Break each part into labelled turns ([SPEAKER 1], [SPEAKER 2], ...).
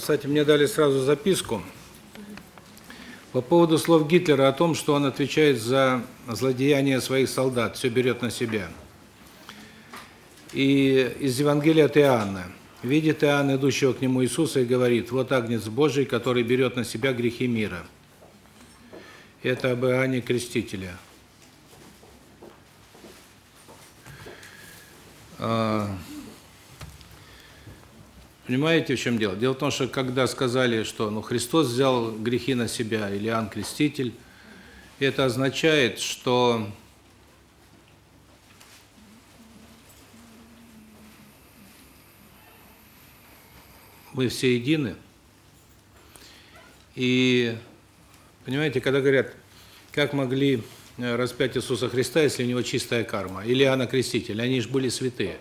[SPEAKER 1] Кстати, мне дали сразу записку по поводу слов Гитлера о том, что он отвечает за злодеяния своих солдат, все берет на себя. И из Евангелия от Иоанна. Видит Иоанн, идущего к нему Иисуса, и говорит, вот Агнец Божий, который берет на себя грехи мира. Это об Иоанне Крестителе. А, Понимаете, в чем дело? Дело в том, что когда сказали, что ну Христос взял грехи на себя, Иоанн Креститель, это означает, что мы все едины. И понимаете, когда говорят, как могли распять Иисуса Христа, если у него чистая карма, или Иоанна Креститель, они же были святые.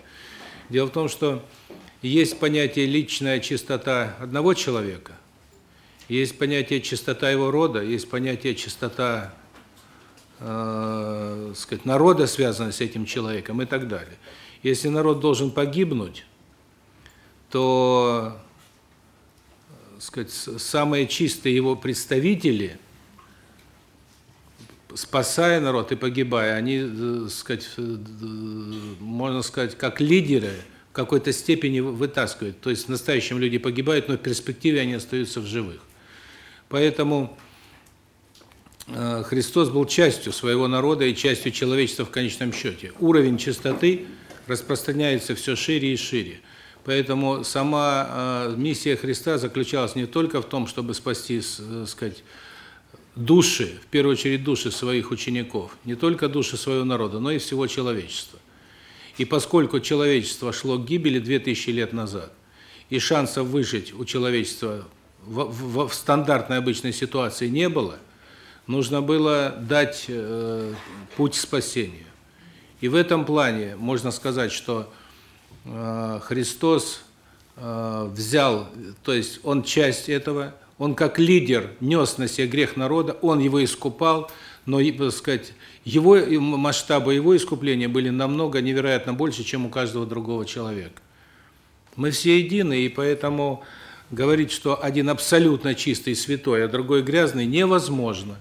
[SPEAKER 1] Дело в том, что есть понятие личная чистота одного человека, есть понятие чистота его рода, есть понятие чистота э, сказать, народа, связанного с этим человеком и так далее. Если народ должен погибнуть, то сказать, самые чистые его представители, спасая народ и погибая, они, сказать, можно сказать, как лидеры – какой-то степени вытаскивают. То есть в настоящем люди погибают, но в перспективе они остаются в живых. Поэтому э, Христос был частью своего народа и частью человечества в конечном счете. Уровень чистоты распространяется все шире и шире. Поэтому сама э, миссия Христа заключалась не только в том, чтобы спасти, э, сказать, души, в первую очередь души своих учеников, не только души своего народа, но и всего человечества. И поскольку человечество шло к гибели 2000 лет назад, и шансов выжить у человечества в, в, в стандартной обычной ситуации не было, нужно было дать э, путь спасения. И в этом плане можно сказать, что э, Христос э, взял, то есть он часть этого, он как лидер нес на себе грех народа, он его искупал, но, так сказать, его масштабы его искупления были намного невероятно больше, чем у каждого другого человека. Мы все едины, и поэтому говорить, что один абсолютно чистый, святой, а другой грязный, невозможно.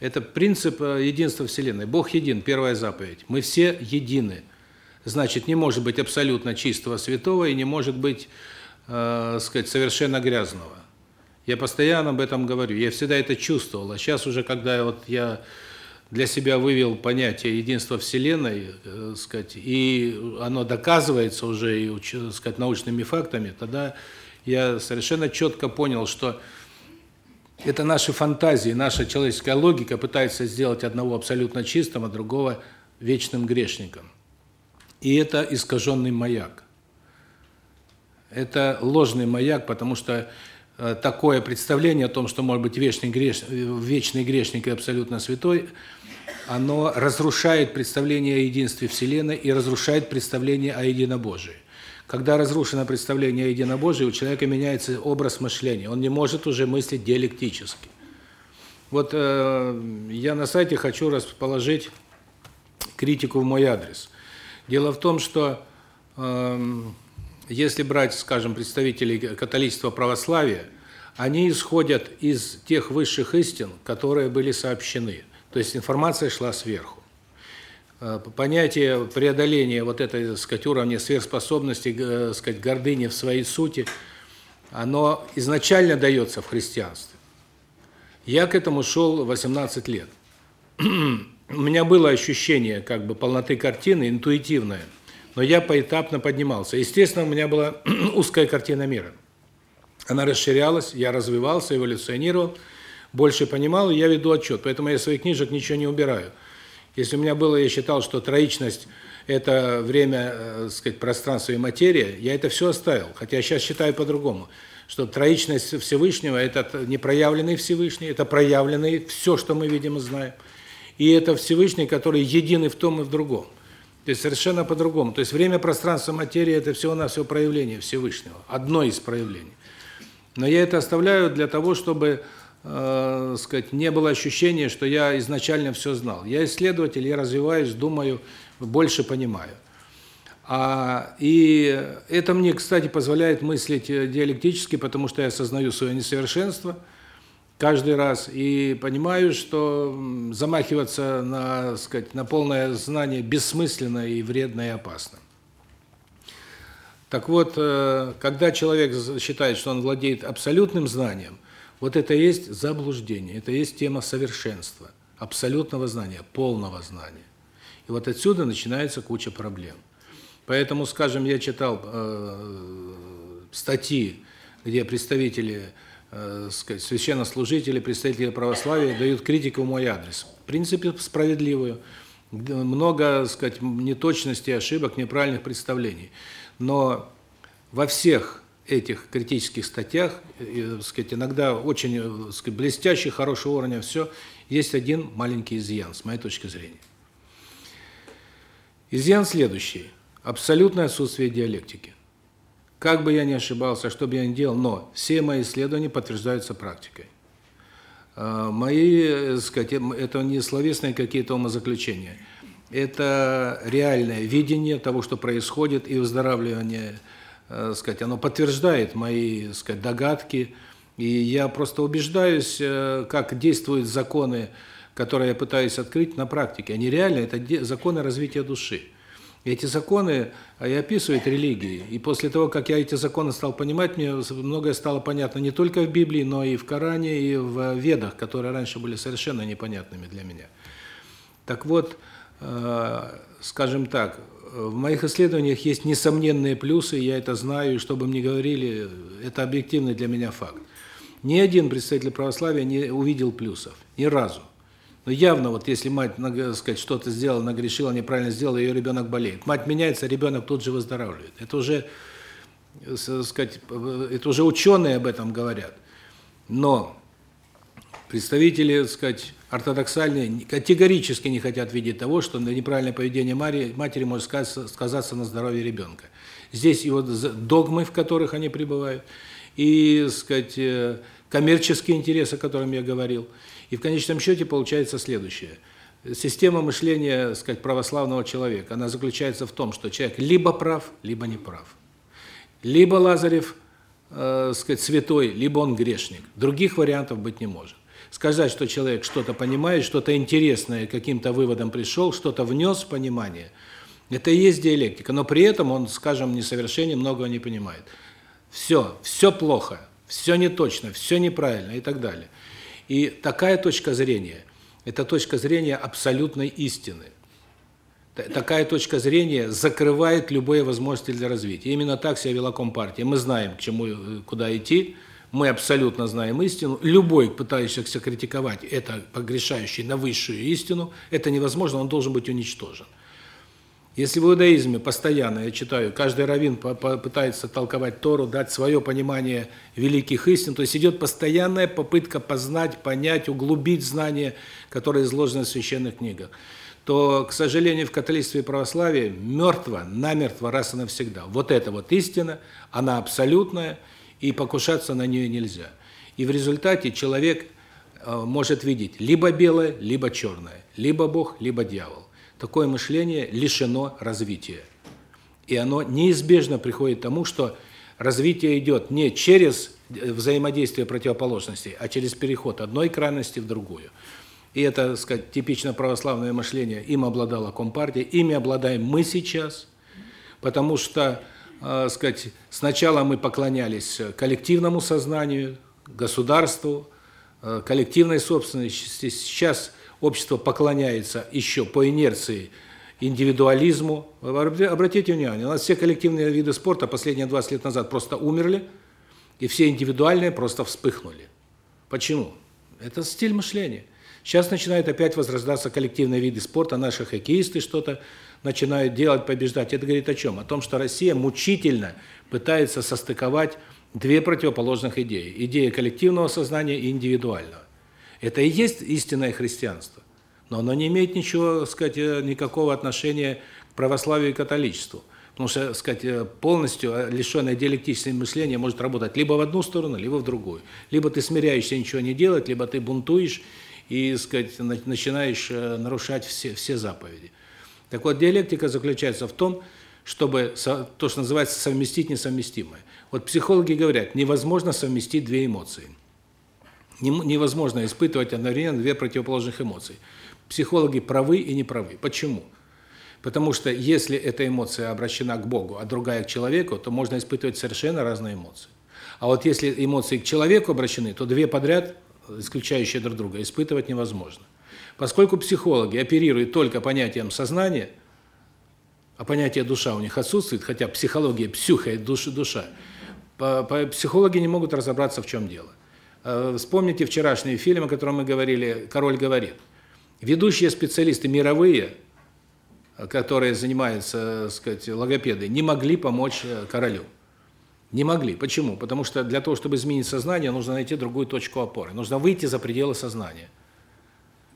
[SPEAKER 1] Это принцип э, единства Вселенной. Бог един, первая заповедь. Мы все едины. Значит, не может быть абсолютно чистого, святого, и не может быть, э, сказать, совершенно грязного. Я постоянно об этом говорю. Я всегда это чувствовал. А сейчас уже, когда вот я для себя вывел понятие единства Вселенной, э, сказать, и оно доказывается уже и, сказать, научными фактами, тогда я совершенно четко понял, что это наши фантазии, наша человеческая логика пытается сделать одного абсолютно чистым, а другого вечным грешником. И это искаженный маяк. Это ложный маяк, потому что такое представление о том, что может быть вечный греш вечный грешник и абсолютно святой, оно разрушает представление о единстве Вселенной и разрушает представление о единобожии. Когда разрушено представление о единобожии, у человека меняется образ мышления. Он не может уже мыслить диалектически. Вот э, я на сайте хочу расположить критику в мой адрес. Дело в том, что э, если брать, скажем, представителей католичества православия, они исходят из тех высших истин, которые были сообщены. То есть информация шла сверху. Э, понятие преодоления вот этой, так сказать, уровня сверхспособности, так сказать, гордыни в своей сути, оно изначально дается в христианстве. Я к этому шел 18 лет. У меня было ощущение как бы полноты картины, интуитивное, но я поэтапно поднимался. Естественно, у меня была узкая картина мира. Она расширялась, я развивался, эволюционировал, больше понимал, и я веду отчет. Поэтому я из своих книжек ничего не убираю. Если у меня было, я считал, что троичность это время, э, сказать, пространство и материя, я это все оставил. Хотя я сейчас считаю по-другому, что троичность Всевышнего это непроявленный Всевышний, это проявленный все, что мы видим и знаем. И это Всевышний, который единый в том и в другом. То есть совершенно по-другому. То есть время, пространство, материя это всего-навсего проявление Всевышнего, одно из проявлений. Но я это оставляю для того, чтобы э, сказать, не было ощущения, что я изначально все знал. Я исследователь, я развиваюсь, думаю, больше понимаю. А и это мне, кстати, позволяет мыслить э, диалектически, потому что я осознаю свое несовершенство каждый раз и понимаю, что замахиваться на, сказать, на полное знание бессмысленно и вредно и опасно. Так вот, э, когда человек считает, что он владеет абсолютным знанием, вот это и есть заблуждение, это и есть тема совершенства, абсолютного знания, полного знания. И вот отсюда начинается куча проблем. Поэтому, скажем, я читал э, статьи, где представители, э, сказать, священнослужители, представители православия дают критику в мой адрес. В принципе, справедливую. Много, сказать, неточностей, ошибок, неправильных представлений. Но во всех этих критических статьях, э, сказать, иногда очень, сказать, блестящий, хорошего уровня все, есть один маленький изъян с моей точки зрения. Изъян следующий абсолютное отсутствие диалектики. Как бы я ни ошибался, что бы я ни делал, но все мои исследования подтверждаются практикой. А, мои, э, сказать, это не словесные какие-то умозаключения. Это реальное видение того, что происходит, и выздоравливание, э, сказать, оно подтверждает мои, сказать, догадки. И я просто убеждаюсь, э, как действуют законы, которые я пытаюсь открыть на практике. Они реально это законы развития души. Эти законы и описывают религии. И после того, как я эти законы стал понимать, мне многое стало понятно не только в Библии, но и в Коране, и в Ведах, которые раньше были совершенно непонятными для меня. Так вот, э, скажем так, в моих исследованиях есть несомненные плюсы, я это знаю, и что бы мне говорили, это объективный для меня факт. Ни один представитель православия не увидел плюсов, ни разу. Но явно вот если мать, сказать, что-то сделала, нагрешила, неправильно сделала, ее ребенок болеет. Мать меняется, ребенок тут же выздоравливает. Это уже, сказать, это уже ученые об этом говорят. Но представители, сказать, ортодоксальные категорически не хотят видеть того, что неправильное поведение матери может сказаться на здоровье ребенка. Здесь и вот догмы, в которых они пребывают, и, сказать, э, коммерческие интересы, о которых я говорил – и в конечном счете получается следующее. Система мышления, сказать, православного человека, она заключается в том, что человек либо прав, либо не прав. Либо Лазарев, э, сказать, святой, либо он грешник. Других вариантов быть не может. Сказать, что человек что-то понимает, что-то интересное, каким-то выводом пришел, что-то внес в понимание, это и есть диалектика, но при этом он, скажем, несовершенен, многого не понимает. Все, все плохо, все не точно, все неправильно и так далее. И такая точка зрения это точка зрения абсолютной истины. Такая точка зрения закрывает любые возможности для развития. Именно так себя вела Компартия. Мы знаем, к чему э, куда идти. Мы абсолютно знаем истину. Любой, пытающийся критиковать это погрешающий на высшую истину, это невозможно, он должен быть уничтожен. Если в иудаизме постоянно, я читаю, каждый раввин пытается толковать Тору, дать свое понимание великих истин, то есть идет постоянная попытка познать, понять, углубить знания, которые изложены в священных книгах, то, к сожалению, в католичестве и православии мертво, намертво, раз и навсегда. Вот эта вот истина, она абсолютная, и покушаться на нее нельзя. И в результате человек э, может видеть либо белое, либо черное, либо Бог, либо дьявол такое мышление лишено развития. И оно неизбежно приходит к тому, что развитие идет не через э, взаимодействие противоположностей, а через переход одной крайности в другую. И это, так сказать, типично православное мышление. Им обладала Компартия, ими обладаем мы сейчас, потому что, э, сказать, сначала мы поклонялись коллективному сознанию, государству, э, коллективной собственности. Сейчас общество поклоняется еще по инерции индивидуализму. Обратите внимание, у нас все коллективные виды спорта последние 20 лет назад просто умерли, и все индивидуальные просто вспыхнули. Почему? Это стиль мышления. Сейчас начинают опять возрождаться коллективные виды спорта, наши хоккеисты что-то начинают делать, побеждать. Это говорит о чем? О том, что Россия мучительно пытается состыковать две противоположных идеи. Идея коллективного сознания и индивидуального. Это и есть истинное христианство. Но оно не имеет ничего, сказать, э, никакого отношения к православию и католичеству. Потому что, сказать, э, полностью э, лишенное диалектическое мышление может работать либо в одну сторону, либо в другую. Либо ты смиряешься ничего не делать, либо ты бунтуешь и, сказать, начинаешь нарушать все все заповеди. Так вот, диалектика заключается в том, чтобы то, что называется совместить несовместимое. Вот психологи говорят, невозможно совместить две эмоции. Невозможно испытывать одновременно две противоположных эмоции. Психологи правы и не правы. Почему? Потому что если эта эмоция обращена к Богу, а другая к человеку, то можно испытывать совершенно разные эмоции. А вот если эмоции к человеку обращены, то две подряд, исключающие друг друга, испытывать невозможно. Поскольку психологи оперируют только понятием сознания, а понятие душа у них отсутствует, хотя психология, псюха – это душа, душа, психологи не могут разобраться, в чем дело. Э, вспомните вчерашний фильм, о котором мы говорили «Король говорит». Ведущие специалисты мировые, которые занимаются, так сказать, логопедой, не могли помочь э, королю. Не могли. Почему? Потому что для того, чтобы изменить сознание, нужно найти другую точку опоры. Нужно выйти за пределы сознания.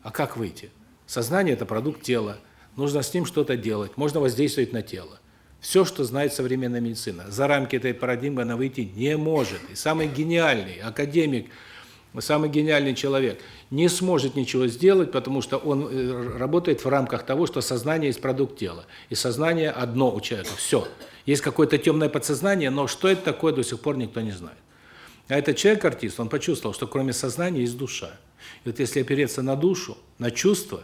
[SPEAKER 1] А как выйти? Сознание – это продукт тела. Нужно с ним что-то делать. Можно воздействовать на тело. Все, что знает современная медицина. За рамки этой парадигмы она выйти не может. И самый гениальный академик, самый гениальный человек не сможет ничего сделать, потому что он э, работает в рамках того, что сознание есть продукт тела. И сознание одно у человека. Все. Есть какое-то темное подсознание, но что это такое, до сих пор никто не знает. А этот человек-артист, он почувствовал, что кроме сознания есть душа. И вот если опереться на душу, на чувства,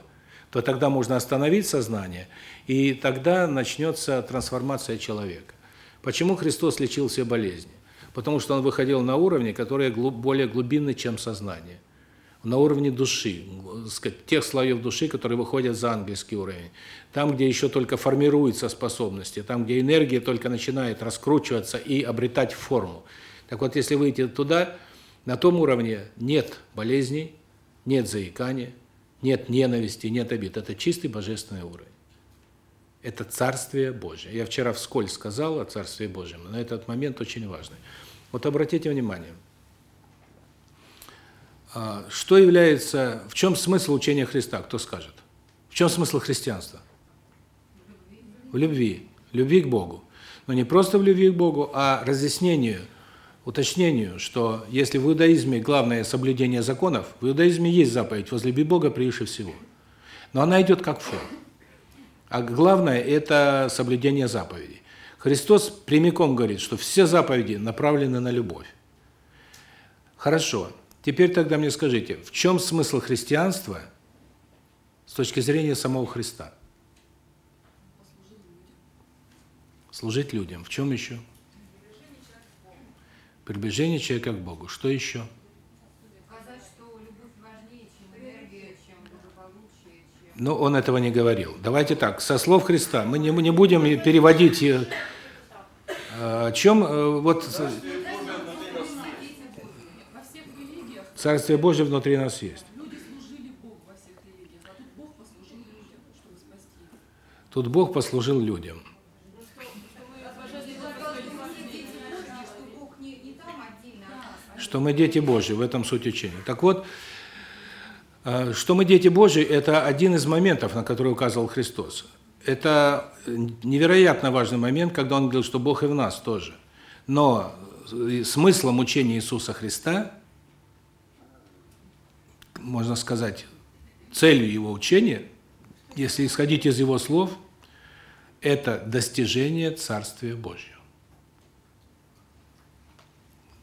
[SPEAKER 1] то тогда можно остановить сознание, и тогда начнется трансформация человека. Почему Христос лечил все болезни? Потому что он выходил на уровни, которые более глубинны, чем сознание. На уровне души, тех слоев души, которые выходят за ангельский уровень. Там, где еще только формируются способности, там, где энергия только начинает раскручиваться и обретать форму. Так вот, если выйти туда, на том уровне нет болезней, нет заикания, нет ненависти, нет обид. Это чистый божественный уровень. Это Царствие Божие. Я вчера вскользь сказал о Царстве Божьем, но этот момент очень важный. Вот обратите внимание, а, что является, в чем смысл учения Христа, кто скажет? В чем смысл христианства? В любви. Любви к Богу. Но не просто в любви к Богу, а разъяснению – уточнению, что если в иудаизме главное соблюдение законов, в иудаизме есть заповедь «возлюби Бога превыше всего». Но она идет как фон. А главное – это соблюдение заповедей. Христос прямиком говорит, что все заповеди направлены на любовь. Хорошо. Теперь тогда мне скажите, в чем смысл христианства с точки зрения самого Христа? Служить людям. В чем еще? Приближение человека к Богу. Что еще? Но он этого не говорил. Давайте так, со слов Христа. Мы не, мы не будем переводить э, о чем э, вот Царствие Божье внутри нас есть. Тут Бог послужил людям. Что мы дети Божьи, в этом суть учения. Так вот, э, что мы дети Божьи это один из моментов, на который указывал Христос. Это невероятно важный момент, когда он говорил, что Бог и в нас тоже. Но смыслом учения Иисуса Христа, можно сказать, целью его учения, если исходить из его слов, это достижение Царствия Божьего.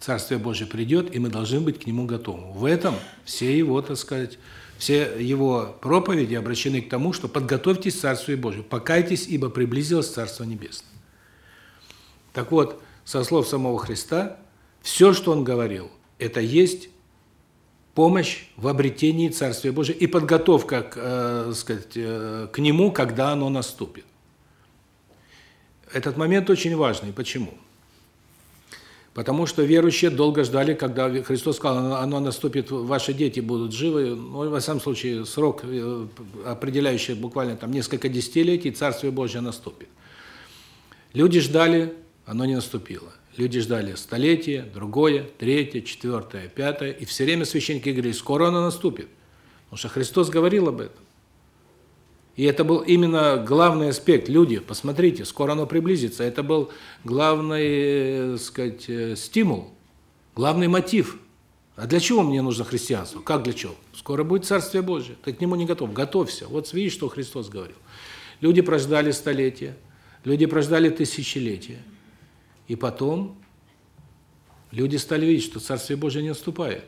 [SPEAKER 1] Царствие Божие придет, и мы должны быть к нему готовы. В этом все его, так сказать, все его проповеди обращены к тому, что подготовьтесь к Царствию Божию, покайтесь, ибо приблизилось Царство Небесное. Так вот, со слов самого Христа, все, что он говорил, это есть помощь в обретении Царствия Божия и подготовка к, э, сказать, э, к нему, когда оно наступит. Этот момент очень важный. Почему? Потому что верующие долго ждали, когда Христос сказал, оно наступит, ваши дети будут живы. Ну, во всяком случае, срок, э, определяющий буквально там несколько десятилетий, Царствие Божье наступит. Люди ждали, оно не наступило. Люди ждали столетие, другое, третье, четвертое, пятое. И все время священники говорили, скоро оно наступит. Потому что Христос говорил об этом. И это был именно главный аспект. Люди, посмотрите, скоро оно приблизится. Это был главный, так сказать, э, стимул, главный мотив. А для чего мне нужно христианство? Как для чего? Скоро будет Царствие Божие. Ты к нему не готов. Готовься. Вот видишь, что Христос говорил. Люди прождали столетия. Люди прождали тысячелетия. И потом люди стали видеть, что Царствие Божие не наступает.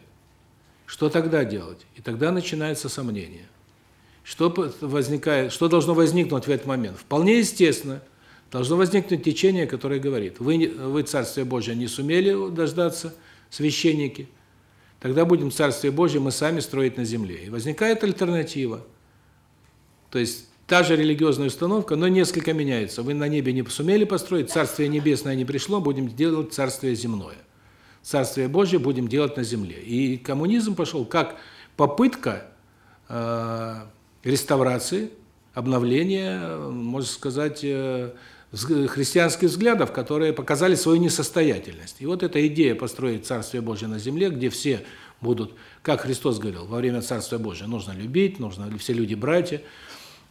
[SPEAKER 1] Что тогда делать? И тогда начинается сомнение. Что возникает, что должно возникнуть в этот момент? Вполне естественно, должно возникнуть течение, которое говорит: вы вы Царствие Божие не сумели дождаться, священники. Тогда будем Царствие Божие мы сами строить на земле. И возникает альтернатива. То есть та же религиозная установка, но несколько меняется. Вы на небе не сумели построить, Царствие Небесное не пришло, будем делать Царствие Земное. Царствие Божие будем делать на земле. И коммунизм пошел как попытка э, реставрации, обновления, можно сказать, э, христианских взглядов, которые показали свою несостоятельность. И вот эта идея построить Царствие Божие на земле, где все будут, как Христос говорил, во время Царствия Божия нужно любить, нужно все люди братья,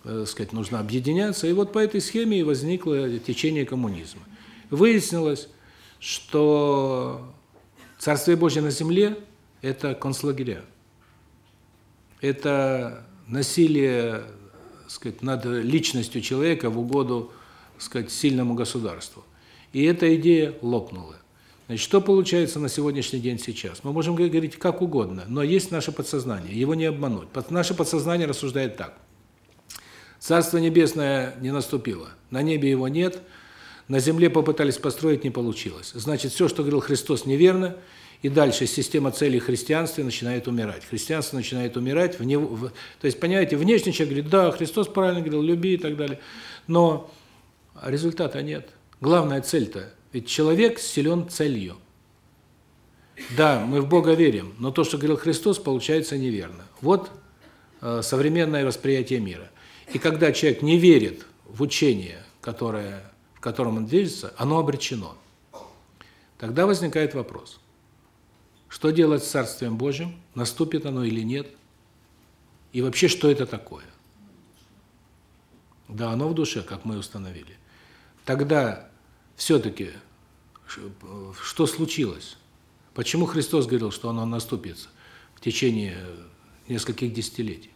[SPEAKER 1] э, сказать, нужно объединяться. И вот по этой схеме и возникло течение коммунизма. Выяснилось, что Царствие Божие на земле это концлагеря. Это насилие, сказать, над личностью человека в угоду сказать, сильному государству. И эта идея лопнула. Значит, что получается на сегодняшний день сейчас? Мы можем говорить как угодно, но есть наше подсознание, его не обмануть. Наше подсознание рассуждает так. Царство небесное не наступило, на небе его нет, на земле попытались построить, не получилось. Значит, все, что говорил Христос, неверно, и дальше система целей христианства начинает умирать. Христианство начинает умирать, в него, в, то есть, понимаете, внешний человек говорит, да, Христос правильно говорил, люби и так далее, но результата нет. Главная цель-то, ведь человек силен целью. Да, мы в Бога верим, но то, что говорил Христос, получается неверно. Вот э, современное восприятие мира. И когда человек не верит в учение, которое, в котором он движется, оно обречено. Тогда возникает вопрос. Что делать с Царствием Божьим? Наступит оно или нет? И вообще, что это такое? Да, оно в душе, как мы установили. Тогда все-таки что случилось? Почему Христос говорил, что оно наступит в течение нескольких десятилетий?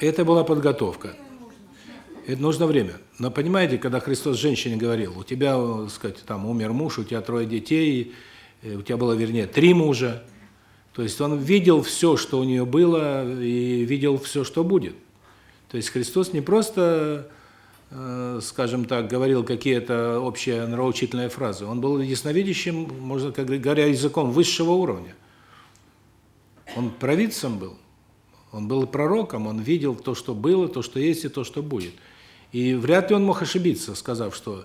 [SPEAKER 1] Это была подготовка. Это нужно время. Но понимаете, когда Христос женщине говорил, у тебя, так сказать, там умер муж, у тебя трое детей, э, у тебя было, вернее, три мужа, то есть он видел все, что у нее было, и видел все, что будет. То есть Христос не просто, э, скажем так, говорил какие-то общие нравоучительные фразы. Он был ясновидящим, можно как говоря, языком высшего уровня. Он провидцем был. Он был пророком, он видел то, что было, то, что есть и то, что будет. И вряд ли он мог ошибиться, сказав, что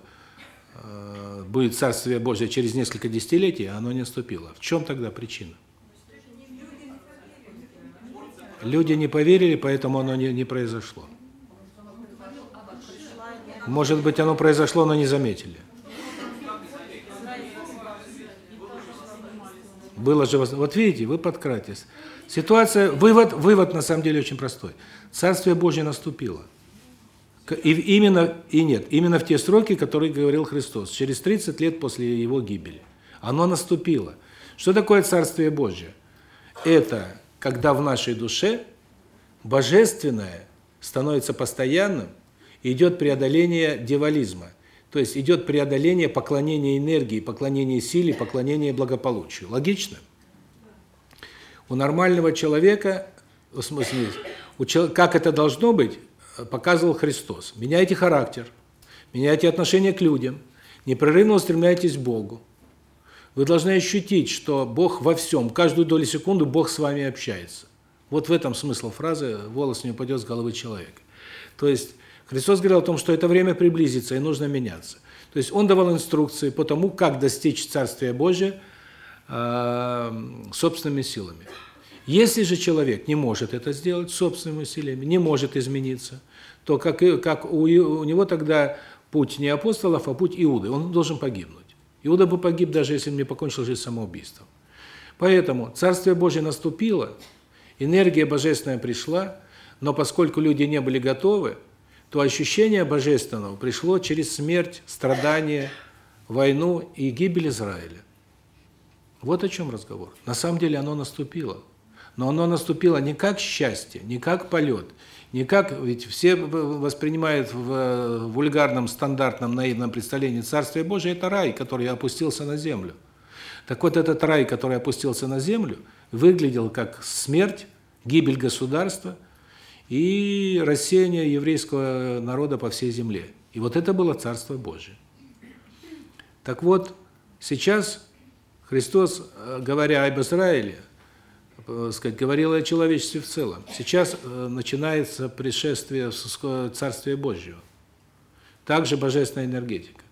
[SPEAKER 1] э, будет Царствие Божие через несколько десятилетий, а оно не наступило. В чем тогда причина? Люди не поверили, поэтому оно не, не произошло. Может быть, оно произошло, но не заметили. Было же вот видите, вы подкратитесь. Ситуация вывод вывод на самом деле очень простой. Царствие Божье наступило. И именно и нет, именно в те сроки, которые говорил Христос, через 30 лет после его гибели. Оно наступило. Что такое Царствие Божье? Это когда в нашей душе божественное становится постоянным, идет преодоление девализма. То есть идет преодоление поклонения энергии, поклонения силе, поклонения благополучию. Логично? У нормального человека, в смысле, у человека, как это должно быть, показывал Христос. Меняйте характер, меняйте отношение к людям, непрерывно устремляйтесь к Богу. Вы должны ощутить, что Бог во всем, каждую долю секунды Бог с вами общается. Вот в этом смысл фразы «волос не упадет с головы человека». То есть Христос говорил о том, что это время приблизится и нужно меняться. То есть Он давал инструкции по тому, как достичь Царствия Божия э, собственными силами. Если же человек не может это сделать собственными силами, не может измениться, то как, как у, у него тогда путь не апостолов, а путь Иуды. Он должен погибнуть. Иуда бы погиб, даже если бы не покончил жизнь самоубийством. Поэтому Царствие Божие наступило, энергия божественная пришла, но поскольку люди не были готовы, то ощущение божественного пришло через смерть, страдания, войну и гибель Израиля. Вот о чем разговор. На самом деле оно наступило. Но оно наступило не как счастье, не как полет, не как ведь все воспринимают в вульгарном, стандартном, наивном представлении Царствие Божие это рай, который опустился на землю. Так вот этот рай, который опустился на землю, выглядел как смерть, гибель государства и рассеяние еврейского народа по всей земле. И вот это было Царство Божие. Так вот, сейчас Христос, э, говоря об Израиле, э, сказать, говорил о человечестве в целом. Сейчас э, начинается пришествие Царствия Божьего. Также божественная энергетика.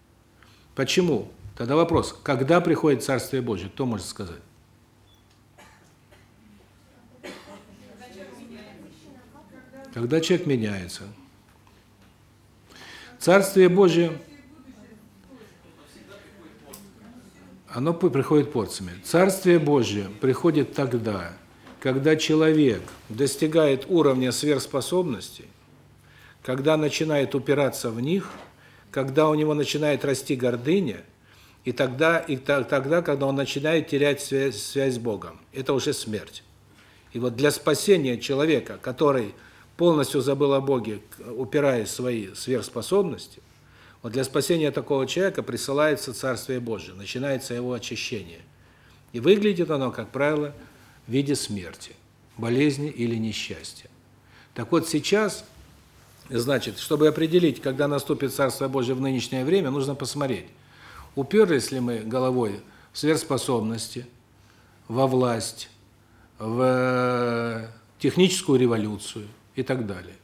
[SPEAKER 1] Почему? Тогда вопрос, когда приходит Царствие Божье? Кто может сказать? Когда человек меняется. Царствие Божие оно приходит порциями. Царствие Божие приходит тогда, когда человек достигает уровня сверхспособностей, когда начинает упираться в них, когда у него начинает расти гордыня, и тогда и тогда, когда он начинает терять связь, связь с Богом. Это уже смерть. И вот для спасения человека, который полностью забыл о Боге, упираясь в свои сверхспособности, вот для спасения такого человека присылается Царствие Божие, начинается его очищение. И выглядит оно, как правило, в виде смерти, болезни или несчастья. Так вот сейчас, значит, чтобы определить, когда наступит Царство Божие в нынешнее время, нужно посмотреть, уперлись ли мы головой в сверхспособности, во власть, в техническую революцию – и так далее.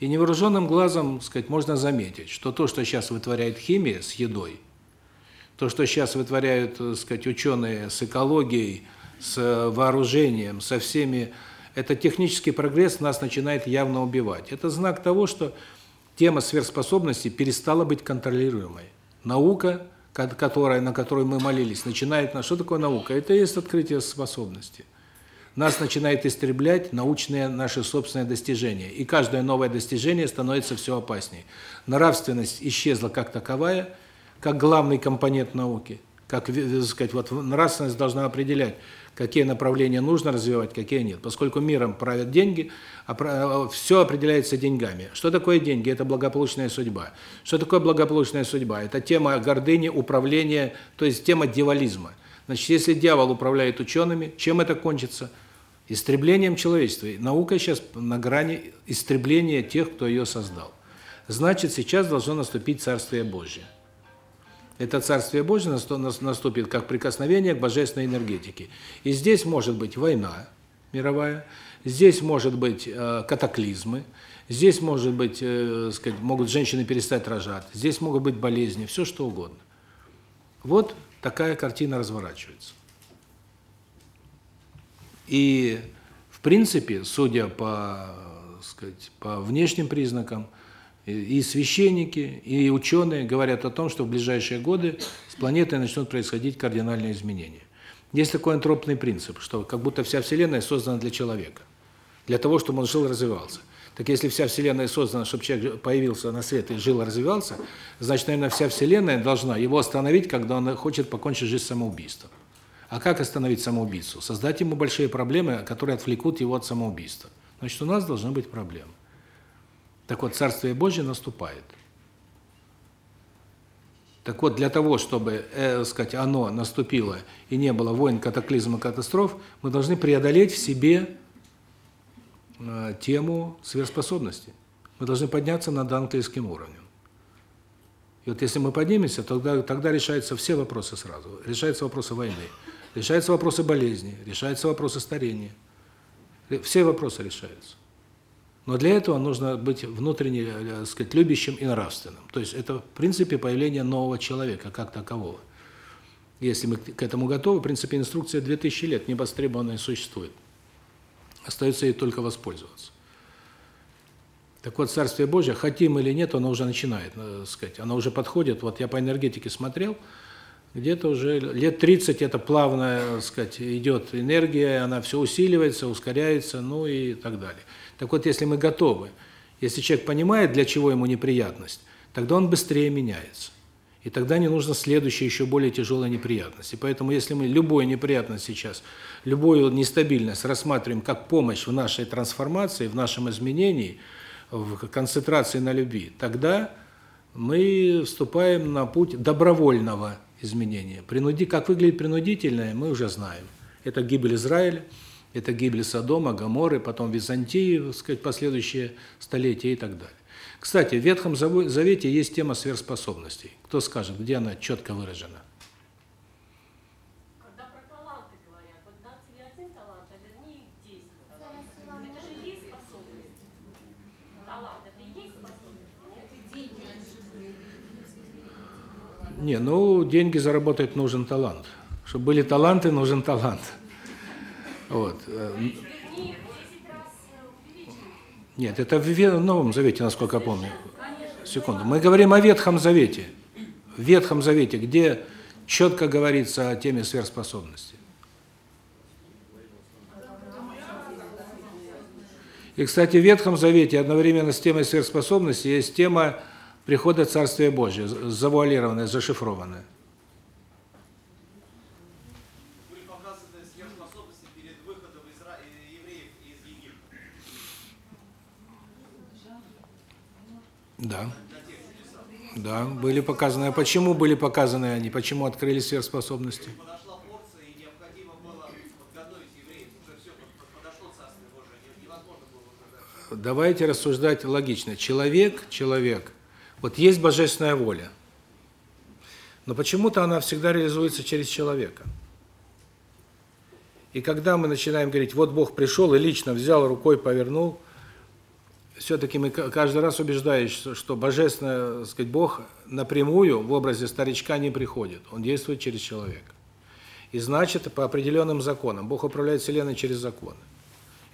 [SPEAKER 1] И невооруженным глазом, сказать, можно заметить, что то, что сейчас вытворяет химия с едой, то, что сейчас вытворяют, сказать, ученые с экологией, с вооружением, со всеми, это технический прогресс нас начинает явно убивать. Это знак того, что тема сверхспособностей перестала быть контролируемой. Наука, которая на которую мы молились, начинает на что такое наука? Это есть открытие способностей нас начинает истреблять научные наши собственные достижения. И каждое новое достижение становится все опаснее. Нравственность исчезла как таковая, как главный компонент науки. Как, сказать, вот нравственность должна определять, какие направления нужно развивать, какие нет. Поскольку миром правят деньги, все определяется деньгами. Что такое деньги? Это благополучная судьба. Что такое благополучная судьба? Это тема гордыни, управления, то есть тема дьяволизма. Значит, если дьявол управляет учеными, чем это кончится? Истреблением человечества. Наука сейчас на грани истребления тех, кто ее создал. Значит, сейчас должно наступить Царствие Божье. Это Царствие Божье наступит как прикосновение к божественной энергетике. И здесь может быть война мировая, здесь может быть э, катаклизмы, здесь может быть, э, сказать, могут женщины перестать рожать, здесь могут быть болезни, все что угодно. Вот такая картина разворачивается. И в принципе, судя по, сказать, по внешним признакам, и священники, и ученые говорят о том, что в ближайшие годы с планетой начнут происходить кардинальные изменения. Есть такой антропный принцип, что как будто вся Вселенная создана для человека, для того, чтобы он жил и развивался. Так если вся Вселенная создана, чтобы человек появился на свет и жил и развивался, значит, наверное, вся Вселенная должна его остановить, когда он хочет покончить жизнь самоубийством. А как остановить самоубийцу? Создать ему большие проблемы, которые отвлекут его от самоубийства. Значит, у нас должны быть проблемы. Так вот, Царствие Божье наступает. Так вот, для того, чтобы, э, сказать, оно наступило и не было войн, катаклизмов, катастроф, мы должны преодолеть в себе э, тему сверхспособности. Мы должны подняться над ангельским уровнем. И вот если мы поднимемся, тогда тогда решаются все вопросы сразу. Решаются вопросы войны, Решаются вопросы болезни, решаются вопросы старения. Все вопросы решаются. Но для этого нужно быть внутренне, так э, сказать, любящим и нравственным. То есть это, в принципе, появление нового человека, как такового. Если мы к этому готовы, в принципе, инструкция 2000 лет невостребованная существует. Остается ей только воспользоваться. Так вот, Царствие Божие, хотим или нет, оно уже начинает, э, так сказать, оно уже подходит. Вот я по энергетике смотрел, где-то уже лет 30 это плавно, так сказать, идет энергия, она все усиливается, ускоряется, ну и так далее. Так вот, если мы готовы, если человек понимает, для чего ему неприятность, тогда он быстрее меняется. И тогда не нужно следующая еще более тяжелая неприятность. И поэтому если мы любую неприятность сейчас, любую нестабильность рассматриваем как помощь в нашей трансформации, в нашем изменении, в концентрации на любви, тогда мы вступаем на путь добровольного изменения. Принуди, как выглядит принудительное, мы уже знаем. Это гибель Израиля, это гибель Содома, Гоморры, потом Византии, так сказать, последующие столетия и так далее. Кстати, в Ветхом Завете есть тема сверхспособностей. Кто скажет, где она четко выражена?
[SPEAKER 2] Когда про таланты говорят, вот даться ли один талант, а вернее их 10 талантов. Это же есть способность. Талант, это и есть способность.
[SPEAKER 1] Не, ну, деньги заработать нужен талант. Чтобы были таланты, нужен талант. Вот.
[SPEAKER 2] Вернее их в 10 раз э.
[SPEAKER 1] Нет, это в Новом Завете, насколько я помню. Секунду. Мы говорим о Ветхом Завете. В Ветхом Завете, где четко говорится о теме сверхспособности. И, кстати, в Ветхом Завете одновременно с темой сверхспособности есть тема прихода Царствия Божия, завуалированная, зашифрованная.
[SPEAKER 3] были показаны сверхспособности перед выходом Изра... э, евреев из Египта.
[SPEAKER 1] Да. Да, были показаны. А почему были показаны они? Почему открыли сверхспособности? Давайте рассуждать логично. Человек, человек. Вот есть божественная воля. Но почему-то она всегда реализуется через человека. И когда мы начинаем говорить, вот Бог пришел и лично взял рукой, повернул, все-таки мы ка- каждый раз убеждаюсь, что- божественный, так сказать, Бог напрямую в образе старичка не приходит. Он действует через человека. И значит, по определенным законам. Бог управляет Вселенной через законы.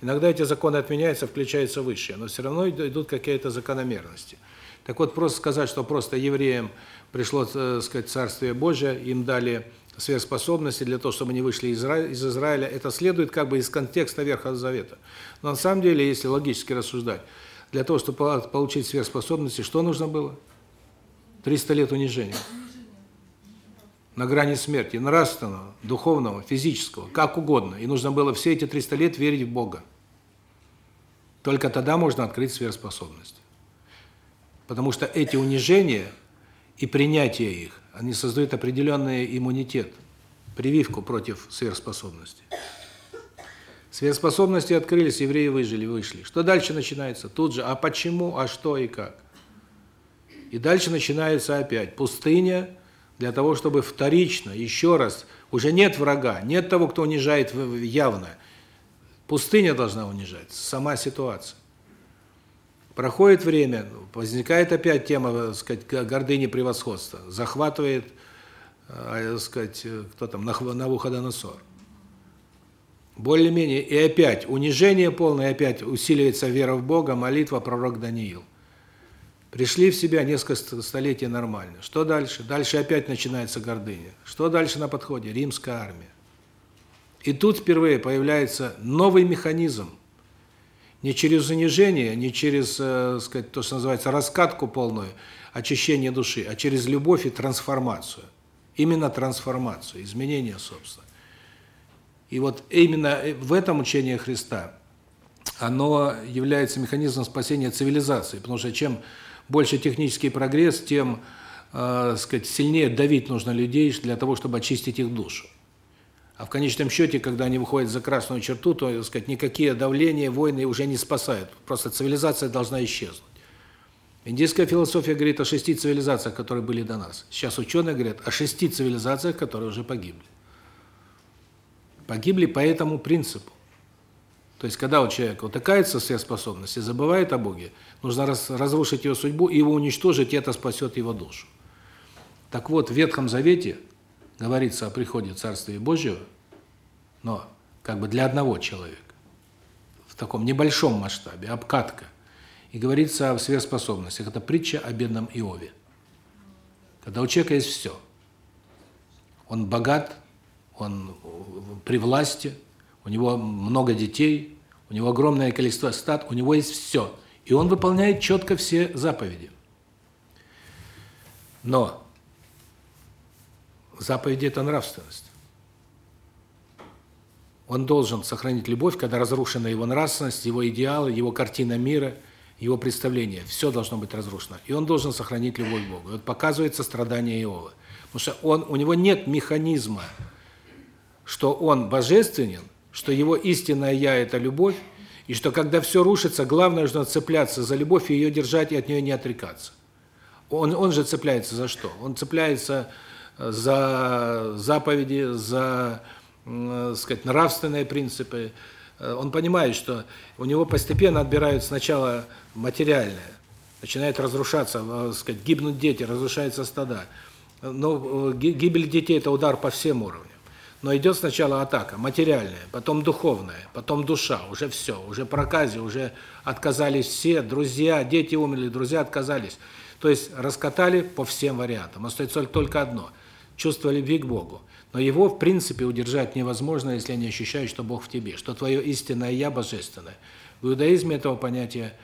[SPEAKER 1] Иногда эти законы отменяются, включаются высшие, но все равно иду- идут какие-то закономерности. Так вот, просто сказать, что просто евреям пришло, так сказать, Царствие Божие, им дали сверхспособности для того, чтобы они вышли из Изра- из Израиля, это следует как бы из контекста Ветхого Завета. Но на самом деле, если логически рассуждать, для того, чтобы по- получить сверхспособности, что нужно было? 300 лет унижения. На грани смерти, нравственного, духовного, физического, как угодно. И нужно было все эти 300 лет верить в Бога. Только тогда можно открыть сверхспособности. Потому что эти унижения и принятие их, они создают определенный иммунитет, прививку против сверхспособностей. Сверхспособности открылись, евреи выжили, вышли. Что дальше начинается? Тут же, а почему, а что и как? И дальше начинается опять пустыня для того, чтобы вторично, еще раз, уже нет врага, нет того, кто унижает явно. Пустыня должна унижать, сама ситуация. Проходит время, возникает опять тема, так сказать, г- гордыни превосходства. Захватывает, э, так сказать, э, кто там, Нах- Навуходоносор. Более-менее, и опять унижение полное, опять усиливается вера в Бога, молитва, пророк Даниил. Пришли в себя несколько ст- столетий нормально. Что дальше? Дальше опять начинается гордыня. Что дальше на подходе? Римская армия. И тут впервые появляется новый механизм. Не через унижение, не через, э, сказать, то, что называется, раскатку полную, очищение души, а через любовь и трансформацию. Именно трансформацию, изменение собственно. И вот именно э, в этом учении Христа оно является механизмом спасения цивилизации, потому что чем больше технический прогресс, тем, э, сказать, сильнее давить нужно людей для того, чтобы очистить их душу. А в конечном счете, когда они выходят за красную черту, то, так сказать, никакие давления, войны уже не спасают. Просто цивилизация должна исчезнуть. Индийская философия говорит о шести цивилизациях, которые были до нас. Сейчас ученые говорят о шести цивилизациях, которые уже погибли. Погибли по этому принципу. То есть, когда у человека утыкается в сверхспособности, забывает о Боге, нужно раз, разрушить его судьбу и его уничтожить, и это спасет его душу. Так вот, в Ветхом Завете говорится о приходе Царствия Божьего, но как бы для одного человека, в таком небольшом масштабе, обкатка. И говорится о сверхспособностях. Это притча о бедном Иове. Когда у человека есть все. Он богат, он при власти, у него много детей, у него огромное количество стад, у него есть все. И он выполняет четко все заповеди. Но Заповеди – это нравственность. Он должен сохранить любовь, когда разрушена его нравственность, его идеалы, его картина мира, его представление. Все должно быть разрушено. И он должен сохранить любовь к Богу. И вот показывается страдание Иова. Потому что он, у него нет механизма, что он божественен, что его истинное «я» – это любовь, и что когда все рушится, главное, нужно цепляться за любовь и ее держать, и от нее не отрекаться. Он, он же цепляется за что? Он цепляется за заповеди, за, э, сказать, нравственные принципы. Э, он понимает, что у него постепенно отбирают сначала материальное, начинает разрушаться, э, сказать, гибнут дети, разрушаются стада. Но гибель детей – это удар по всем уровням. Но идет сначала атака материальная, потом духовная, потом душа, уже все, уже проказе, уже отказались все, друзья, дети умерли, друзья отказались. То есть раскатали по всем вариантам. Остается только одно – чувство любви к Богу. Но его, в принципе, удержать невозможно, если не ощущаешь, что Бог в тебе, что твое истинное «я» божественное. В иудаизме этого понятия,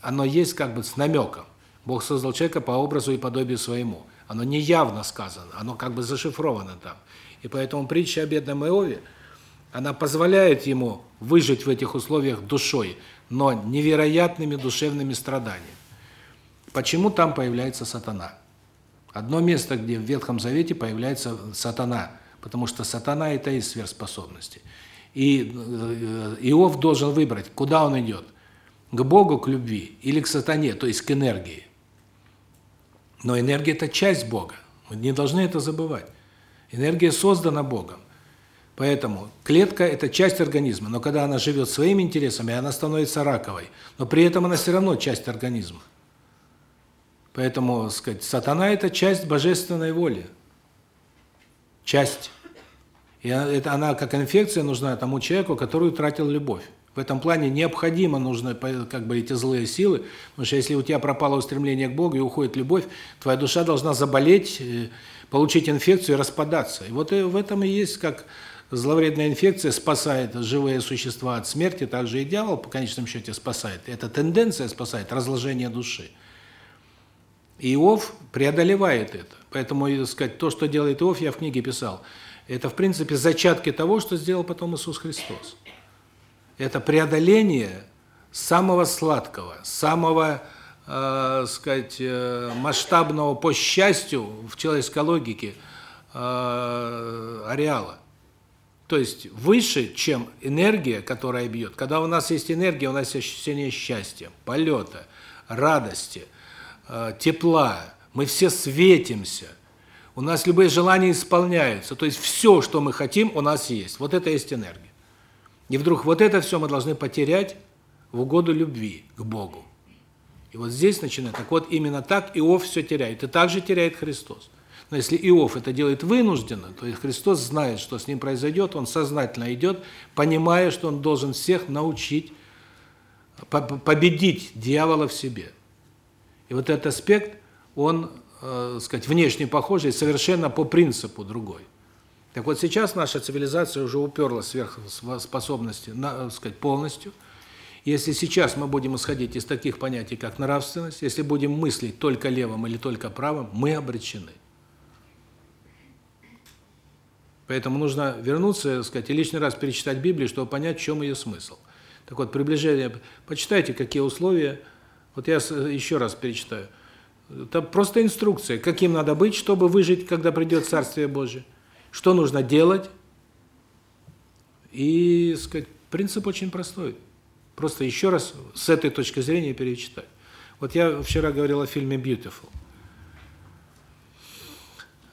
[SPEAKER 1] оно есть как бы с намеком. Бог создал человека по образу и подобию своему. Оно не явно сказано, оно как бы зашифровано там. И поэтому притча о бедном Иове, она позволяет ему выжить в этих условиях душой, но невероятными душевными страданиями. Почему там появляется сатана? Одно место, где в Ветхом Завете появляется сатана, потому что сатана – это и сверхспособности. И э, Иов должен выбрать, куда он идет – к Богу, к любви или к сатане, то есть к энергии. Но энергия – это часть Бога. Мы не должны это забывать. Энергия создана Богом. Поэтому клетка – это часть организма, но когда она живет своими интересами, она становится раковой. Но при этом она все равно часть организма. Поэтому, сказать, сатана – это часть божественной воли. Часть. И это она как инфекция нужна тому человеку, который утратил любовь. В этом плане необходимо нужно как бы эти злые силы, потому что если у тебя пропало устремление к Богу и уходит любовь, твоя душа должна заболеть, э, получить инфекцию и распадаться. И вот и в этом и есть как зловредная инфекция спасает живые существа от смерти, также и дьявол по конечном счете спасает. Эта тенденция спасает разложение души. И Иов преодолевает это. Поэтому, так сказать, то, что делает Иов, я в книге писал, это, в принципе, зачатки того, что сделал потом Иисус Христос. Это преодоление самого сладкого, самого э, сказать, э, масштабного по счастью в человеческой логике э, ареала. То есть выше, чем энергия, которая бьет. Когда у нас есть энергия, у нас есть ощущение счастья, полета, радости, э, тепла. Мы все светимся. У нас любые желания исполняются. То есть все, что мы хотим, у нас есть. Вот это есть энергия. И вдруг вот это все мы должны потерять в угоду любви к Богу. И вот здесь начинает. Так вот, именно так Иов все теряет. И также теряет Христос. Но если Иов это делает вынужденно, то Христос знает, что с ним произойдет, он сознательно идет, понимая, что он должен всех научить победить дьявола в себе. И вот этот аспект, он, э, сказать, внешне похожий, совершенно по принципу другой. Так вот сейчас наша цивилизация уже уперла сверхспособности, на, сказать, полностью – если сейчас мы будем исходить из таких понятий, как нравственность, если будем мыслить только левым или только правым, мы обречены. Поэтому нужно вернуться, так сказать, и лишний раз перечитать Библию, чтобы понять, в чем ее смысл. Так вот, приближение, почитайте, какие условия, вот я еще раз перечитаю. Это просто инструкция, каким надо быть, чтобы выжить, когда придет Царствие Божие, что нужно делать. И, сказать, принцип очень простой. Просто еще раз с этой точки зрения перечитать. Вот я вчера говорил о фильме Beautiful.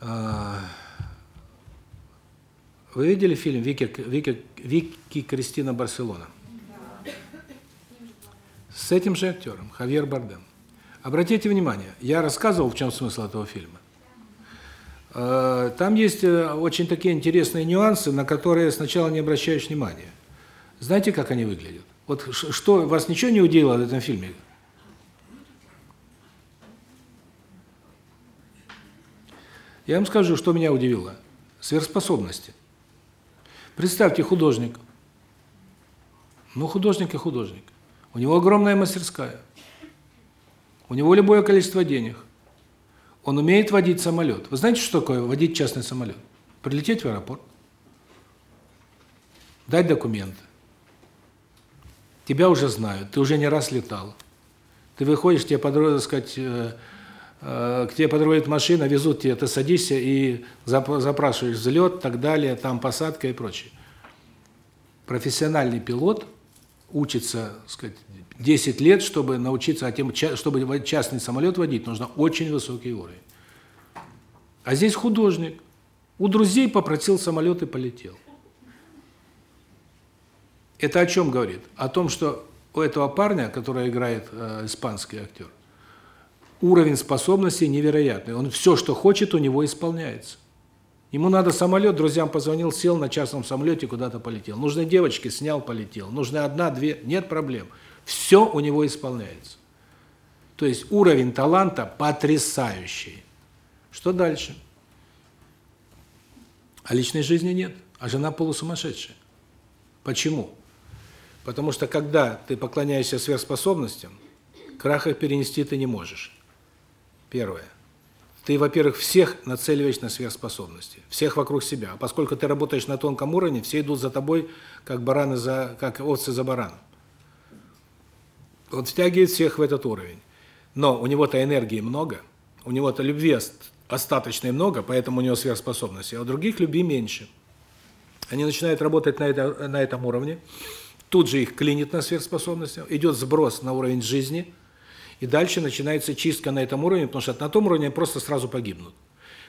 [SPEAKER 1] А, вы видели фильм Вики Вики Вики Кристина Барселона? С этим же актером, Хавьер Бардем. Обратите внимание, я рассказывал, в чем смысл этого фильма. А, там есть э, очень такие интересные нюансы, на которые сначала не обращаешь внимания. Знаете, как они выглядят? Вот что, вас ничего не удивило в этом фильме? Я вам скажу, что меня удивило. Сверхспособности. Представьте, художник. Ну, художник и художник. У него огромная мастерская. У него любое количество денег. Он умеет водить самолет. Вы знаете, что такое водить частный самолет? Прилететь в аэропорт, дать документы. Тебя уже знают, ты уже не раз летал. Ты выходишь, тебе подруга, сказать, э, э, к тебе подругает машина, везут тебя, ты садишься и запрашиваешь взлет, так далее, там посадка и прочее. Профессиональный пилот учится, сказать, 10 лет, чтобы научиться, а тем, чтобы частный самолет водить, нужно очень высокий уровень. А здесь художник. У друзей попросил самолет и полетел. Это о чем говорит? О том, что у этого парня, который играет э, испанский актер, уровень способностей невероятный. Он все, что хочет, у него исполняется. Ему надо самолет, друзьям позвонил, сел на частном самолете, куда-то полетел. Нужны девочки, снял, полетел. Нужны одна, две, нет проблем. Все у него исполняется. То есть уровень таланта потрясающий. Что дальше? А личной жизни нет, а жена полусумасшедшая. Почему? Потому что когда ты поклоняешься сверхспособностям, краха перенести ты не можешь. Первое. Ты, во-первых, всех нацеливаешь на сверхспособности, всех вокруг себя. А поскольку ты работаешь на тонком уровне, все идут за тобой, как бараны за как овцы за бараном. Он втягивает всех в этот уровень. Но у него-то энергии много, у него-то любви остаточно и много, поэтому у него сверхспособности, а у других любви меньше. Они начинают работать на это на этом уровне. Тут же их клинит на сверхспособности, идет сброс на уровень жизни, и дальше начинается чистка на этом уровне, потому что на том уровне просто сразу погибнут.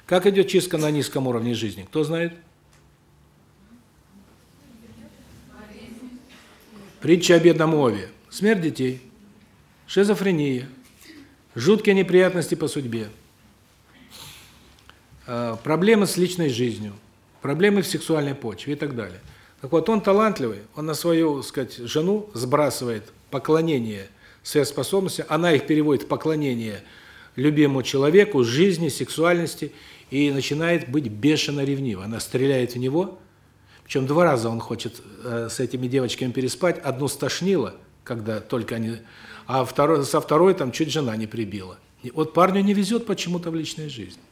[SPEAKER 1] Как идет чистка на низком уровне жизни? Кто знает? Притча о бедном Ове. Смерть детей, шизофрения, жуткие неприятности по судьбе, Э, проблемы с личной жизнью, проблемы в сексуальной почве и так далее. Так вот, он талантливый, он на свою, сказать, жену сбрасывает поклонение сверхспособности, она их переводит в поклонение любимому человеку, жизни, сексуальности, и начинает быть бешено ревнива. Она стреляет в него, причем два раза он хочет э, с этими девочками переспать, одну стошнило, когда только они, а второй, со второй там чуть жена не прибила. И вот парню не везет почему-то в личной жизни.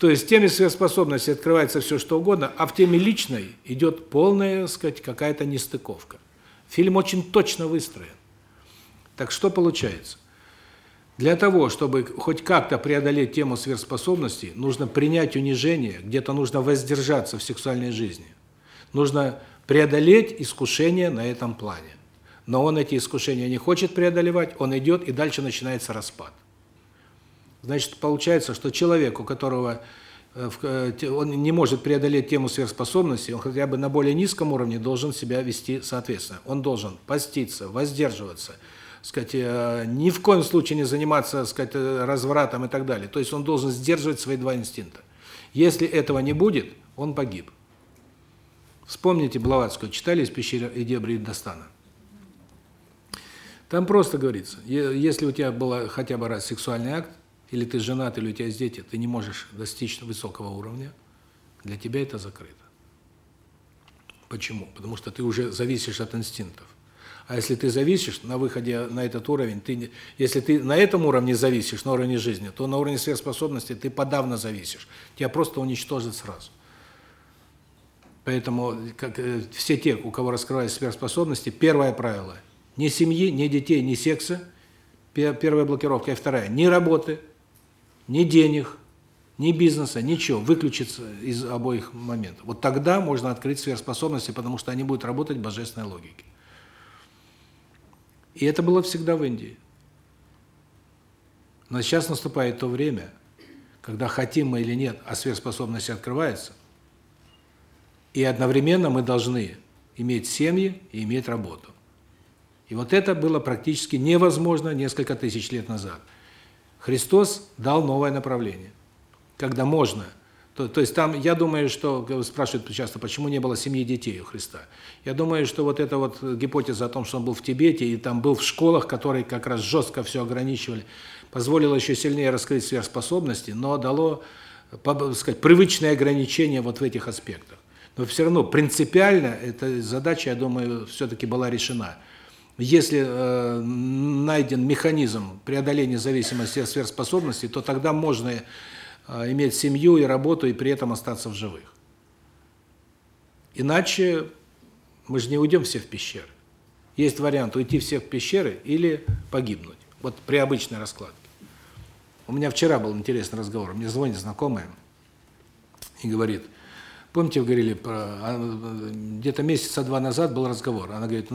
[SPEAKER 1] То есть в теме сверхспособности открывается все что угодно, а в теме личной идет полная, так сказать, какая-то нестыковка. Фильм очень точно выстроен. Так что получается? Для того, чтобы хоть как-то преодолеть тему сверхспособностей, нужно принять унижение, где-то нужно воздержаться в сексуальной жизни. Нужно преодолеть искушение на этом плане. Но он эти искушения не хочет преодолевать, он идет, и дальше начинается распад. Значит, получается, что человек, у которого э, э, он не может преодолеть тему сверхспособности, он хотя бы на более низком уровне должен себя вести соответственно. Он должен поститься, воздерживаться, сказать, э, ни в коем случае не заниматься, сказать, развратом и так далее. То есть он должен сдерживать свои два инстинкта. Если этого не будет, он погиб. Вспомните Блаватскую, читали из пещеры Эдебри Достана. Там просто говорится, если у тебя был хотя бы раз сексуальный акт, или ты женат, или у тебя есть дети, ты не можешь достичь высокого уровня, для тебя это закрыто. Почему? Потому что ты уже зависишь от инстинктов. А если ты зависишь на выходе на этот уровень, ты если ты на этом уровне зависишь, на уровне жизни, то на уровне сверхспособности ты подавно зависишь. Тебя просто уничтожат сразу. Поэтому как э, все те, у кого раскрываются сверхспособности, первое правило: ни семьи, ни детей, ни секса. Первая блокировка, и вторая: ни работы, ни денег, ни бизнеса, ничего, выключится из обоих моментов. Вот тогда можно открыть сверхспособности, потому что они будут работать божественной логике. И это было всегда в Индии. Но сейчас наступает то время, когда хотим мы или нет, а сверхспособности открываются, и одновременно мы должны иметь семьи и иметь работу. И вот это было практически невозможно несколько тысяч лет назад. Христос дал новое направление. Когда можно. То, то есть там, я думаю, что спрашивают часто, почему не было семьи детей у Христа. Я думаю, что вот эта вот гипотеза о том, что он был в Тибете и там был в школах, которые как раз жестко все ограничивали, позволило еще сильнее раскрыть сверхспособности, но дало, так сказать, привычные ограничения вот в этих аспектах. Но все равно принципиально эта задача, я думаю, все таки была решена если э, найден механизм преодоления зависимости от сверхспособностей, то тогда можно э, иметь семью и работу и при этом остаться в живых. Иначе мы же не уйдем все в пещеры. Есть вариант уйти все в пещеры или погибнуть. Вот при обычной раскладке. У меня вчера был интересный разговор. Мне звонит знакомая и говорит: "Помните, вы говорили про а, где-то месяца два назад был разговор. Она говорит: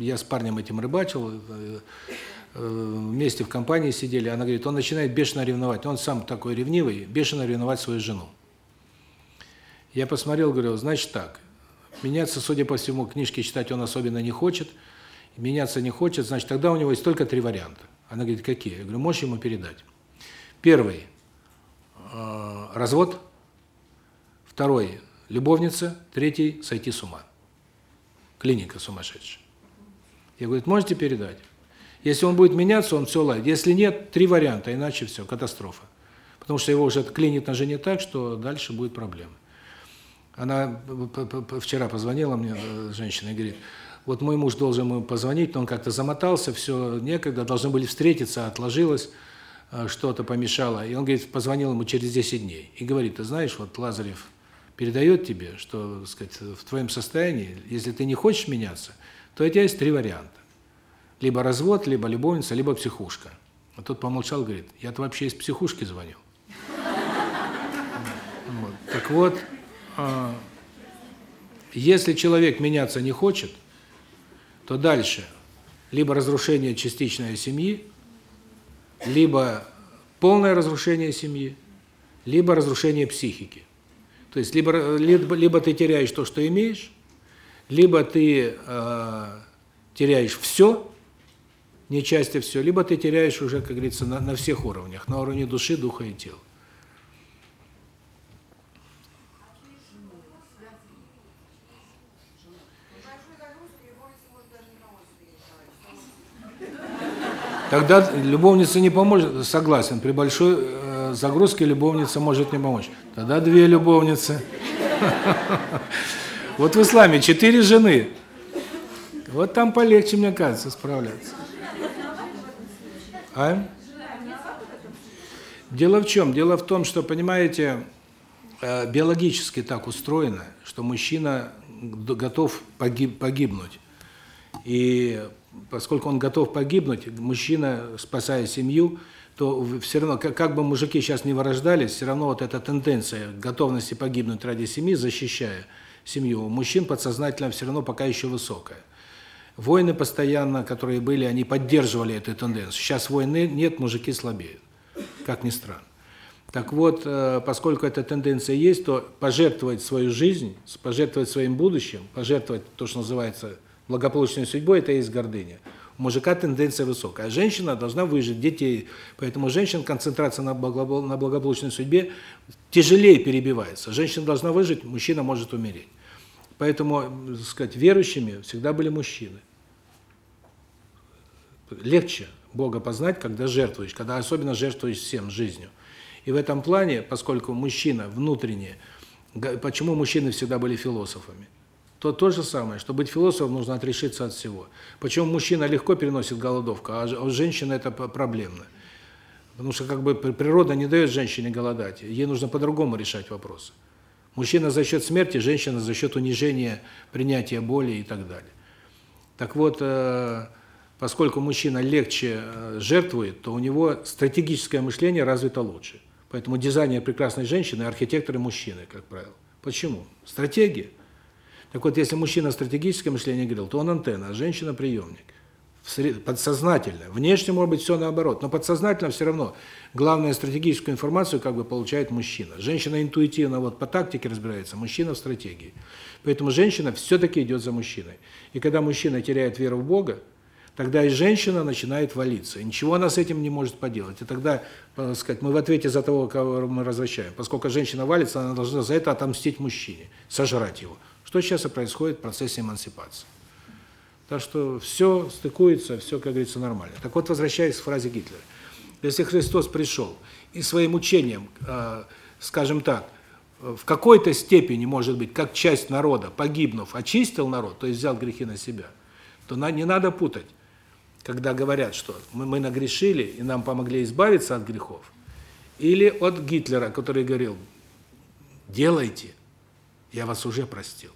[SPEAKER 1] "Я с парнем этим рыбачил, э, э, вместе в компании сидели. Она говорит: "Он начинает бешено ревновать. Он сам такой ревнивый, бешено ревновать свою жену". Я посмотрел, говорю: "Значит так. Меняться, судя по всему, книжки читать он особенно не хочет. Меняться не хочет, значит, тогда у него есть только три варианта. Она говорит: "Какие?" Я говорю: "Можешь ему передать". Первый э развод, второй любовница, третий сойти с ума. Клиника сумасшедшая. Я говорю: "Можете передать?" Если он будет меняться, он все ладит. Если нет, три варианта, иначе все катастрофа. Потому что его уже клинит на жене так, что дальше будет проблема. Она вчера позвонила мне э, женщина и говорит: "Вот мой муж должен ему позвонить, но он как-то замотался, все некогда, должны были встретиться, отложилось, э, что-то помешало". И он говорит, позвонил ему через 10 дней и говорит: "Ты знаешь, вот Лазарев передает тебе, что, так сказать, в твоем состоянии, если ты не хочешь меняться, то у тебя есть три варианта: либо развод, либо любовница, либо психушка". А тот помолчал, говорит: "Я-то вообще из психушки звоню". Вот. Так вот, а, если человек меняться не хочет, то дальше либо разрушение частичной семьи, либо полное разрушение семьи, либо разрушение психики. То есть либо либо, либо ты теряешь то, что имеешь, либо ты э, теряешь все, не части все, либо ты теряешь уже, как говорится, на, на всех уровнях, на уровне души, духа и тела. Тогда любовница не поможет, согласен, при большой э, загрузке любовница может не помочь. Тогда две любовницы. Вот в исламе четыре жены. Вот там полегче, мне кажется, справляться. А? Дело в чем? Дело в том, что, понимаете, э, биологически так устроено, что мужчина готов погиб, погибнуть. И поскольку он готов погибнуть, мужчина, спасая семью, то все равно, как, как бы мужики сейчас не вырождались, все равно вот эта тенденция готовности погибнуть ради семьи, защищая семью, у мужчин подсознательно все равно пока еще высокая. Войны постоянно, которые были, они поддерживали эту тенденцию. Сейчас войны нет, мужики слабеют, как ни странно. Так вот, э, поскольку эта тенденция есть, то пожертвовать свою жизнь, пожертвовать своим будущим, пожертвовать то, что называется благополучной судьбой это и есть гордыня. Мужика тенденция высокая, а женщина должна выжить детей. Поэтому женщин концентрация на на благополучной судьбе тяжелее перебивается. Женщина должна выжить, мужчина может умереть. Поэтому, так сказать, верующими всегда были мужчины. Легче Бога познать, когда жертвуешь, когда особенно жертвуешь всем жизнью. И в этом плане, поскольку мужчина внутренне, почему мужчины всегда были философами? То то же самое, что быть философом нужно отрешиться от всего. Почему мужчина легко переносит голодовку, а у женщины это проблемно. Потому что как бы природа не дает женщине голодать, ей нужно по-другому решать вопросы. Мужчина за счет смерти, женщина за счет унижения, принятия боли и так далее. Так вот, э, поскольку мужчина легче э, жертвует, то у него стратегическое мышление развито лучше. Поэтому дизайнер прекрасной женщины, архитекторы мужчины, как правило. Почему? Стратегия. Так вот, если мужчина стратегическое мышление говорил, то он антенна, а женщина приемник. Подсознательно. Внешне может быть все наоборот, но подсознательно все равно главную стратегическую информацию как бы получает мужчина. Женщина интуитивно вот по тактике разбирается, мужчина в стратегии. Поэтому женщина все-таки идет за мужчиной. И когда мужчина теряет веру в Бога, тогда и женщина начинает валиться. И ничего она с этим не может поделать. И тогда, так сказать, мы в ответе за того, кого мы развращаем. Поскольку женщина валится, она должна за это отомстить мужчине, сожрать его. Что сейчас и происходит в процессе эмансипации. Так что все стыкуется, все, как говорится, нормально. Так вот, возвращаясь к фразе Гитлера. Если Христос пришел и своим учением, э, скажем так, в какой-то степени, может быть, как часть народа, погибнув, очистил народ, то есть взял грехи на себя, то не надо путать, когда говорят, что мы, мы нагрешили и нам помогли избавиться от грехов, или от Гитлера, который говорил, делайте, я вас уже простил.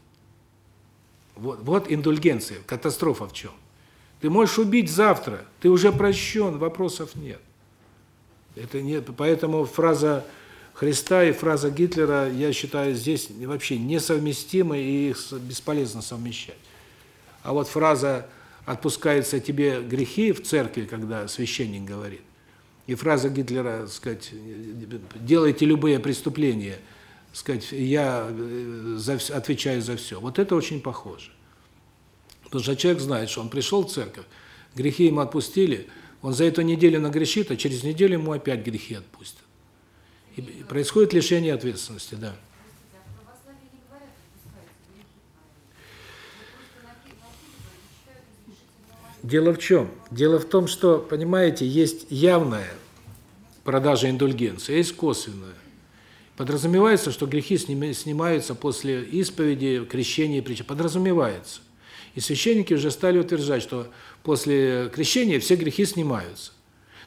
[SPEAKER 1] Вот, вот индульгенция, катастрофа в чем. Ты можешь убить завтра, ты уже прощен, вопросов нет. Это не, поэтому фраза Христа и фраза Гитлера, я считаю, здесь вообще несовместимы и их бесполезно совмещать. А вот фраза «отпускаются тебе грехи» в церкви, когда священник говорит, и фраза Гитлера, сказать, «делайте любые преступления», сказать, я э, за, отвечаю за все. Вот это очень похоже. Потому что человек знает, что он пришел в церковь, грехи ему отпустили, он за эту неделю нагрешит, а через неделю ему опять грехи отпустят. И происходит лишение ответственности, да. Дело в чем? Дело в том, что, понимаете, есть явная продажа индульгенции, есть косвенная. Подразумевается, что грехи снимаются после исповеди, крещения и причем. Подразумевается. И священники уже стали утверждать, что после крещения все грехи снимаются.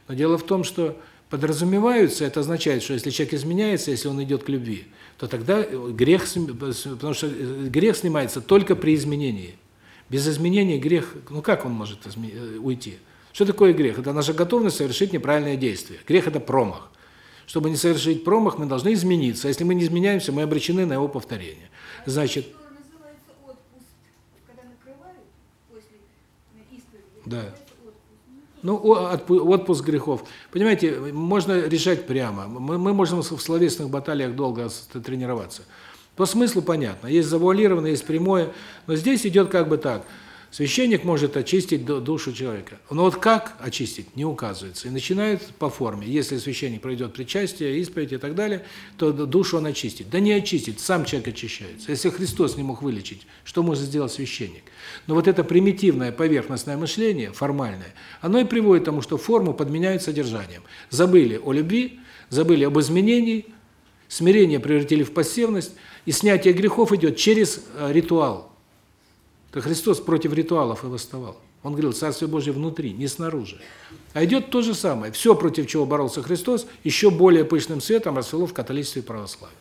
[SPEAKER 1] Но дело в том, что подразумеваются, это означает, что если человек изменяется, если он идет к любви, то тогда грех, потому что грех снимается только при изменении. Без изменения грех, ну как он может э, уйти? Что такое грех? Это наша готовность совершить неправильное действие. Грех – это промах. Чтобы не совершить промах, мы должны измениться. А если мы не изменяемся, мы обречены на его повторение. Значит, да. Ну, отпуск грехов. Понимаете, можно решать прямо. Мы, мы можем в словесных баталиях долго тренироваться. По смыслу понятно. Есть завуалированное, есть прямое. Но здесь идет как бы так. Священник может очистить душу человека. Но вот как очистить, не указывается. И начинает по форме. Если священник пройдет причастие, исповедь и так далее, то душу он очистит. Да не очистит, сам человек очищается. Если Христос не мог вылечить, что может сделать священник? Но вот это примитивное поверхностное мышление, формальное, оно и приводит к тому, что форму подменяют содержанием. Забыли о любви, забыли об изменении, смирение превратили в пассивность, и снятие грехов идет через э, ритуал. То Христос против ритуалов и восставал. Он говорил, Царствие Божье внутри, не снаружи. А идет то же самое. Все, против чего боролся Христос, еще более пышным светом расцвело в католичестве и православии.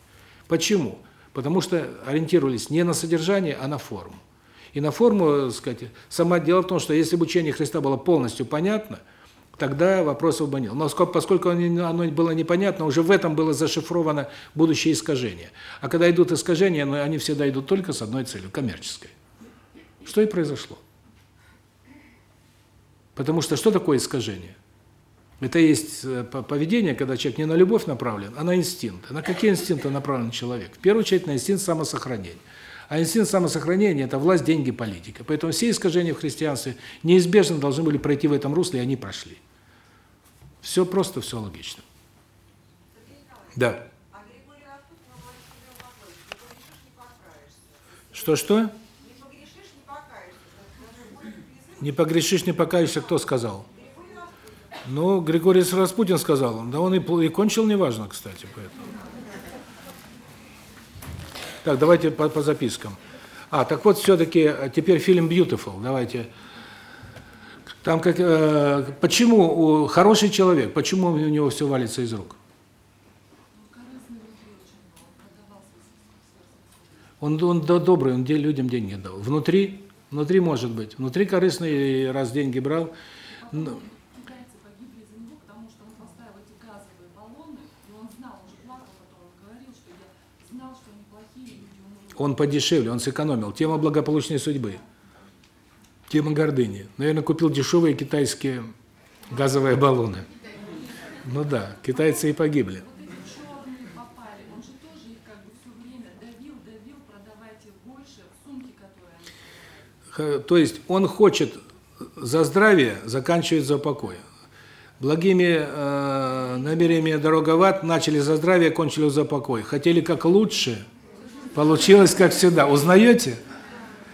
[SPEAKER 1] Почему? Потому что ориентировались не на содержание, а на форму. И на форму, так сказать, сама дело в том, что если учение Христа было полностью понятно, тогда вопросов бы нет. Но поскольку оно было непонятно, уже в этом было зашифровано будущее искажение. А когда идут искажения, они всегда идут только с одной целью – коммерческой. Что и произошло. Потому что что такое искажение? Это есть э, поведение, когда человек не на любовь направлен, а на инстинкты. На какие инстинкты направлен человек? В первую очередь на инстинкт самосохранения. А инстинкт самосохранения – это власть, деньги, политика. Поэтому все искажения в христианстве неизбежно должны были пройти в этом русле, и они прошли. Все просто, все логично. Да. Что-что? Не погрешишь, не покаешься, кто сказал? Ну, Григорий Распутин сказал. Да он и, и кончил неважно, кстати, поэтому. Так, давайте по, по запискам. А, так вот, все-таки а, теперь фильм Beautiful. Давайте. Там как э, почему у хороший человек, почему у него все валится из рук? Он он добрый, он людям деньги дал. Внутри Внутри может быть. Внутри корыстный, раз деньги брал. Но... Он подешевле, он сэкономил. Тема благополучной судьбы. Тема гордыни. Наверное, купил дешевые китайские газовые баллоны. Ну да, китайцы и погибли. То есть он хочет за здравие, заканчивает за покой. Благими э, намерениями дорога в ад, начали за здравие, кончили за покой. Хотели как лучше, получилось как всегда. Узнаете?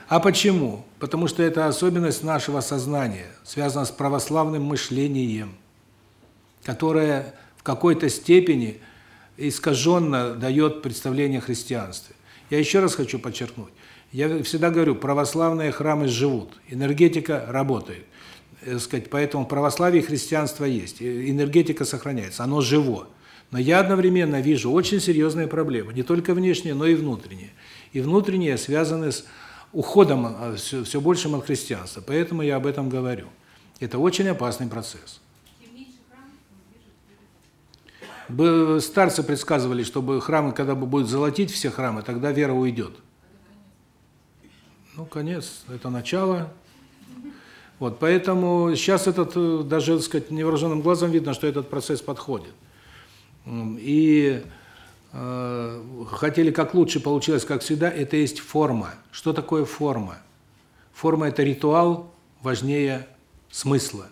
[SPEAKER 1] А почему? Потому что это особенность нашего сознания, связана с православным мышлением, которое в какой-то степени искаженно дает представление о христианстве. Я еще раз хочу подчеркнуть. Я всегда говорю, православные храмы живут, энергетика работает. Э, сказать, поэтому в православии христианство есть, энергетика сохраняется, оно живо. Но я одновременно вижу очень серьезные проблемы, не только внешние, но и внутренние. И внутренние связаны с уходом все, все большим от христианства. Поэтому я об этом говорю. Это очень опасный процесс. Старцы предсказывали, чтобы храмы, когда бы будут золотить все храмы, тогда вера уйдет. Ну, конец, это начало. Вот, поэтому сейчас этот, э, даже, так сказать, невооруженным глазом видно, что этот процесс подходит. И э, хотели как лучше, получилось как всегда, это есть форма. Что такое форма? Форма – это ритуал важнее смысла.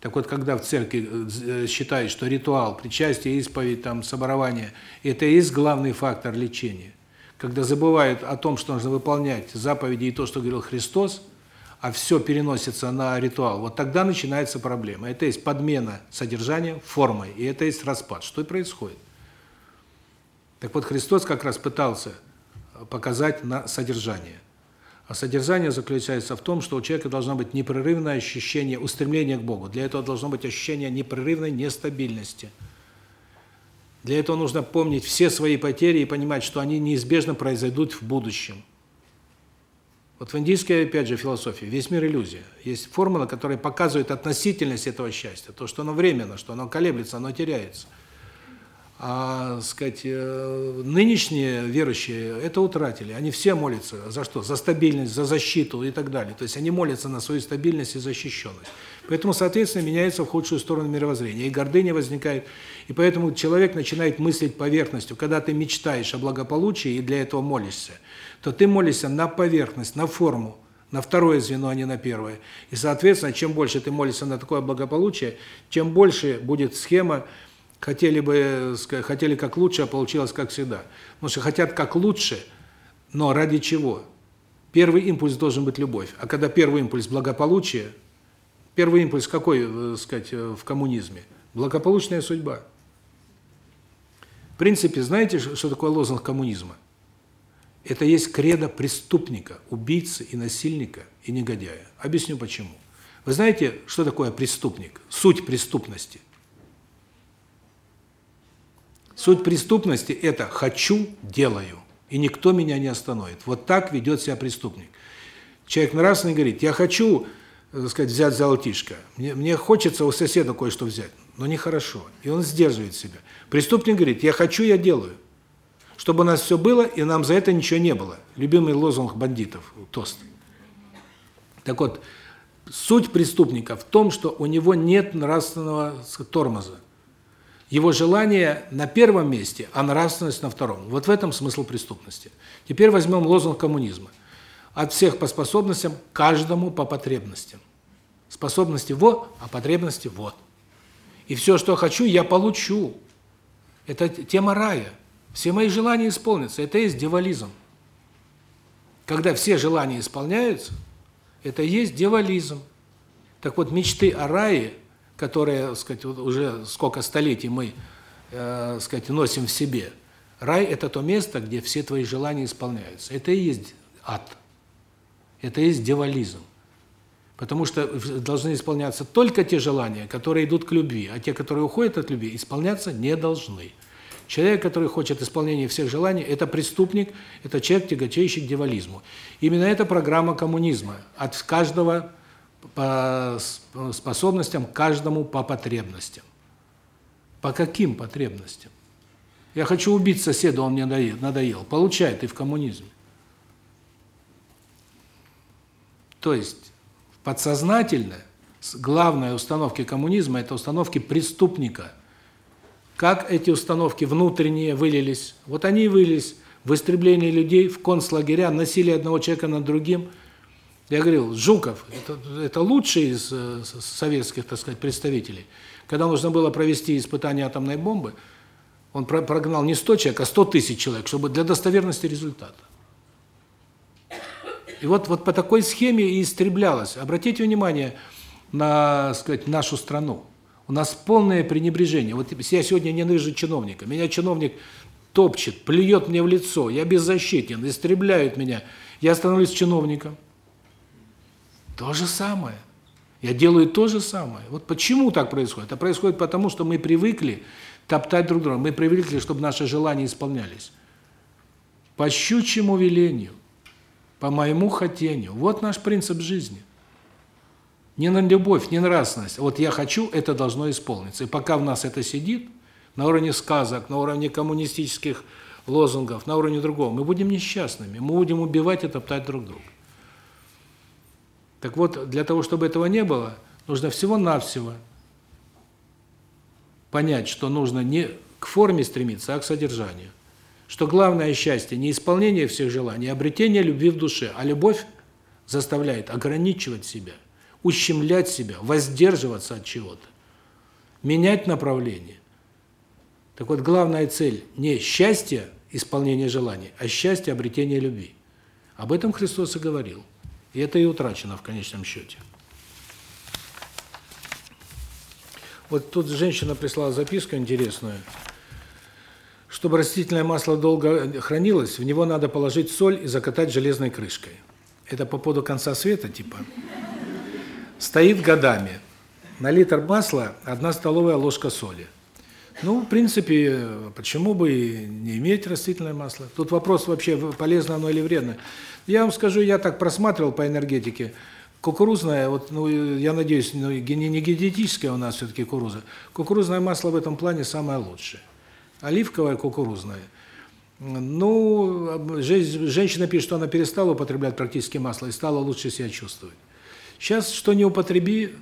[SPEAKER 1] Так вот, когда в церкви э, считают, что ритуал, причастие, исповедь, там, соборование – это и есть главный фактор лечения, когда забывают о том, что нужно выполнять заповеди и то, что говорил Христос, а все переносится на ритуал, вот тогда начинается проблема. Это есть подмена содержания формой, и это есть распад. Что и происходит. Так вот, Христос как раз пытался показать на содержание. А содержание заключается в том, что у человека должно быть непрерывное ощущение устремления к Богу. Для этого должно быть ощущение непрерывной нестабильности. Для этого нужно помнить все свои потери и понимать, что они неизбежно произойдут в будущем. Вот в индийской, опять же, философии весь мир иллюзия. Есть формула, которая показывает относительность этого счастья, то, что оно временно, что оно колеблется, оно теряется. А, сказать, э, нынешние верующие это утратили. Они все молятся за что? За стабильность, за защиту и так далее. То есть они молятся на свою стабильность и защищенность. Поэтому, соответственно, меняется в худшую сторону мировоззрения. И гордыня возникает. И поэтому человек начинает мыслить поверхностью. Когда ты мечтаешь о благополучии и для этого молишься, то ты молишься на поверхность, на форму, на второе звено, а не на первое. И, соответственно, чем больше ты молишься на такое благополучие, чем больше будет схема хотели бы, хотели как лучше, а получилось как всегда. Потому что хотят как лучше, но ради чего? Первый импульс должен быть любовь. А когда первый импульс благополучие, первый импульс какой, э, сказать, э, в коммунизме? Благополучная судьба. Принципе, знаете, что такое лозунг коммунизма? Это есть кредо преступника, убийцы и насильника и негодяя. Объясню почему. Вы знаете, что такое преступник? Суть преступности. Суть преступности это хочу делаю, и никто меня не остановит. Вот так ведет себя преступник. Человек нравственный говорит: "Я хочу, так сказать, взять золотишко. Мне мне хочется у соседа кое-что взять, но нехорошо". И он сдерживает себя. Преступник говорит: "Я хочу, я делаю" чтобы у нас все было, и нам за это ничего не было. Любимый лозунг бандитов, тост. Так вот, суть преступника в том, что у него нет нравственного тормоза. Его желание на первом месте, а нравственность на втором. Вот в этом смысл преступности. Теперь возьмем лозунг коммунизма. От всех по способностям, каждому по потребностям. Способности во, а потребности вот. И все, что хочу, я получу. Это тема рая. Все мои желания исполнятся. Это есть девализм. Когда все желания исполняются, это есть девализм. Так вот, мечты о рае, которые, так сказать, уже сколько столетий мы, э, сказать, носим в себе. Рай это то место, где все твои желания исполняются. Это и есть ад. Это и есть девализм. Потому что должны исполняться только те желания, которые идут к любви, а те, которые уходят от любви, исполняться не должны. Человек, который хочет исполнения всех желаний, это преступник, это человек, тяготеющий к девализму. Именно эта программа коммунизма. От каждого по способностям, каждому по потребностям. По каким потребностям? Я хочу убить соседа, он мне надоел. Получай ты в коммунизме. То есть подсознательно главная установка коммунизма это установки преступника – как эти установки внутренние вылились? Вот они и вылились в истребление людей, в концлагеря, насилие одного человека над другим. Я говорил, Жуков это это лучший из э, советских, так сказать, представителей. Когда нужно было провести испытание атомной бомбы, он прогнал не 100 человек, а 100 тысяч человек, чтобы для достоверности результата. И вот вот по такой схеме и истреблялось. Обратите внимание на, сказать, нашу страну. У нас полное пренебрежение. Вот я сегодня ненавижу чиновника. Меня чиновник топчет, плюет мне в лицо. Я беззащитен, истребляют меня. Я становлюсь чиновником. То же самое. Я делаю то же самое. Вот почему так происходит? Это происходит потому, что мы привыкли топтать друг друга. Мы привыкли, чтобы наши желания исполнялись. По щучьему велению. По моему хотению. Вот наш принцип жизни. Не на любовь, не нравственность. Вот я хочу, это должно исполниться. И пока в нас это сидит, на уровне сказок, на уровне коммунистических лозунгов, на уровне другого, мы будем несчастными. Мы будем убивать и топтать друг друга. Так вот, для того, чтобы этого не было, нужно всего-навсего понять, что нужно не к форме стремиться, а к содержанию. Что главное счастье не исполнение всех желаний, а обретение любви в душе. А любовь заставляет ограничивать себя, ущемлять себя, воздерживаться от чего-то, менять направление. Так вот, главная цель не счастье, исполнение желаний, а счастье обретение любви. Об этом Христос и говорил. И это и утрачено в конечном счете. Вот тут женщина прислала записку интересную. Чтобы растительное масло долго хранилось, в него надо положить соль и закатать железной крышкой. Это по поводу конца света типа. Стоит годами. На литр масла одна столовая ложка соли. Ну, в принципе, почему бы и не иметь растительное масло? Тут вопрос вообще, полезно оно или вредно. Я вам скажу, я так просматривал по энергетике. Кукурузное, вот, ну, я надеюсь, ну, не генетическое у нас все-таки кукуруза. Кукурузное масло в этом плане самое лучшее. Оливковое, кукурузное. Ну, женщина пишет, что она перестала употреблять практически масло и стала лучше себя чувствовать. Сейчас, что не употреби,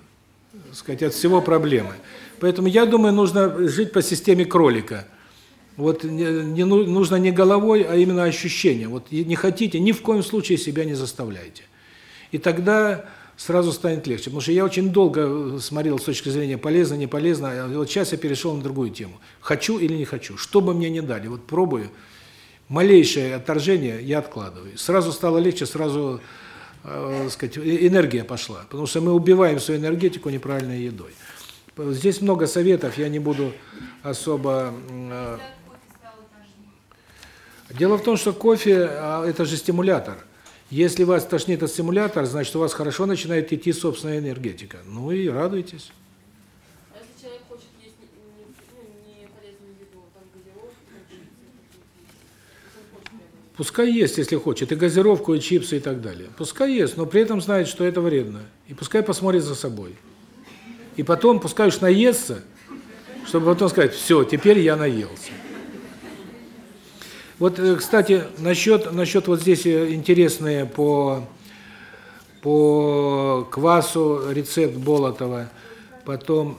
[SPEAKER 1] сказать, от всего проблемы. Поэтому я думаю, нужно жить по системе кролика. Вот не, ну, нужно не головой, а именно ощущение. Вот не хотите, ни в коем случае себя не заставляйте. И тогда сразу станет легче. Потому что я очень долго смотрел с точки зрения полезно, не полезно, а вот сейчас я перешел на другую тему. Хочу или не хочу, что бы мне ни дали, вот пробую. Малейшее отторжение я откладываю. Сразу стало легче, сразу, э, сказать, энергия пошла. Потому что мы убиваем свою энергетику неправильной едой. Здесь много советов, я не буду особо... Э, Дело в том, что кофе а, – это же стимулятор. Если вас тошнит от стимулятора, значит, у вас хорошо начинает идти собственная энергетика. Ну и радуйтесь.
[SPEAKER 4] А если человек хочет есть не, не, не полезную еду, там газировку,
[SPEAKER 1] Пускай есть, если хочет, и газировку, и чипсы, и так далее. Пускай есть, но при этом знает, что это вредно. И пускай посмотрит за собой. И потом, пускай уж наестся, чтобы потом сказать, все, теперь я наелся. Вот, э, кстати, насчет насчет вот здесь э, интересные по по квасу рецепт Болотова. Потом,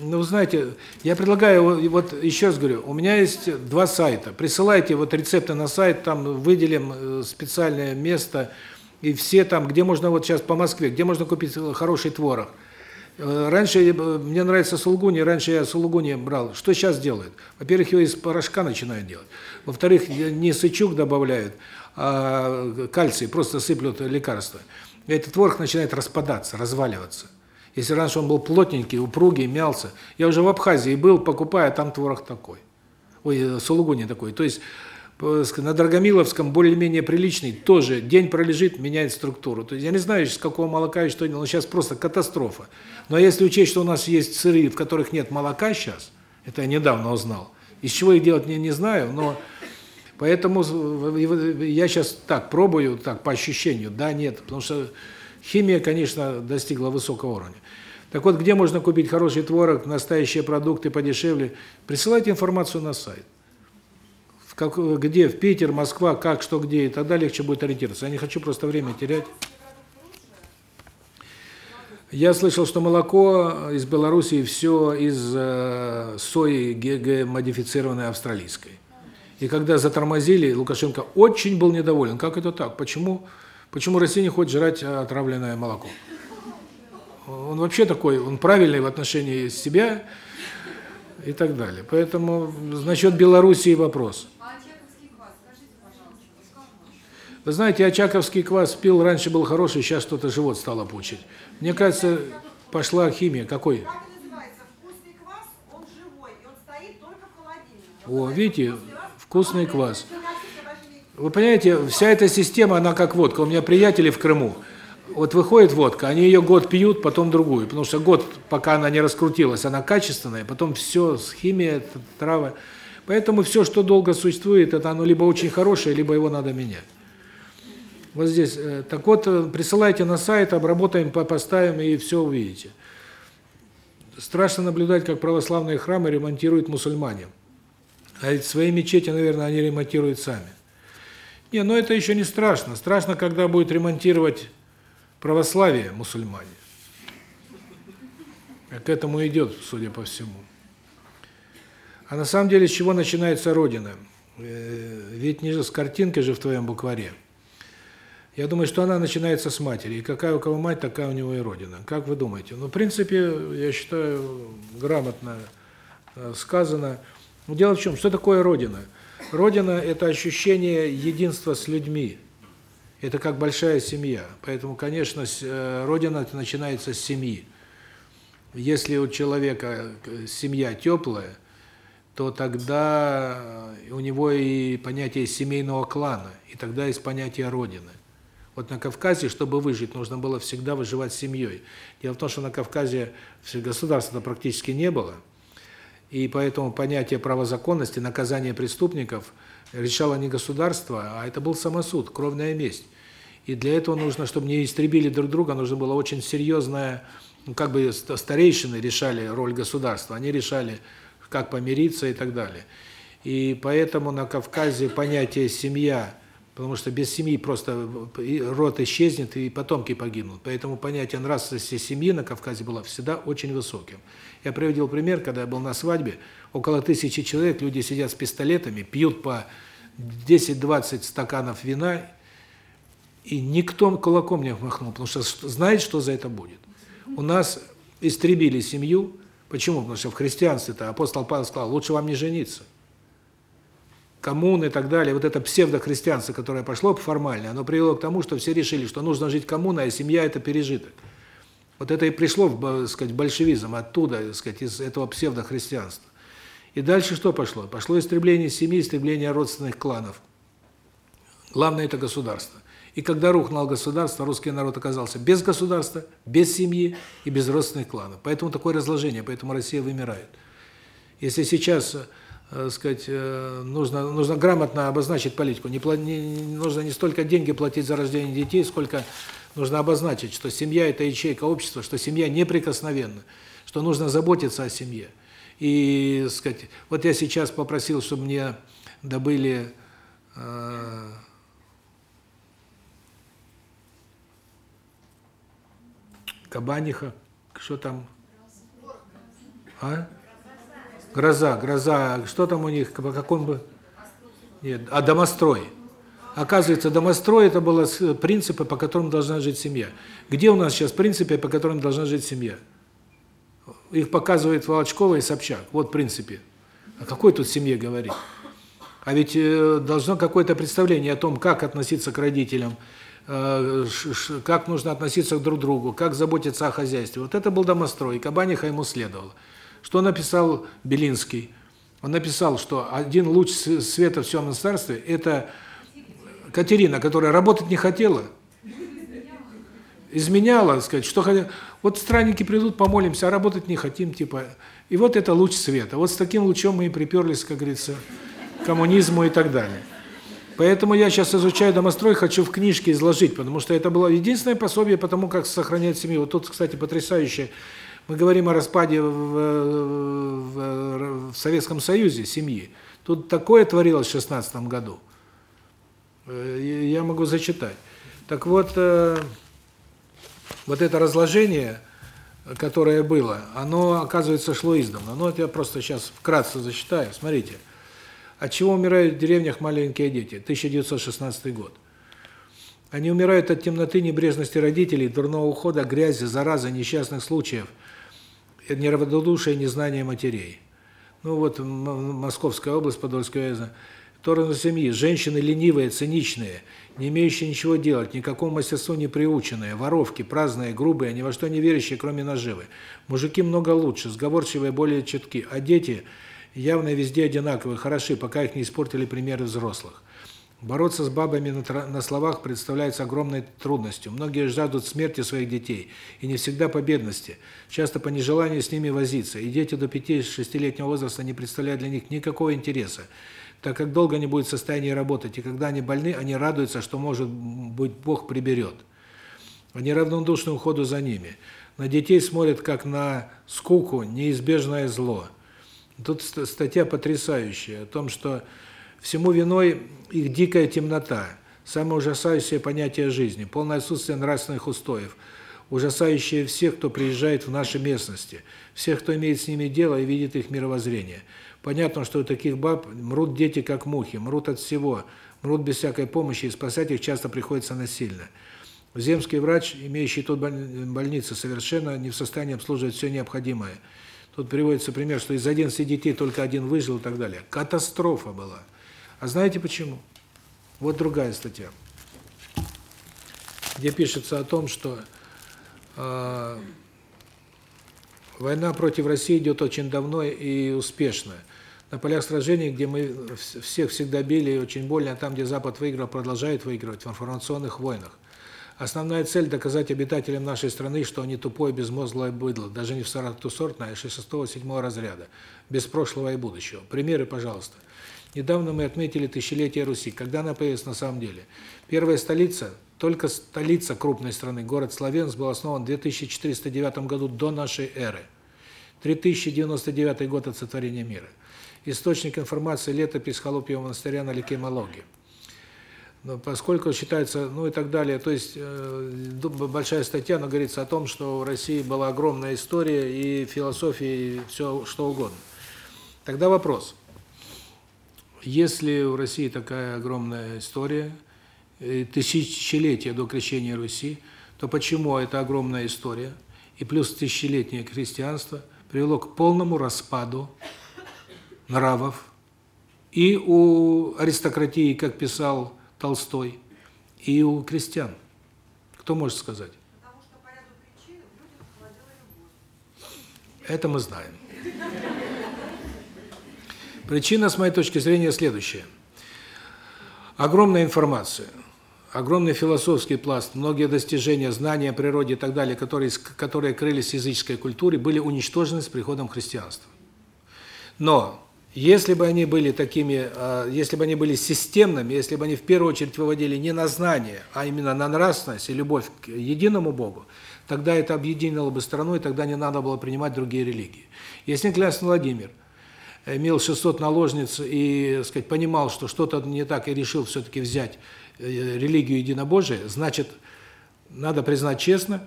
[SPEAKER 1] ну, знаете, я предлагаю, вот еще раз говорю, у меня есть два сайта. Присылайте вот рецепты на сайт, там выделим э, специальное место, и все там, где можно, вот сейчас по Москве, где можно купить хороший творог. Раньше мне нравится сулугуни, раньше я сулугуни брал. Что сейчас делают? Во-первых, его из порошка начинают делать. Во-вторых, не сычук добавляют, а кальций, просто сыплют лекарства. И этот творог начинает распадаться, разваливаться. Если раньше он был плотненький, упругий, мялся. Я уже в Абхазии был, покупая, там творог такой. Ой, сулугуни такой. То есть на Драгомиловском более-менее приличный, тоже день пролежит, меняет структуру. То есть я не знаю, с какого молока и что, но сейчас просто катастрофа. Но если учесть, что у нас есть сыры, в которых нет молока сейчас, это я недавно узнал, из чего их делать не, не знаю, но поэтому я сейчас так пробую, так по ощущению, да, нет, потому что химия, конечно, достигла высокого уровня. Так вот, где можно купить хороший творог, настоящие продукты подешевле? Присылайте информацию на сайт как, где, в Питер, Москва, как, что, где, и тогда легче будет ориентироваться. Я не хочу просто время терять. Я слышал, что молоко из Белоруссии все из э, сои ГГ-модифицированной австралийской. И когда затормозили, Лукашенко очень был недоволен. Как это так? Почему почему Россия не хочет жрать отравленное молоко? Он вообще такой, он правильный в отношении себя и так далее. Поэтому насчет Белоруссии вопрос. Вы знаете, очаковский квас пил, раньше был хороший, сейчас что-то живот стало пучить. Мне кажется, пошла химия. Какой?
[SPEAKER 5] Как называется? Вкусный квас, он живой, и он стоит только в холодильнике.
[SPEAKER 1] О, видите, вкусный квас. Вы понимаете, вся эта система, она как водка. У меня приятели в Крыму. Вот выходит водка, они ее год пьют, потом другую. Потому что год, пока она не раскрутилась, она качественная, потом все с химией, травы. Поэтому все, что долго существует, это оно либо очень хорошее, либо его надо менять. Вот здесь. Э, так вот, э, присылайте на сайт, обработаем, поставим и все увидите. Страшно наблюдать, как православные храмы ремонтируют мусульмане. А ведь свои мечети, наверное, они ремонтируют сами. Не, но это еще не страшно. Страшно, когда будет ремонтировать православие мусульмане. К этому идет, судя по всему. А на самом деле с чего начинается Родина? Э, ведь не с картинки же в твоем букваре. Я думаю, что она начинается с матери. И какая у кого мать, такая у него и Родина. Как вы думаете? Ну, в принципе, я считаю, грамотно э, сказано. Но дело в чем? Что такое Родина? Родина – это ощущение единства с людьми. Это как большая семья. Поэтому, конечно, э, Родина начинается с семьи. Если у человека семья теплая, то тогда у него и понятие семейного клана, и тогда есть понятие родины. Вот на Кавказе, чтобы выжить, нужно было всегда выживать с семьей. Дело в том, что на Кавказе государства практически не было, и поэтому понятие правозаконности, наказания преступников решало не государство, а это был самосуд, кровная месть. И для этого нужно, чтобы не истребили друг друга, нужно было очень серьезное, ну, как бы старейшины решали роль государства, они решали как помириться и так далее. И поэтому на Кавказе понятие «семья», потому что без семьи просто род исчезнет и потомки погибнут. Поэтому понятие нравственности семьи на Кавказе было всегда очень высоким. Я приводил пример, когда я был на свадьбе, около тысячи человек, люди сидят с пистолетами, пьют по 10-20 стаканов вина, и никто кулаком не махнул, потому что знает, что за это будет. У нас истребили семью, Почему? Потому что в христианстве-то апостол Павел сказал, лучше вам не жениться. Коммуны и так далее, вот это псевдохристианство, которое пошло формально, оно привело к тому, что все решили, что нужно жить коммуной, а семья – это пережиток. Вот это и пришло, так сказать, большевизм оттуда, так сказать, из этого псевдохристианства. И дальше что пошло? Пошло истребление семьи, истребление родственных кланов. Главное – это государство. И когда рухнуло государство, русский народ оказался без государства, без семьи и без родственных кланов. Поэтому такое разложение, поэтому Россия вымирает. Если сейчас, э, сказать, э, нужно нужно грамотно обозначить политику, не, не нужно не столько деньги платить за рождение детей, сколько нужно обозначить, что семья это ячейка общества, что семья неприкосновенна, что нужно заботиться о семье. И, сказать, вот я сейчас попросил, чтобы мне добыли э, Кабаниха, что там? А? Гроза, гроза, что там у них, по какому бы? Нет, а домострой. Оказывается, домострой это было принципы, по которым должна жить семья. Где у нас сейчас принципы, по которым должна жить семья? Их показывает Волочкова и Собчак. Вот принципы. О какой тут семье говорить? А ведь э, должно какое-то представление о том, как относиться к родителям, Э, как нужно относиться друг к другу, как заботиться о хозяйстве. Вот это был домострой, Кабаниха ему следовало. Что написал Белинский? Он написал, что один луч света в темном царстве – это Катерина, которая работать не хотела, изменяла, сказать, что хотела. Вот странники придут, помолимся, а работать не хотим, типа. И вот это луч света. Вот с таким лучом мы и приперлись, как говорится, к коммунизму и так далее. Поэтому я сейчас изучаю домострой, хочу в книжке изложить, потому что это было единственное пособие по тому, как сохранять семью. Вот тут, кстати, потрясающе. Мы говорим о распаде в, в, в Советском Союзе семьи. Тут такое творилось в 16 году. Э, я могу зачитать. Так вот, э, вот это разложение, которое было, оно, оказывается, шло издавна. Ну, вот я просто сейчас вкратце зачитаю. Смотрите. От чего умирают в деревнях маленькие дети? 1916 год. Они умирают от темноты, небрежности родителей, дурного ухода, грязи, заразы, несчастных случаев, неравнодушия, незнания матерей. Ну вот Московская область, Подольская область. Сторону семьи. Женщины ленивые, циничные, не имеющие ничего делать, никакому мастерству не приученные, воровки, праздные, грубые, ни во что не верящие, кроме наживы. Мужики много лучше, сговорчивые, более четки, а дети – явно везде одинаковые, хороши, пока их не испортили примеры взрослых. Бороться с бабами на, на словах представляется огромной трудностью. Многие жаждут смерти своих детей, и не всегда победности. Часто по нежеланию с ними возиться, и дети до 5-6-летнего возраста не представляют для них никакого интереса. так как долго не будет в состоянии работать, и когда они больны, они радуются, что, может быть, Бог приберет. Они равнодушны уходу за ними. На детей смотрят как на скуку, неизбежное зло. Тут статья потрясающая о том, что всему виной их дикая темнота, самое ужасающее понятие жизни, полное отсутствие нравственных устоев, ужасающее всех, кто приезжает в наши местности, всех, кто имеет с ними дело и видит их мировоззрение. Понятно, что у таких баб мрут дети как мухи, мрут от всего, мрут без всякой помощи, и спасать их часто приходится насильно. Земский врач, имеющий тут больницу, совершенно не в состоянии обслуживать все необходимое. Тут приводится пример, что из 11 детей только один выжил и так далее. Катастрофа была. А знаете почему? Вот другая статья, где пишется о том, что э, война против России идет очень давно и успешно. На полях сражений, где мы всех всегда били и очень больно, а там, где Запад выиграл, продолжает выигрывать в информационных войнах. Основная цель – доказать обитателям нашей страны, что они тупое, безмозглое быдло, даже не в 40-сортное, а 6-7 разряда, без прошлого и будущего. Примеры, пожалуйста. Недавно мы отметили тысячелетие Руси. Когда она появилась на самом деле? Первая столица, только столица крупной страны, город Славянск, был основан в 2409 году до нашей эры. 3099 год от сотворения мира. Источник информации – летопись Холопьего монастыря на реке Малоги. Но поскольку считается, ну и так далее, то есть э, большая статья, но говорится о том, что в России была огромная история и философия, и все что угодно. Тогда вопрос. Если в России такая огромная история, тысячелетия до крещения Руси, то почему эта огромная история и плюс тысячелетнее христианство привело к полному распаду нравов и у аристократии, как писал Толстой, и у крестьян. Кто может сказать?
[SPEAKER 6] Потому что по ряду причин в людях овладела любовь.
[SPEAKER 1] Это мы знаем. Причина, с моей точки зрения, следующая. Огромная информация, огромный философский пласт, многие достижения, знания о природе и так далее, которые, которые крылись в языческой культуре, были уничтожены с приходом христианства. Но если бы они были такими, а, если бы они были системными, если бы они в первую очередь выводили не на знание, а именно на нравственность и любовь к единому Богу, тогда это объединило бы страну, и тогда не надо было принимать другие религии. Если князь Владимир имел 600 наложниц и, так сказать, понимал, что что-то не так, и решил все-таки взять э, религию единобожия, значит, надо признать честно,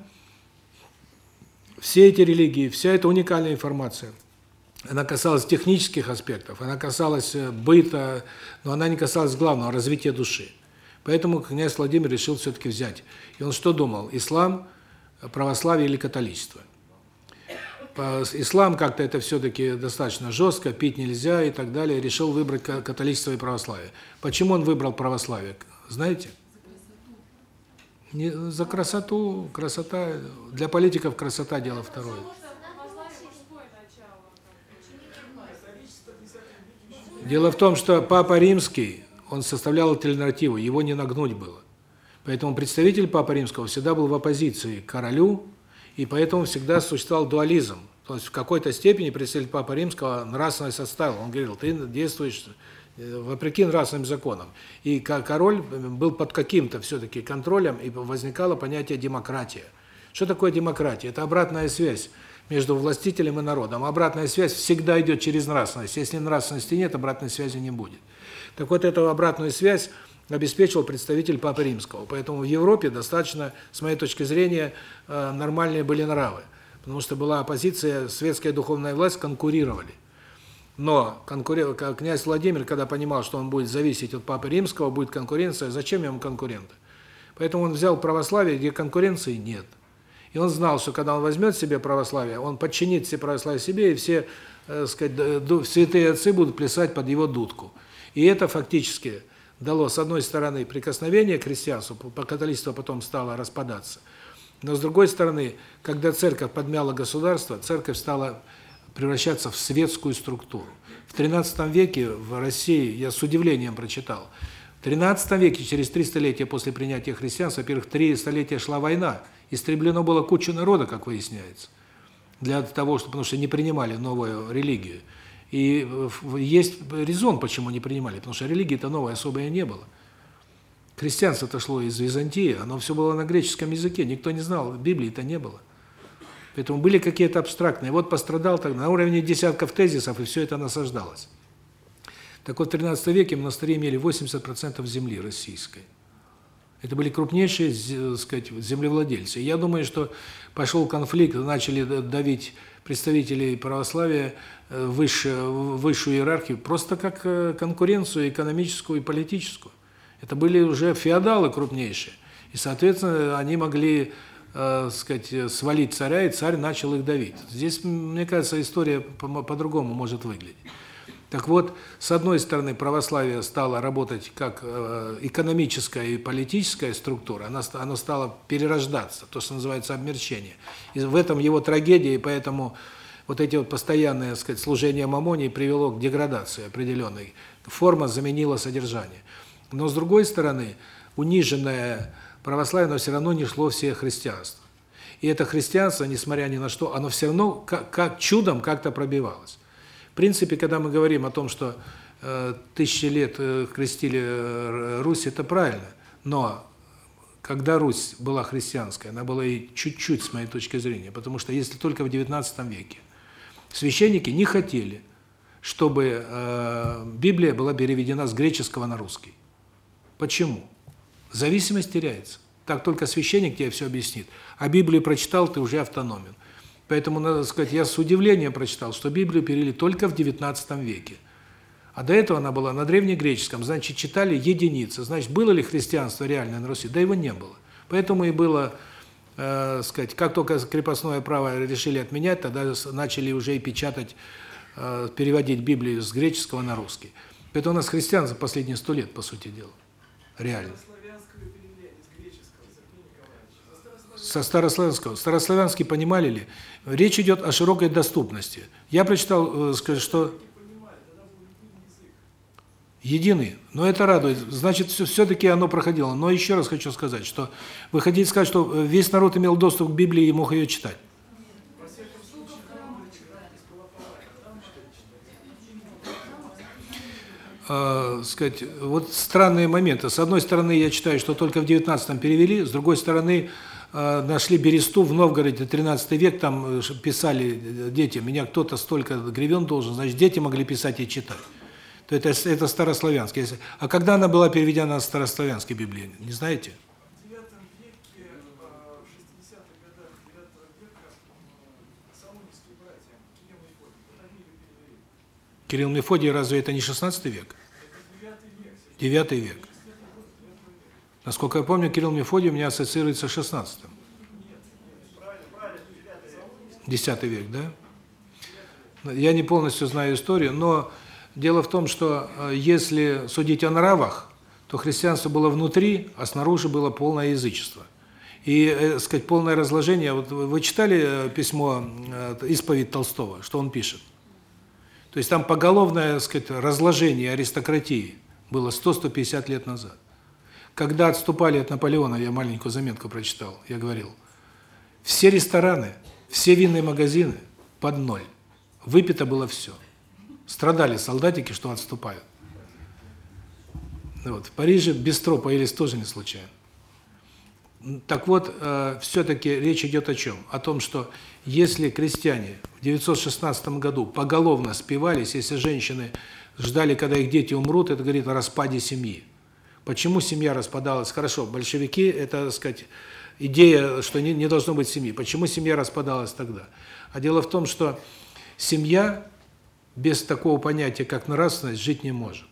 [SPEAKER 1] все эти религии, вся эта уникальная информация – она касалась технических аспектов, она касалась э, быта, но она не касалась главного развития души. Поэтому князь Владимир решил все таки взять. И он что думал? Ислам, православие или католичество? Ислам как-то это все таки достаточно жестко, пить нельзя и так далее, решил выбрать католичество и православие. Почему он выбрал православие? Знаете? Не за красоту, красота для политиков красота дело второе. Дело в том, что Папа Римский, он составлял альтернативу, его не нагнуть было. Поэтому представитель Папы Римского всегда был в оппозиции к королю, и поэтому всегда существовал дуализм. То есть в какой-то степени представитель Папы Римского нравственность оставил. Он говорил, ты действуешь э, вопреки нравственным законам. И король был под каким-то все-таки контролем, и возникало понятие демократия. Что такое демократия? Это обратная связь между властителем и народом. Обратная связь всегда идет через нравственность. Если нравственности нет, обратной связи не будет. Так вот, эту обратную связь обеспечил представитель Папы Римского. Поэтому в Европе достаточно, с моей точки зрения, э, нормальные были нравы. Потому что была оппозиция, светская духовная власть конкурировали. Но конкурент, князь Владимир, когда понимал, что он будет зависеть от Папы Римского, будет конкуренция, зачем ему конкуренты? Поэтому он взял православие, где конкуренции нет. И он знал, что когда он возьмет себе православие, он подчинит все православие себе, и все, э, сказать, святые отцы будут плясать под его дудку. И это фактически дало, с одной стороны, прикосновение к христианству, католичество потом стало распадаться. Но с другой стороны, когда церковь подмяла государство, церковь стала превращаться в светскую структуру. В XIII веке в России, я с удивлением прочитал, в XIII веке, через три столетия после принятия христианства, во-первых, три столетия шла война – Истреблено было куча народа, как выясняется. Для того, чтобы потому что не принимали новую религию. И в- есть резон, почему не принимали, потому что религии-то новой особой не было. Христианство-то шло из Византии, оно все было на греческом языке, никто не знал, Библии-то не было. Поэтому были какие-то абстрактные. Вот пострадал так на уровне десятков тезисов, и все это насаждалось. Так вот, в 13 веке монастыри имели 80% земли российской. Это были крупнейшие, так сказать, землевладельцы. Я думаю, что пошел конфликт, начали давить представителей православия э, выше, в высшую иерархию, просто как э, конкуренцию экономическую и политическую. Это были уже феодалы крупнейшие. И, соответственно, они могли, э, сказать, свалить царя, и царь начал их давить. Здесь, мне кажется, история по- по-другому может выглядеть. Так вот, с одной стороны, православие стало работать как э, экономическая и политическая структура, она, оно стало перерождаться, то, что называется обмерчение. И в этом его трагедия, и поэтому вот эти вот постоянные, сказать, служения мамонии привело к деградации определенной. Форма заменила содержание. Но с другой стороны, униженное православие, оно все равно не шло все христианство. И это христианство, несмотря ни на что, оно все равно как, как чудом как-то пробивалось. В принципе, когда мы говорим о том, что э, тысячи лет э, крестили э, Русь, это правильно. Но когда Русь была христианская, она была и чуть-чуть, с моей точки зрения, потому что если только в XIX веке священники не хотели, чтобы э, Библия была переведена с греческого на русский. Почему? Зависимость теряется. Так только священник тебе все объяснит. А Библию прочитал, ты уже автономен. Поэтому, надо сказать, я с удивлением прочитал, что Библию перевели только в XIX веке. А до этого она была на древнегреческом, значит, читали единицы. Значит, было ли христианство реальное на Руси? Да его не было. Поэтому и было, э, сказать, как только крепостное право решили отменять, тогда начали уже и печатать, э, переводить Библию с греческого на русский. Поэтому у нас христиан за последние сто лет, по сути дела. Реально. Со старославянского. Старославянский понимали ли? Речь идет о широкой доступности. Я прочитал, э, что единый, но это радует. Значит, все-таки оно проходило. Но еще раз хочу сказать, что вы хотите сказать, что э, весь народ имел доступ к Библии и мог ее читать? Э, сказать, вот странные моменты. С одной стороны, я читаю, что только в 19-м перевели, с другой стороны, э, нашли бересту в Новгороде, 13 век, там э, писали э, дети, меня кто-то столько гривен должен, значит, дети могли писать и читать. То это, это старославянский. А когда она была переведена на старославянский Библии, не знаете?
[SPEAKER 3] В IX веке, э, в 60-х годах IX века, э, Солонинские братья, Кирилл и Мефодий, вот они ее перевели.
[SPEAKER 1] Кирилл Мефодий, разве это не 16 век?
[SPEAKER 3] Это 9 век.
[SPEAKER 1] 9 век. Насколько я помню, Кирилл Мефодий у меня ассоциируется с 16 10 век, да? Я не полностью знаю историю, но дело в том, что э, если судить о нравах, то христианство было внутри, а снаружи было полное язычество. И, э, сказать, полное разложение. Вот вы читали э, письмо исповедь Толстого, что он пишет? То есть там поголовное, так сказать, разложение аристократии было 100-150 лет назад. Когда отступали от Наполеона, я маленькую заметку прочитал, я говорил, все рестораны, все винные магазины под ноль. Выпито было все. Страдали солдатики, что отступают. Ну Вот. В Париже бистро поелись тоже не случайно. Так вот, э, все-таки речь идет о чем? О том, что если крестьяне в 916 году поголовно спивались, если женщины ждали, когда их дети умрут, это говорит о распаде семьи. Почему семья распадалась? Хорошо, большевики, это, так сказать, идея, что не, не должно быть семьи. Почему семья распадалась тогда? А дело в том, что семья без такого понятия, как нравственность, жить не может.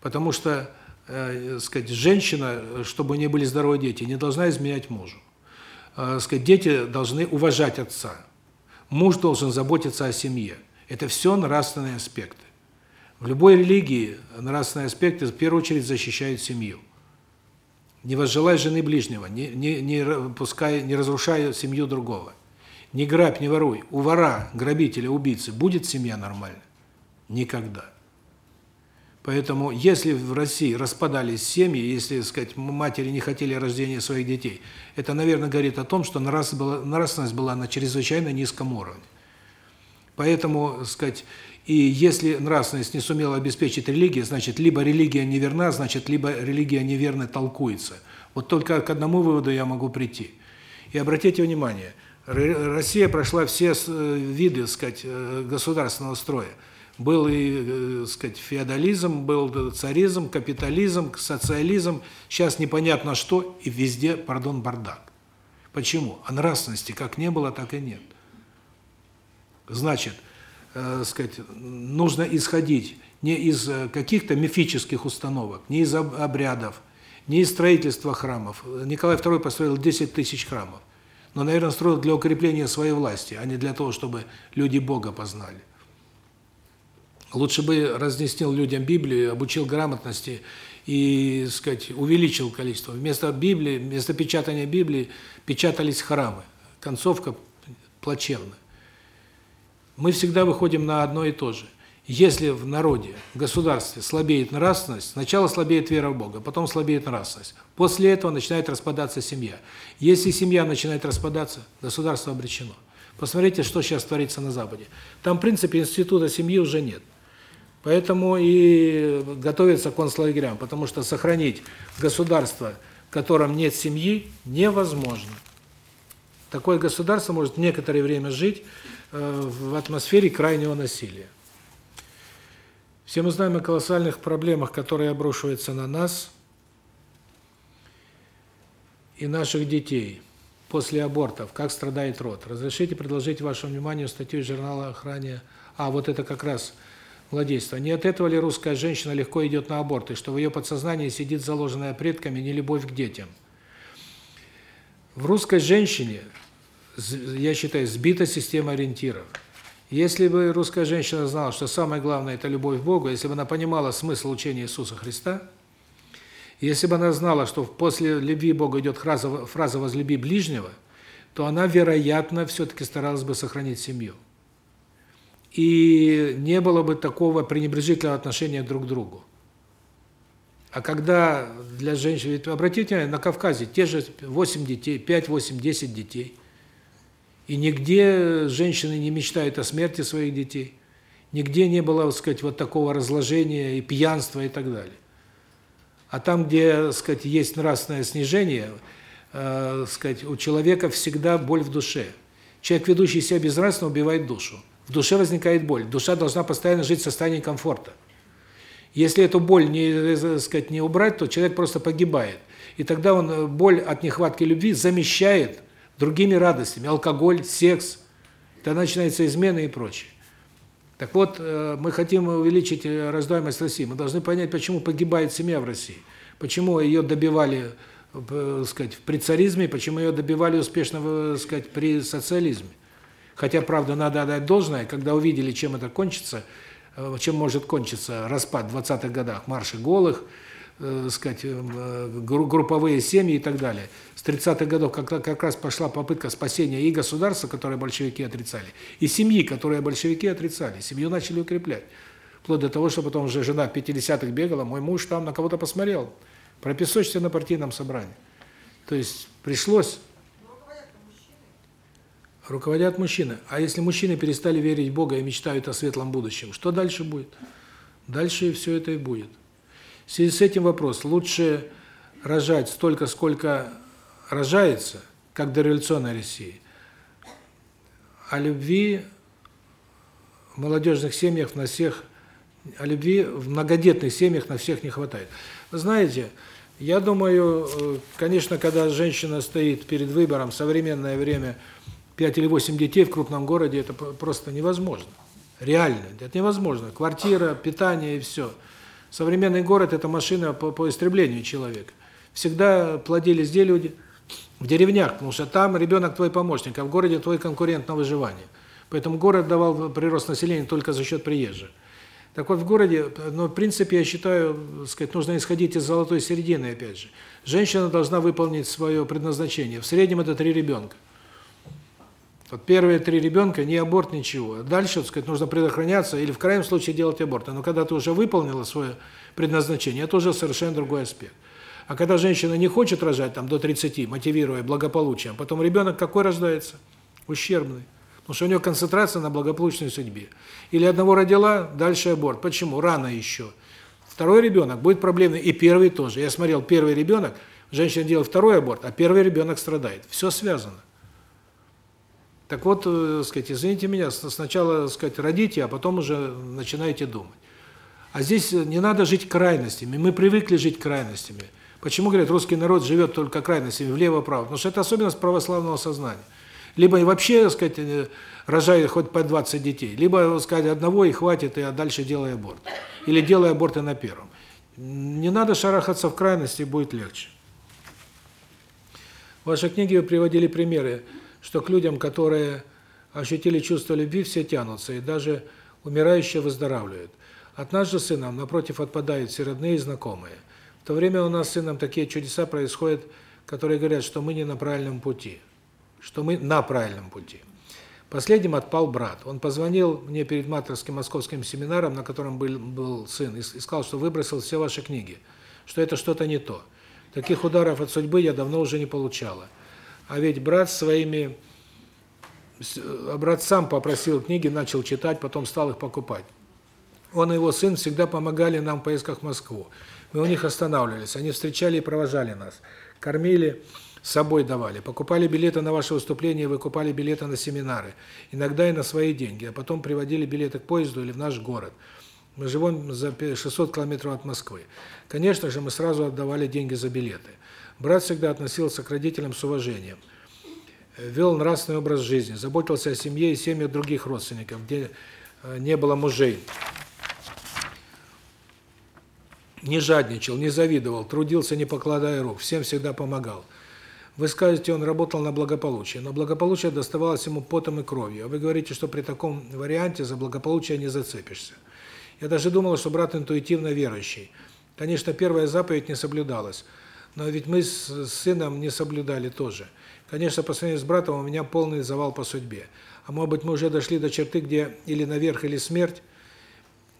[SPEAKER 1] Потому что, э, сказать, женщина, чтобы у нее были здоровые дети, не должна изменять мужу. Э, сказать, дети должны уважать отца. Муж должен заботиться о семье. Это все нравственные аспекты. В любой религии нравственные аспекты в первую очередь защищают семью. Не возжелай жены ближнего, не не не пускай не разрушай семью другого. Не грабь, не воруй. У вора, грабителя, убийцы будет семья нормальная? Никогда. Поэтому, если в России распадались семьи, если, так сказать, матери не хотели рождения своих детей, это, наверное, говорит о том, что нравственность была, на чрезвычайно низком уровне. Поэтому, так сказать, И если нравственность не сумела обеспечить религия, значит, либо религия неверна, значит, либо религия неверно толкуется. Вот только к одному выводу я могу прийти. И обратите внимание, Россия прошла все э, виды, так сказать, э, государственного строя. Был и, э, сказать, феодализм, был царизм, капитализм, социализм, сейчас непонятно что, и везде, пардон, бардак. Почему? А нравственности как не было, так и нет. Значит, э, сказать, нужно исходить не из э, каких-то мифических установок, не из обрядов, не из строительства храмов. Николай II построил 10 тысяч храмов. Но, наверное, строил для укрепления своей власти, а не для того, чтобы люди Бога познали. Лучше бы разнеснил людям Библию, обучил грамотности и, сказать, увеличил количество. Вместо Библии, вместо печатания Библии печатались храмы. Концовка плачевная. Мы всегда выходим на одно и то же. Если в народе, в государстве слабеет нравственность, сначала слабеет вера в Бога, потом слабеет нравственность. После этого начинает распадаться семья. Если семья начинает распадаться, государство обречено. Посмотрите, что сейчас творится на Западе. Там, в принципе, института семьи уже нет. Поэтому и готовятся к концлагерям, потому что сохранить государство, в котором нет семьи, невозможно. Такое государство может некоторое время жить э, в атмосфере крайнего насилия. Все мы знаем о колоссальных проблемах, которые обрушиваются на нас и наших детей после абортов, как страдает род. Разрешите предложить вашему вниманию статью из журнала «Охране». А, вот это как раз владельство. Не от этого ли русская женщина легко идет на аборт, и что в ее подсознании сидит заложенная предками нелюбовь к детям? В русской женщине, я считаю, сбита система ориентиров. Если бы русская женщина знала, что самое главное – это любовь к Богу, если бы она понимала смысл учения Иисуса Христа, если бы она знала, что после любви к Богу идет фраза «возлюби ближнего», то она, вероятно, все-таки старалась бы сохранить семью и не было бы такого пренебрежительного отношения друг к другу. А когда для женщин, обратите внимание, на Кавказе те же 8 детей, 5, 8, 10 детей. И нигде женщины не мечтают о смерти своих детей. Нигде не было, так сказать, вот такого разложения и пьянства и так далее. А там, где, так сказать, есть нравственное снижение, э, сказать, у человека всегда боль в душе. Человек, ведущий себя безнравственно, убивает душу. В душе возникает боль. Душа должна постоянно жить в состоянии комфорта. Если эту боль не, э, сказать, не убрать, то человек просто погибает. И тогда он э, боль от нехватки любви замещает другими радостями: алкоголь, секс. Тогда начинается измена и прочее. Так вот, э, мы хотим увеличить рождаемость России. Мы должны понять, почему погибает семья в России. Почему ее добивали, сказать, при царизме, почему ее добивали успешно, сказать, при социализме. Хотя, правда, надо отдать должное, когда увидели, чем это кончится, э, чем может кончиться распад в 20-х годах, марши голых, э, сказать, э, групповые семьи и так далее. С 30-х годов как, как раз пошла попытка спасения и государства, которое большевики отрицали, и семьи, которые большевики отрицали. Семью начали укреплять. Вплоть до того, что потом уже жена в 50-х бегала, мой муж там на кого-то посмотрел, пропесочься на партийном собрании. То есть пришлось руководят мужчины. А если мужчины перестали верить в Бога и мечтают о светлом будущем, что дальше будет? Дальше все это и будет. В связи с этим вопрос, лучше рожать столько, сколько рожается, как до революционной России, о любви в молодежных семьях на всех, о любви в многодетных семьях на всех не хватает. Вы знаете, я думаю, э, конечно, когда женщина стоит перед выбором современное время – 5 или 8 детей в крупном городе это просто невозможно. Реально, это невозможно. Квартира, питание и все. Современный город это машина по по истреблению человека. Всегда плодились где люди в деревнях, потому что там ребенок твой помощник, а в городе твой конкурент на выживание. Поэтому город давал прирост населения только за счет приезжих. Так вот в городе, ну, в принципе, я считаю, сказать, нужно исходить из золотой середины опять же. Женщина должна выполнить свое предназначение. В среднем это три ребенка. Вот первые три ребенка не аборт ничего. Дальше, так сказать, нужно предохраняться или в крайнем случае делать аборт. Но когда ты уже выполнила свое предназначение, это уже совершенно другой аспект. А когда женщина не хочет рожать там до 30, мотивируя благополучием, потом ребенок какой рождается? Ущербный. Потому что у нее концентрация на благополучной судьбе. Или одного родила, дальше аборт. Почему? Рано еще. Второй ребенок будет проблемный, и первый тоже. Я смотрел, первый ребенок, женщина делает второй аборт, а первый ребенок страдает. Все связано. Так вот, э, сказать, извините меня, сначала, сказать, родите, а потом уже начинаете думать. А здесь не надо жить крайностями. Мы привыкли жить крайностями. Почему, говорят, русский народ живет только крайностями, влево-право? Потому что это особенность православного сознания. Либо вообще, так сказать, э, рожай хоть по 20 детей, либо, так сказать, одного и хватит, и дальше делай аборт. Или делай аборты на первом. Не надо шарахаться в крайности, будет легче. В вашей книге вы приводили примеры, что к людям, которые ощутили чувство любви, все тянутся, и даже умирающие выздоравливают. От нас же сыном, напротив, отпадают все родные и знакомые. В то время у нас с сыном такие чудеса происходят, которые говорят, что мы не на правильном пути, что мы на правильном пути. Последним отпал брат. Он позвонил мне перед матерским московским семинаром, на котором был, был сын, и сказал, что выбросил все ваши книги, что это что-то не то. Таких ударов от судьбы я давно уже не получала. А ведь брат своими... А брат сам попросил книги, начал читать, потом стал их покупать. Он и его сын всегда помогали нам в поездках в Москву. Мы у них останавливались, они встречали и провожали нас, кормили, с собой давали, покупали билеты на ваше выступление, выкупали билеты на семинары, иногда и на свои деньги, а потом приводили билеты к поезду или в наш город. Мы живем за 600 километров от Москвы. Конечно же, мы сразу отдавали деньги за билеты. Брат всегда относился к родителям с уважением. Вел нравственный образ жизни, заботился о семье и семьях других родственников, где э, не было мужей не жадничал, не завидовал, трудился, не покладая рук, всем всегда помогал. Вы скажете, он работал на благополучие, но благополучие доставалось ему потом и кровью. А вы говорите, что при таком варианте за благополучие не зацепишься. Я даже думал, что брат интуитивно верующий. Конечно, первая заповедь не соблюдалась, но ведь мы с сыном не соблюдали тоже. Конечно, по сравнению с братом у меня полный завал по судьбе. А может быть, мы уже дошли до черты, где или наверх, или смерть,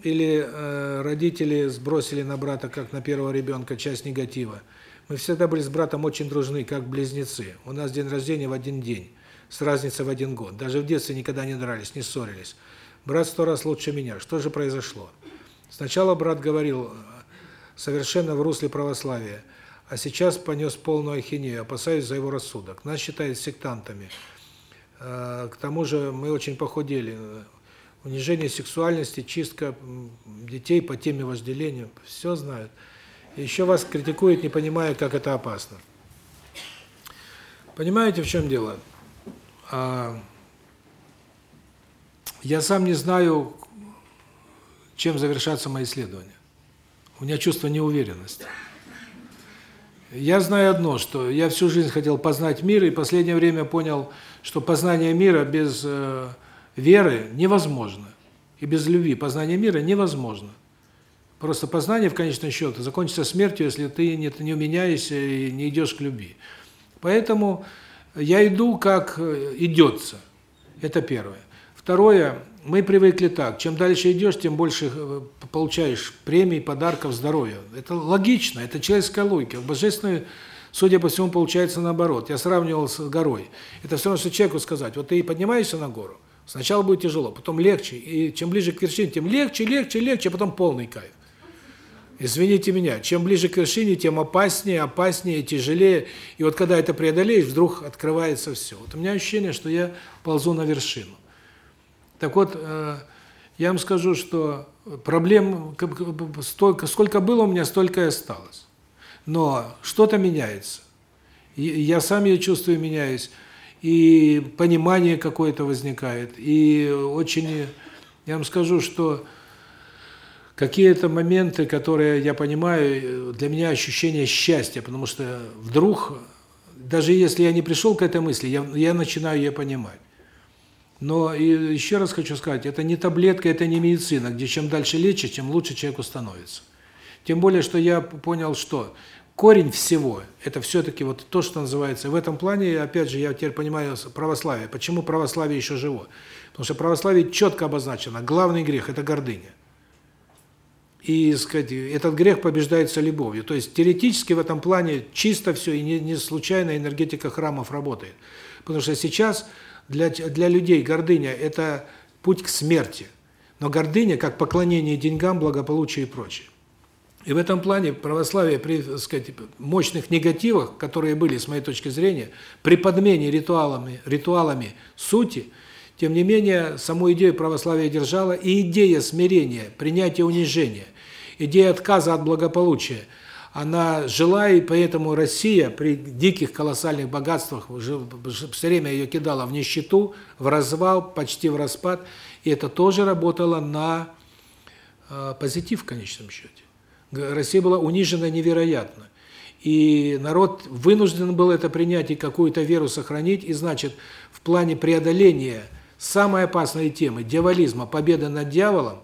[SPEAKER 1] или э, родители сбросили на брата, как на первого ребенка, часть негатива. Мы всегда были с братом очень дружны, как близнецы. У нас день рождения в один день, с разницей в один год. Даже в детстве никогда не дрались, не ссорились. Брат сто раз лучше меня. Что же произошло? Сначала брат говорил э, совершенно в русле православия, а сейчас понес полную ахинею, опасаюсь за его рассудок. Нас считают сектантами. Э, к тому же мы очень похудели унижение сексуальности, чистка детей по теме вожделения, все знают. Еще вас критикуют, не понимая, как это опасно. Понимаете, в чем дело? А, я сам не знаю, чем завершатся мои исследования. У меня чувство неуверенности. Я знаю одно, что я всю жизнь хотел познать мир, и последнее время понял, что познание мира без э, веры невозможно. И без любви познание мира невозможно. Просто познание, в конечном счете, закончится смертью, если ты не, не уменяешься и не идешь к любви. Поэтому я иду, как э, идется. Это первое. Второе, мы привыкли так, чем дальше идешь, тем больше э, получаешь премий, подарков, здоровья. Это логично, это человеческая логика. В божественной, судя по всему, получается наоборот. Я сравнивал с горой. Это все равно, что человеку сказать, вот ты поднимаешься на гору, Сначала будет тяжело, потом легче, и чем ближе к вершине, тем легче, легче, легче, а потом полный кайф. Извините меня, чем ближе к вершине, тем опаснее, опаснее, тяжелее. И вот когда это преодолеешь, вдруг открывается все. Вот у меня ощущение, что я ползу на вершину. Так вот, э, я вам скажу, что проблем столько, сколько было у меня, столько и осталось. Но что-то меняется. Я сам ее чувствую, меняюсь и понимание какое-то возникает. И очень, я вам скажу, что какие-то моменты, которые я понимаю, для меня ощущение счастья, потому что вдруг, даже если я не пришел к этой мысли, я, я начинаю ее понимать. Но еще раз хочу сказать, это не таблетка, это не медицина, где чем дальше лечишь, тем лучше человеку становится. Тем более, что я понял, что корень всего это все-таки вот то, что называется. В этом плане, опять же, я теперь понимаю православие. Почему православие еще живо? Потому что православие четко обозначено. Главный грех это гордыня. И, сказать, этот грех побеждается любовью. То есть теоретически в этом плане чисто все и не, не случайно энергетика храмов работает. Потому что сейчас Для, для людей гордыня – это путь к смерти. Но гордыня, как поклонение деньгам, благополучию и прочее. И в этом плане православие при, так сказать, мощных негативах, которые были, с моей точки зрения, при подмене ритуалами, ритуалами сути, тем не менее, саму идею православия держала, и идея смирения, принятия унижения, идея отказа от благополучия, она жила, и поэтому Россия при диких колоссальных богатствах все время ее кидала в нищету, в развал, почти в распад, и это тоже работало на э, позитив в конечном счете. Россия была унижена невероятно. И народ вынужден был это принять и какую-то веру сохранить, и значит, в плане преодоления самой опасной темы дьяволизма, победа над дьяволом,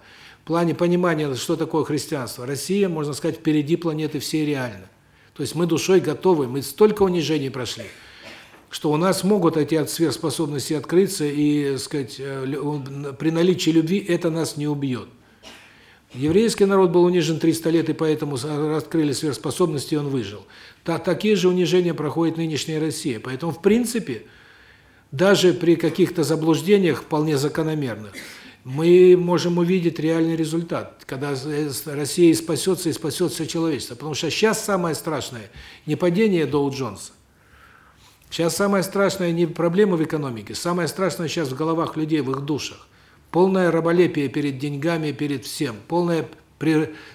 [SPEAKER 1] в плане понимания, что такое христианство, Россия, можно сказать, впереди планеты всей реально. То есть мы душой готовы, мы столько унижений прошли, что у нас могут эти от сверхспособности открыться, и, сказать, э, при наличии любви это нас не убьет. Еврейский народ был унижен 300 лет, и поэтому раскрыли сверхспособности, и он выжил. Так, такие же унижения проходит нынешняя Россия. Поэтому, в принципе, даже при каких-то заблуждениях, вполне закономерных, мы можем увидеть реальный результат, когда Россия спасется, и спасет человечество. Потому что сейчас самое страшное не падение Доу Джонса. Сейчас самое страшное не проблема в экономике, самое страшное сейчас в головах людей, в их душах. Полное раболепие перед деньгами, перед всем, полное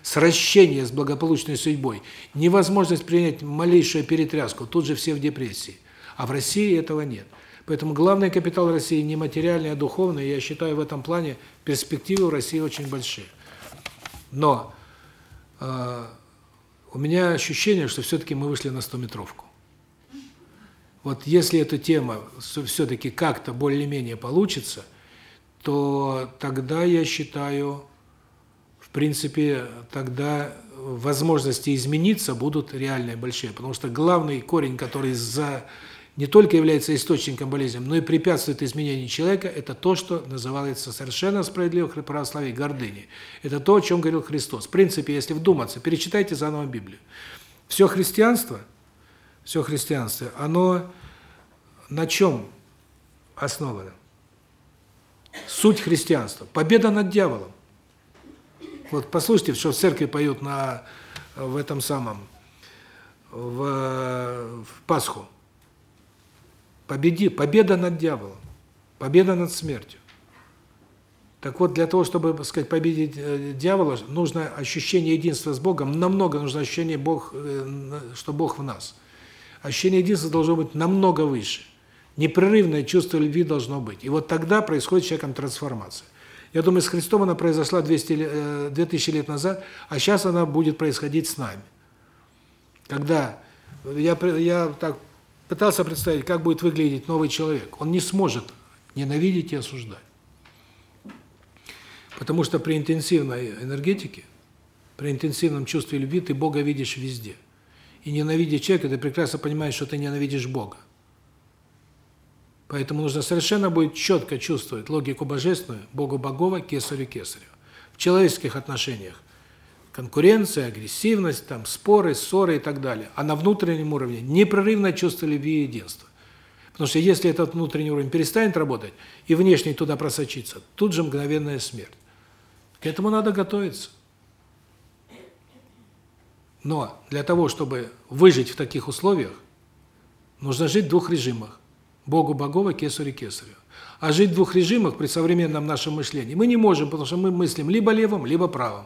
[SPEAKER 1] сращение с благополучной судьбой, невозможность принять малейшую перетряску, тут же все в депрессии. А в России этого нет. Поэтому главный капитал России не материальный, а духовный. Я считаю, в этом плане перспективы в России очень большие. Но э, у меня ощущение, что все-таки мы вышли на 100-метровку. Вот если эта тема все-таки как-то более-менее получится – то тогда, я считаю, в принципе, тогда возможности измениться будут реальные большие, потому что главный корень, который за не только является источником болезни, но и препятствует изменению человека, это то, что называется совершенно справедливо в православии гордыней. Это то, о чем говорил Христос. В принципе, если вдуматься, перечитайте заново Библию. Все христианство, все христианство, оно на чем основано? Суть христианства победа над дьяволом. Вот послушайте, что в церкви поют на в этом самом в, в Пасху. Победи, победа над дьяволом, победа над смертью. Так вот, для того, чтобы, так сказать, победить э, дьявола, нужно ощущение единства с Богом, намного нужно ощущение Бог, э, что Бог в нас. Ощущение единства должно быть намного выше. Непрерывное чувство любви должно быть. И вот тогда происходит с человеком трансформация. Я думаю, с Христом она произошла 200 2000 лет назад, а сейчас она будет происходить с нами. Когда я я так пытался представить, как будет выглядеть новый человек. Он не сможет ненавидеть и осуждать. Потому что при интенсивной энергетике, при интенсивном чувстве любви ты Бога видишь везде. И ненавидя человека, ты прекрасно понимаешь, что ты ненавидишь Бога. Поэтому нужно совершенно будет четко чувствовать логику божественную, Богу Богова, Кесарю Кесарю. В человеческих отношениях конкуренция, агрессивность, там споры, ссоры и так далее. А на внутреннем уровне непрерывное чувство любви и единства. Потому что если этот внутренний уровень перестанет работать и внешний туда просочиться, тут же мгновенная смерть. К этому надо готовиться. Но для того, чтобы выжить в таких условиях, нужно жить в двух режимах. Богу Богова, Кесарю Кесарю. А жить в двух режимах при современном нашем мышлении мы не можем, потому что мы мыслим либо левым, либо правым.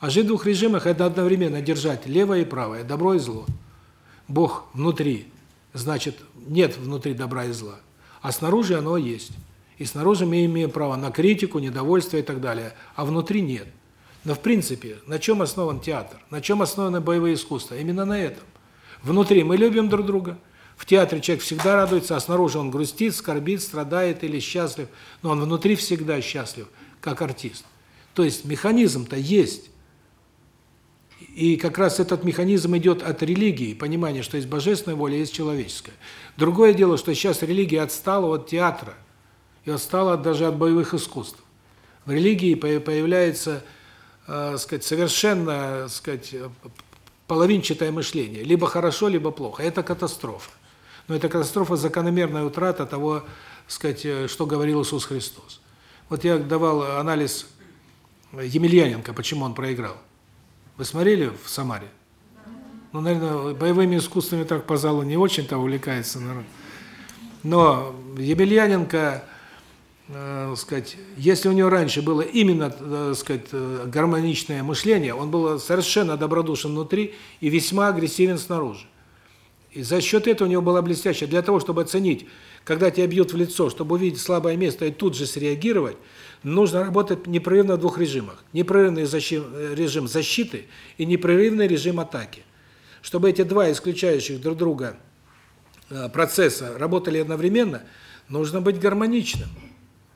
[SPEAKER 1] А жить в двух режимах – это одновременно держать левое и правое, добро и зло. Бог внутри, значит, нет внутри добра и зла. А снаружи оно есть. И снаружи мы имеем право на критику, недовольство и так далее, а внутри нет. Но в принципе, на чем основан театр? На чем основаны боевые искусства? Именно на этом. Внутри мы любим друг друга – в театре человек всегда радуется, а снаружи он грустит, скорбит, страдает или счастлив, но он внутри всегда счастлив, как артист. То есть механизм-то есть. И как раз этот механизм идет от религии, понимания, что есть божественная воля, есть человеческая. Другое дело, что сейчас религия отстала от театра и отстала даже от боевых искусств. В религии появляется, э, сказать, совершенно, сказать, половинчатое мышление, либо хорошо, либо плохо. Это катастрофа. Но это катастрофа закономерная утрата того, сказать, э, что говорил Иисус Христос. Вот я давал анализ Емельяненко, почему он проиграл. Вы смотрели в Самаре? Ну, наверное, боевыми искусствами так по залу не очень-то увлекается народ. Но Емельяненко, э, сказать, если у него раньше было именно, э, сказать, э, гармоничное мышление, он был совершенно добродушен внутри и весьма агрессивен снаружи. И за счет этого у него было блестяще. Для того, чтобы оценить, когда тебя бьют в лицо, чтобы увидеть слабое место и тут же среагировать, нужно работать непрерывно в двух режимах. Непрерывный защи режим защиты и непрерывный режим атаки. Чтобы эти два исключающих друг друга процесса работали одновременно, нужно быть гармоничным.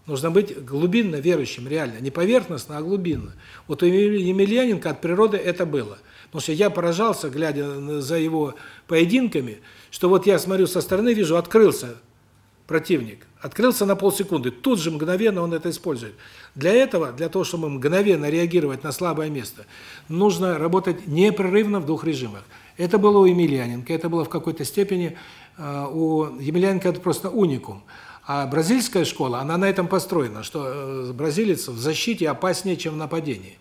[SPEAKER 1] Нужно быть глубинно верующим, реально, не поверхностно, а глубинно. Вот у Емельяненко от природы это было. Потому что я поражался, глядя за его поединками, что вот я смотрю со стороны, вижу, открылся противник. Открылся на полсекунды. Тут же мгновенно он это использует. Для этого, для того, чтобы мгновенно реагировать на слабое место, нужно работать непрерывно в двух режимах. Это было у Емельяненко, это было в какой-то степени э, у Емельяненко это просто уникум. А бразильская школа, она на этом построена, что э, бразилец в защите опаснее, чем в нападении.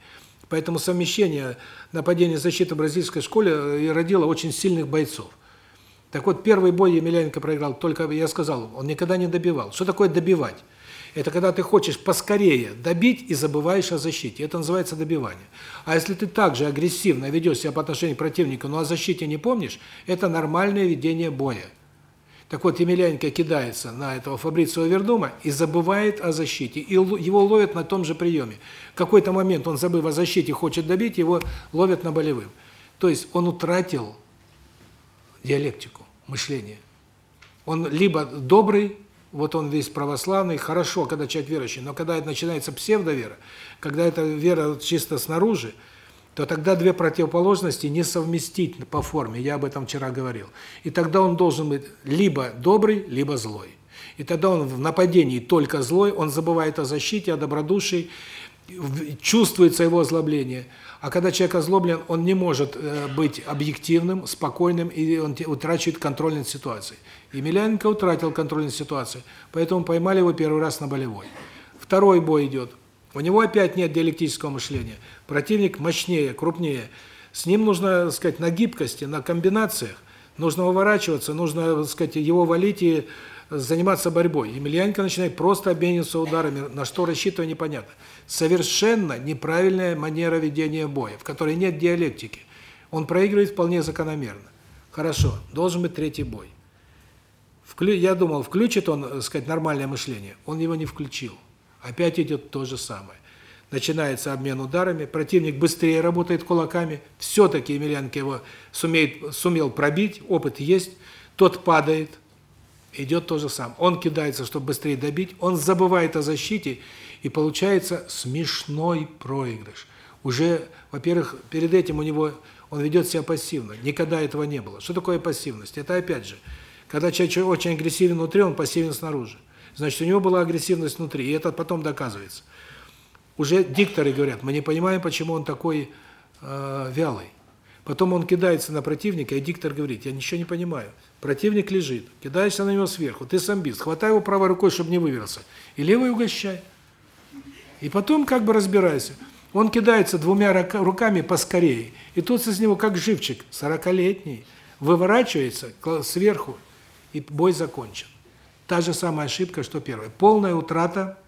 [SPEAKER 1] Поэтому совмещение нападения и защиты в бразильской школе э, и родило очень сильных бойцов. Так вот, первый бой Емельяненко проиграл, только, я сказал, он никогда не добивал. Что такое добивать? Это когда ты хочешь поскорее добить и забываешь о защите. Это называется добивание. А если ты также агрессивно ведешь себя по отношению к противнику, но о защите не помнишь, это нормальное ведение боя. Так вот, Емельяненко кидается на этого Фабрицио Вердума и забывает о защите. И его ловят на том же приеме. В какой-то момент он, забыв о защите, хочет добить, его ловят на болевым. То есть он утратил диалектику, мышления. Он либо добрый, вот он весь православный, хорошо, когда человек верующий, но когда это начинается псевдовера, когда это вера чисто снаружи, то тогда две противоположности не совместить по форме, я об этом вчера говорил. И тогда он должен быть либо добрый, либо злой. И тогда он в нападении только злой, он забывает о защите, о добродушии, чувствуется его озлобление. А когда человек озлоблен, он не может э, быть объективным, спокойным, и он утрачивает контроль над ситуацией. Емельяненко утратил контроль над ситуацией, поэтому поймали его первый раз на болевой. Второй бой идет. У него опять нет диалектического мышления. Противник мощнее, крупнее. С ним нужно, так сказать, на гибкости, на комбинациях. Нужно уворачиваться, нужно, так сказать, его валить и заниматься борьбой. Емельяненко начинает просто обмениваться ударами, на что рассчитывать непонятно. Совершенно неправильная манера ведения боя, в которой нет диалектики. Он проигрывает вполне закономерно. Хорошо, должен быть третий бой. Я думал, включит он, так сказать, нормальное мышление. Он его не включил. Опять идет то же самое. Начинается обмен ударами, противник быстрее работает кулаками, все-таки Емельяненко его сумеет, сумел пробить, опыт есть, тот падает, идет то же самое. Он кидается, чтобы быстрее добить, он забывает о защите, и получается смешной проигрыш. Уже, во-первых, перед этим у него он ведет себя пассивно, никогда этого не было. Что такое пассивность? Это опять же, когда человек очень агрессивен внутри, он пассивен снаружи. Значит, у него была агрессивность внутри, и это потом доказывается. Уже дикторы говорят, мы не понимаем, почему он такой э, вялый. Потом он кидается на противника, и диктор говорит, я ничего не понимаю. Противник лежит, кидаешься на него сверху, ты самбист, хватай его правой рукой, чтобы не выверился, и левой угощай. И потом как бы разбирайся. Он кидается двумя руками поскорее, и тот из него как живчик, сорокалетний, выворачивается сверху, и бой закончен. Та же самая ошибка, что первая. Полная утрата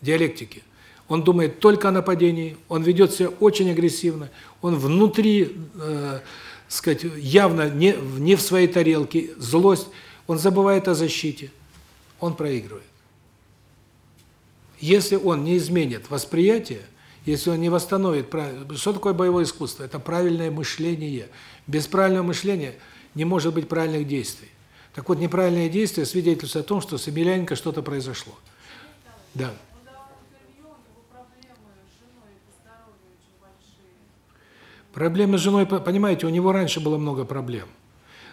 [SPEAKER 1] диалектики. Он думает только о нападении, он ведет себя очень агрессивно, он внутри, э, сказать, явно не, не в своей тарелке, злость, он забывает о защите, он проигрывает. Если он не изменит восприятие, если он не восстановит, что такое боевое искусство? Это правильное мышление. Без правильного мышления не может быть правильных действий. Так вот, неправильные действия свидетельствуют о том, что с Емельяненко что-то произошло. Да. Проблемы с женой, понимаете, у него раньше было много проблем.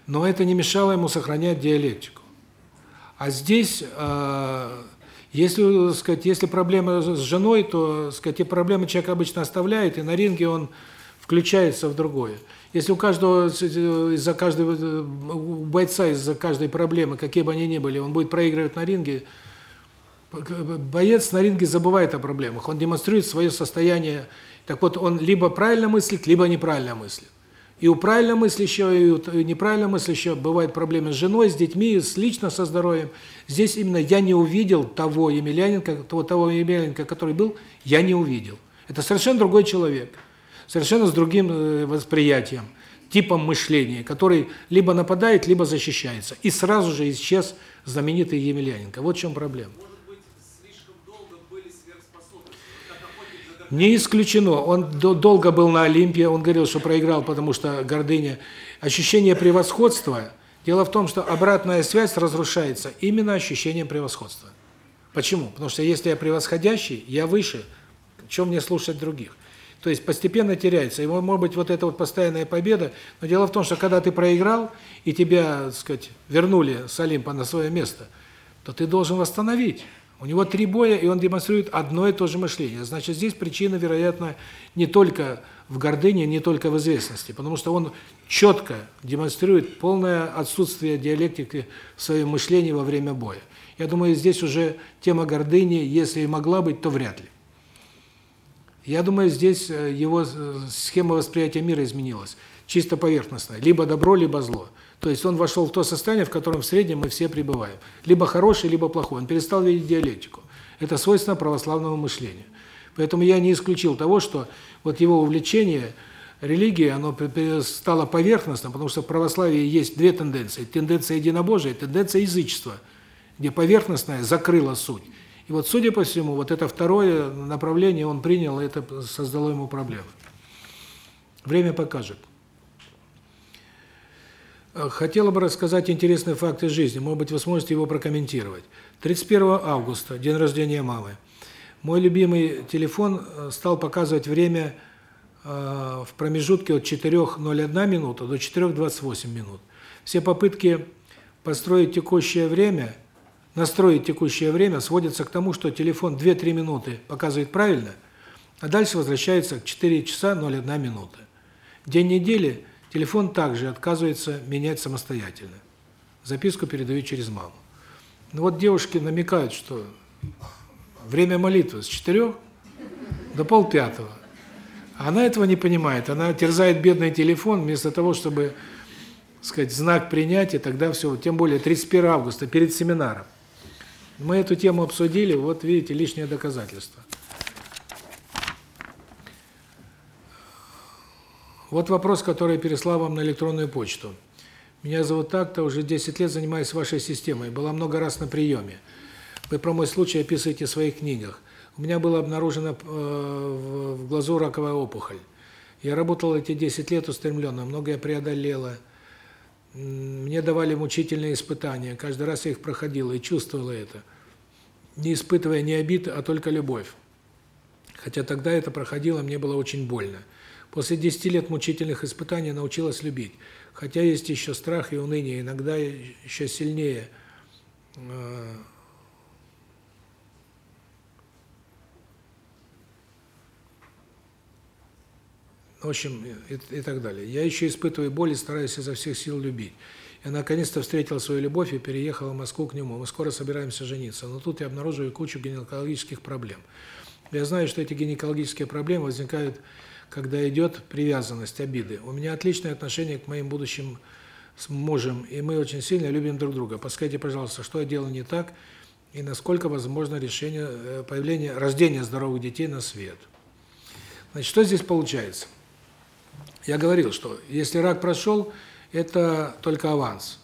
[SPEAKER 1] Но это не мешало ему сохранять диалектику. А здесь, э, если, сказать, если проблемы с женой, то, сказать, эти проблемы человек обычно оставляет, и на ринге он включается в другое. Если у каждого из-за каждого у бойца из-за каждой проблемы, какие бы они ни были, он будет проигрывать на ринге, боец на ринге забывает о проблемах, он демонстрирует свое состояние. Так вот, он либо правильно мыслит, либо неправильно мыслит. И у правильно мыслящего, и у неправильно мыслящего бывают проблемы с женой, с детьми, с лично со здоровьем. Здесь именно я не увидел того Емельяненко, того, того Емельяненко, который был, я не увидел. Это совершенно другой человек, совершенно с другим э, восприятием, типом мышления, который либо нападает, либо защищается. И сразу же исчез знаменитый Емельяненко. Вот в чем проблема. Не исключено. Он до- долго был на Олимпе, он говорил, что проиграл, потому что гордыня. Ощущение превосходства. Дело в том, что обратная связь разрушается именно ощущением превосходства. Почему? Потому что если я превосходящий, я выше, чем мне слушать других? То есть постепенно теряется. И может быть вот эта вот постоянная победа, но дело в том, что когда ты проиграл и тебя, так сказать, вернули с Олимпа на свое место, то ты должен восстановить. У него три боя, и он демонстрирует одно и то же мышление. Значит, здесь причина, вероятно, не только в гордыне, не только в известности, потому что он четко демонстрирует полное отсутствие диалектики в своем мышлении во время боя. Я думаю, здесь уже тема гордыни, если и могла быть, то вряд ли. Я думаю, здесь э, его э, схема восприятия мира изменилась, чисто поверхностная, либо добро, либо зло. То есть он вошел в то состояние, в котором в среднем мы все пребываем. Либо хороший, либо плохой. Он перестал видеть диалектику. Это свойственно православного мышления. Поэтому я не исключил того, что вот его увлечение религией, оно стало поверхностным, потому что в православии есть две тенденции. Тенденция единобожия тенденция язычества, где поверхностная закрыла суть. И вот, судя по всему, вот это второе направление он принял, и это создало ему проблемы. Время покажет. Э, Хотела бы рассказать интересный факт из жизни, может быть, вы сможете его прокомментировать. 31 августа, день рождения мамы. Мой любимый телефон э, стал показывать время э, в промежутке от 4:01 минута до 4:28 минут. Все попытки построить текущее время, настроить текущее время сводятся к тому, что телефон 2-3 минуты показывает правильно, а дальше возвращается к 4 часа 01 минута. День недели телефон также отказывается менять самостоятельно. Записку передаю через маму. Ну вот девушки намекают, что время молитвы с 4 до полпятого. Она этого не понимает. Она терзает бедный телефон вместо того, чтобы, сказать, знак принять, и тогда все. Тем более 31 августа, перед семинаром. Мы эту тему обсудили, вот видите, лишнее доказательство. Вот вопрос, который я переслал вам на электронную почту. Меня зовут так-то, уже 10 лет занимаюсь вашей системой, была много раз на приеме. Вы про мой случай описываете в своих книгах. У меня было обнаружено э, в глазу раковая опухоль. Я работала эти 10 лет устремленно, многое преодолела. Мне давали мучительные испытания, каждый раз я их проходила и чувствовала это. Не испытывая ни обид, а только любовь. Хотя тогда это проходило, мне было очень больно. После 10 лет мучительных испытаний научилась любить. Хотя есть еще страх и уныние, иногда еще сильнее. э, В общем, и, и так далее. Я еще испытываю боль и стараюсь изо всех сил любить. Я наконец-то встретила свою любовь и переехала в Москву к нему. Мы скоро собираемся жениться. Но тут я обнаруживаю кучу гинекологических проблем. Я знаю, что эти гинекологические проблемы возникают, когда идет привязанность, обиды. У меня отличное отношение к моим будущим с мужем, и мы очень сильно любим друг друга. Подскажите, пожалуйста, что я делал не так, и насколько возможно решение э, появления, рождения здоровых детей на свет. Значит, что здесь получается? Я говорил, что если рак прошел, это только аванс.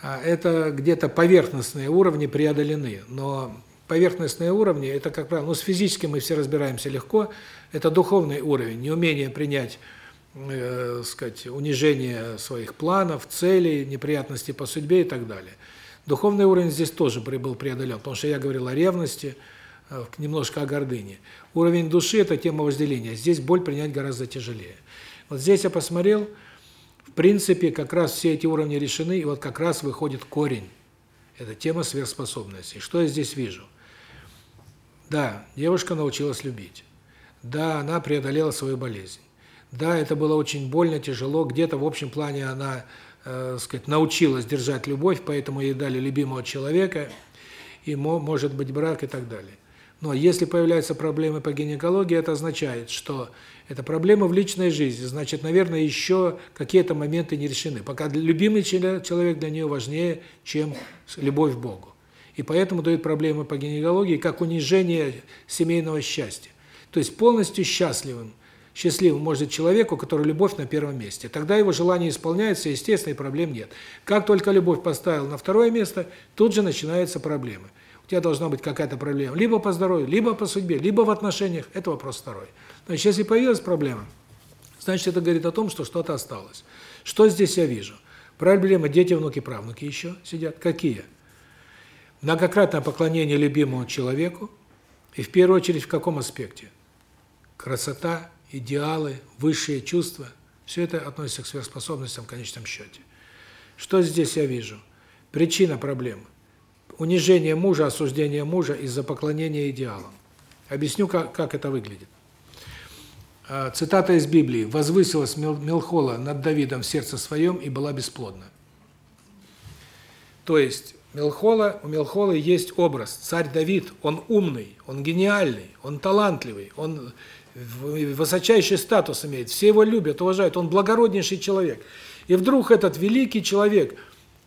[SPEAKER 1] А Это где-то поверхностные уровни преодолены, но поверхностные уровни это, как правило, ну с физическим мы все разбираемся легко, это духовный уровень, неумение принять, э, сказать, унижение своих планов, целей, неприятности по судьбе и так далее. Духовный уровень здесь тоже был преодолен, потому что я говорил о ревности, э, немножко о гордыне. Уровень души это тема вожделения. Здесь боль принять гораздо тяжелее. Вот здесь я посмотрел, в принципе, как раз все эти уровни решены, и вот как раз выходит корень. Это тема сверхспособностей. Что я здесь вижу? Да, девушка научилась любить. Да, она преодолела свою болезнь. Да, это было очень больно, тяжело. Где-то в общем плане она, э, сказать, научилась держать любовь, поэтому ей дали любимого человека, и может быть брак и так далее. Но если появляются проблемы по гинекологии, это означает, что это проблема в личной жизни. Значит, наверное, еще какие-то моменты не решены. Пока любимый человек для нее важнее, чем любовь к Богу. И поэтому дают проблемы по гинекологии, как унижение семейного счастья. То есть полностью счастливым, счастливым может человек, у которого любовь на первом месте. Тогда его желание исполняется, естественно, и проблем нет. Как только любовь поставил на второе место, тут же начинаются проблемы. У тебя должна быть какая-то проблема либо по здоровью, либо по судьбе, либо в отношениях. Это вопрос второй. Значит, если появилась проблема, значит, это говорит о том, что что-то осталось. Что здесь я вижу? Проблемы дети, внуки, правнуки еще сидят. Какие? Многократное поклонение любимому человеку. И в первую очередь в каком аспекте? Красота, идеалы, высшие чувства. Все это относится к сверхспособностям в конечном счете. Что здесь я вижу? Причина проблемы. Унижение мужа, осуждение мужа из-за поклонения идеалам. Объясню, как, как это выглядит. А, цитата из Библии. «Возвысилась Мелхола над Давидом в сердце своем и была бесплодна». То есть, Мелхола, у Мелхолы есть образ. Царь Давид, он умный, он гениальный, он талантливый, он высочайший статус имеет, все его любят, уважают, он благороднейший человек. И вдруг этот великий человек,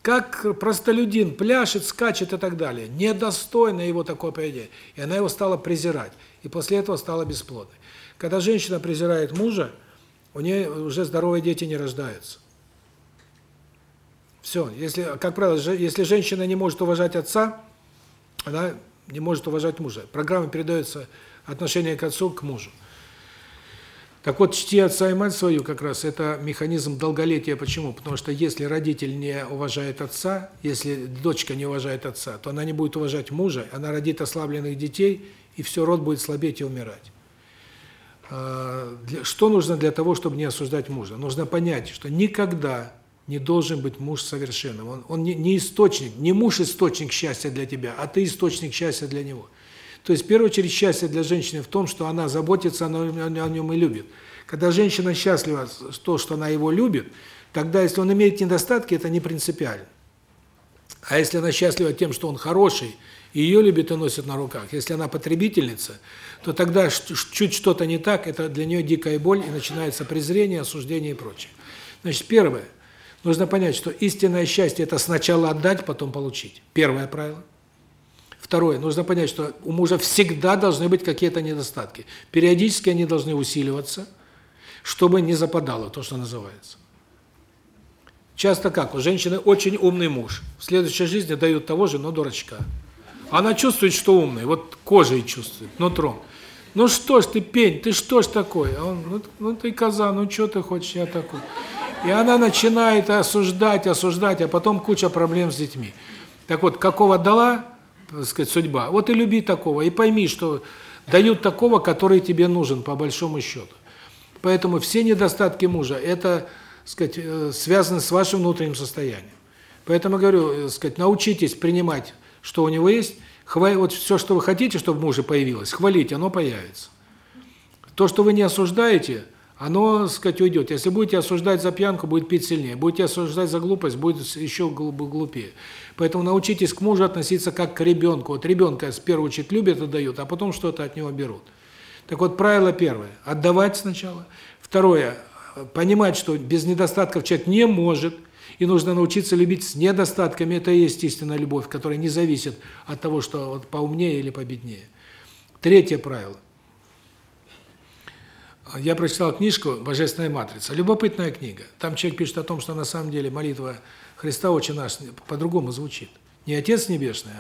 [SPEAKER 1] как простолюдин, пляшет, скачет и так далее, недостойно его такое поведение. И она его стала презирать, и после этого стала бесплодной. Когда женщина презирает мужа, у нее уже здоровые дети не рождаются. Все, если, как правило, если женщина не может уважать отца, она не может уважать мужа. Программа передается отношение к отцу к мужу. Так вот, чти отца и мать свою как раз это механизм долголетия. Почему? Потому что если родитель не уважает отца, если дочка не уважает отца, то она не будет уважать мужа, она родит ослабленных детей, и все, род будет слабеть и умирать. А, что нужно для того, чтобы не осуждать мужа? Нужно понять, что никогда не должен быть муж совершенным. Он, он не, не источник, не муж источник счастья для тебя, а ты источник счастья для него. То есть, в первую очередь, счастье для женщины в том, что она заботится о нем и любит. Когда женщина счастлива то, что она его любит, тогда, если он имеет недостатки, это не принципиально. А если она счастлива тем, что он хороший, и ее любит и носит на руках, если она потребительница, то тогда чуть что-то не так, это для нее дикая боль, и начинается презрение, осуждение и прочее. Значит, первое. Нужно понять, что истинное счастье – это сначала отдать, потом получить. Первое правило – Второе, нужно понять, что у мужа всегда должны быть какие-то недостатки. Периодически они должны усиливаться, чтобы не западало то, что называется. Часто как? У женщины очень умный муж. В следующей жизни дают того же, но дурачка. Она чувствует, что умный, вот кожей чувствует, нутром. Ну что ж ты, пень, ты что ж такой? А он, ну, ну ты коза, ну что ты хочешь, я такой. И она начинает осуждать, осуждать, а потом куча проблем с детьми. Так вот, какого дала, так сказать, судьба. Вот и люби такого, и пойми, что дают такого, который тебе нужен, по большому счету. Поэтому все недостатки мужа – это, сказать, э, связаны с вашим внутренним состоянием. Поэтому говорю, э, сказать, научитесь принимать, что у него есть, хвали, вот все, что вы хотите, чтобы в муже появилось, хвалите, оно появится. То, что вы не осуждаете – оно, сказать, уйдет. Если будете осуждать за пьянку, будет пить сильнее. Будете осуждать за глупость, будет еще глупее. Поэтому научитесь к мужу относиться как к ребенку. Вот ребенка с первую очередь любят и дают, а потом что-то от него берут. Так вот, правило первое – отдавать сначала. Второе – понимать, что без недостатков человек не может, и нужно научиться любить с недостатками. Это и есть истинная любовь, которая не зависит от того, что вот поумнее или победнее. Третье правило я прочитал книжку «Божественная матрица». Любопытная книга. Там человек пишет о том, что на самом деле молитва Христа очень наш по-другому звучит. Не Отец Небесный,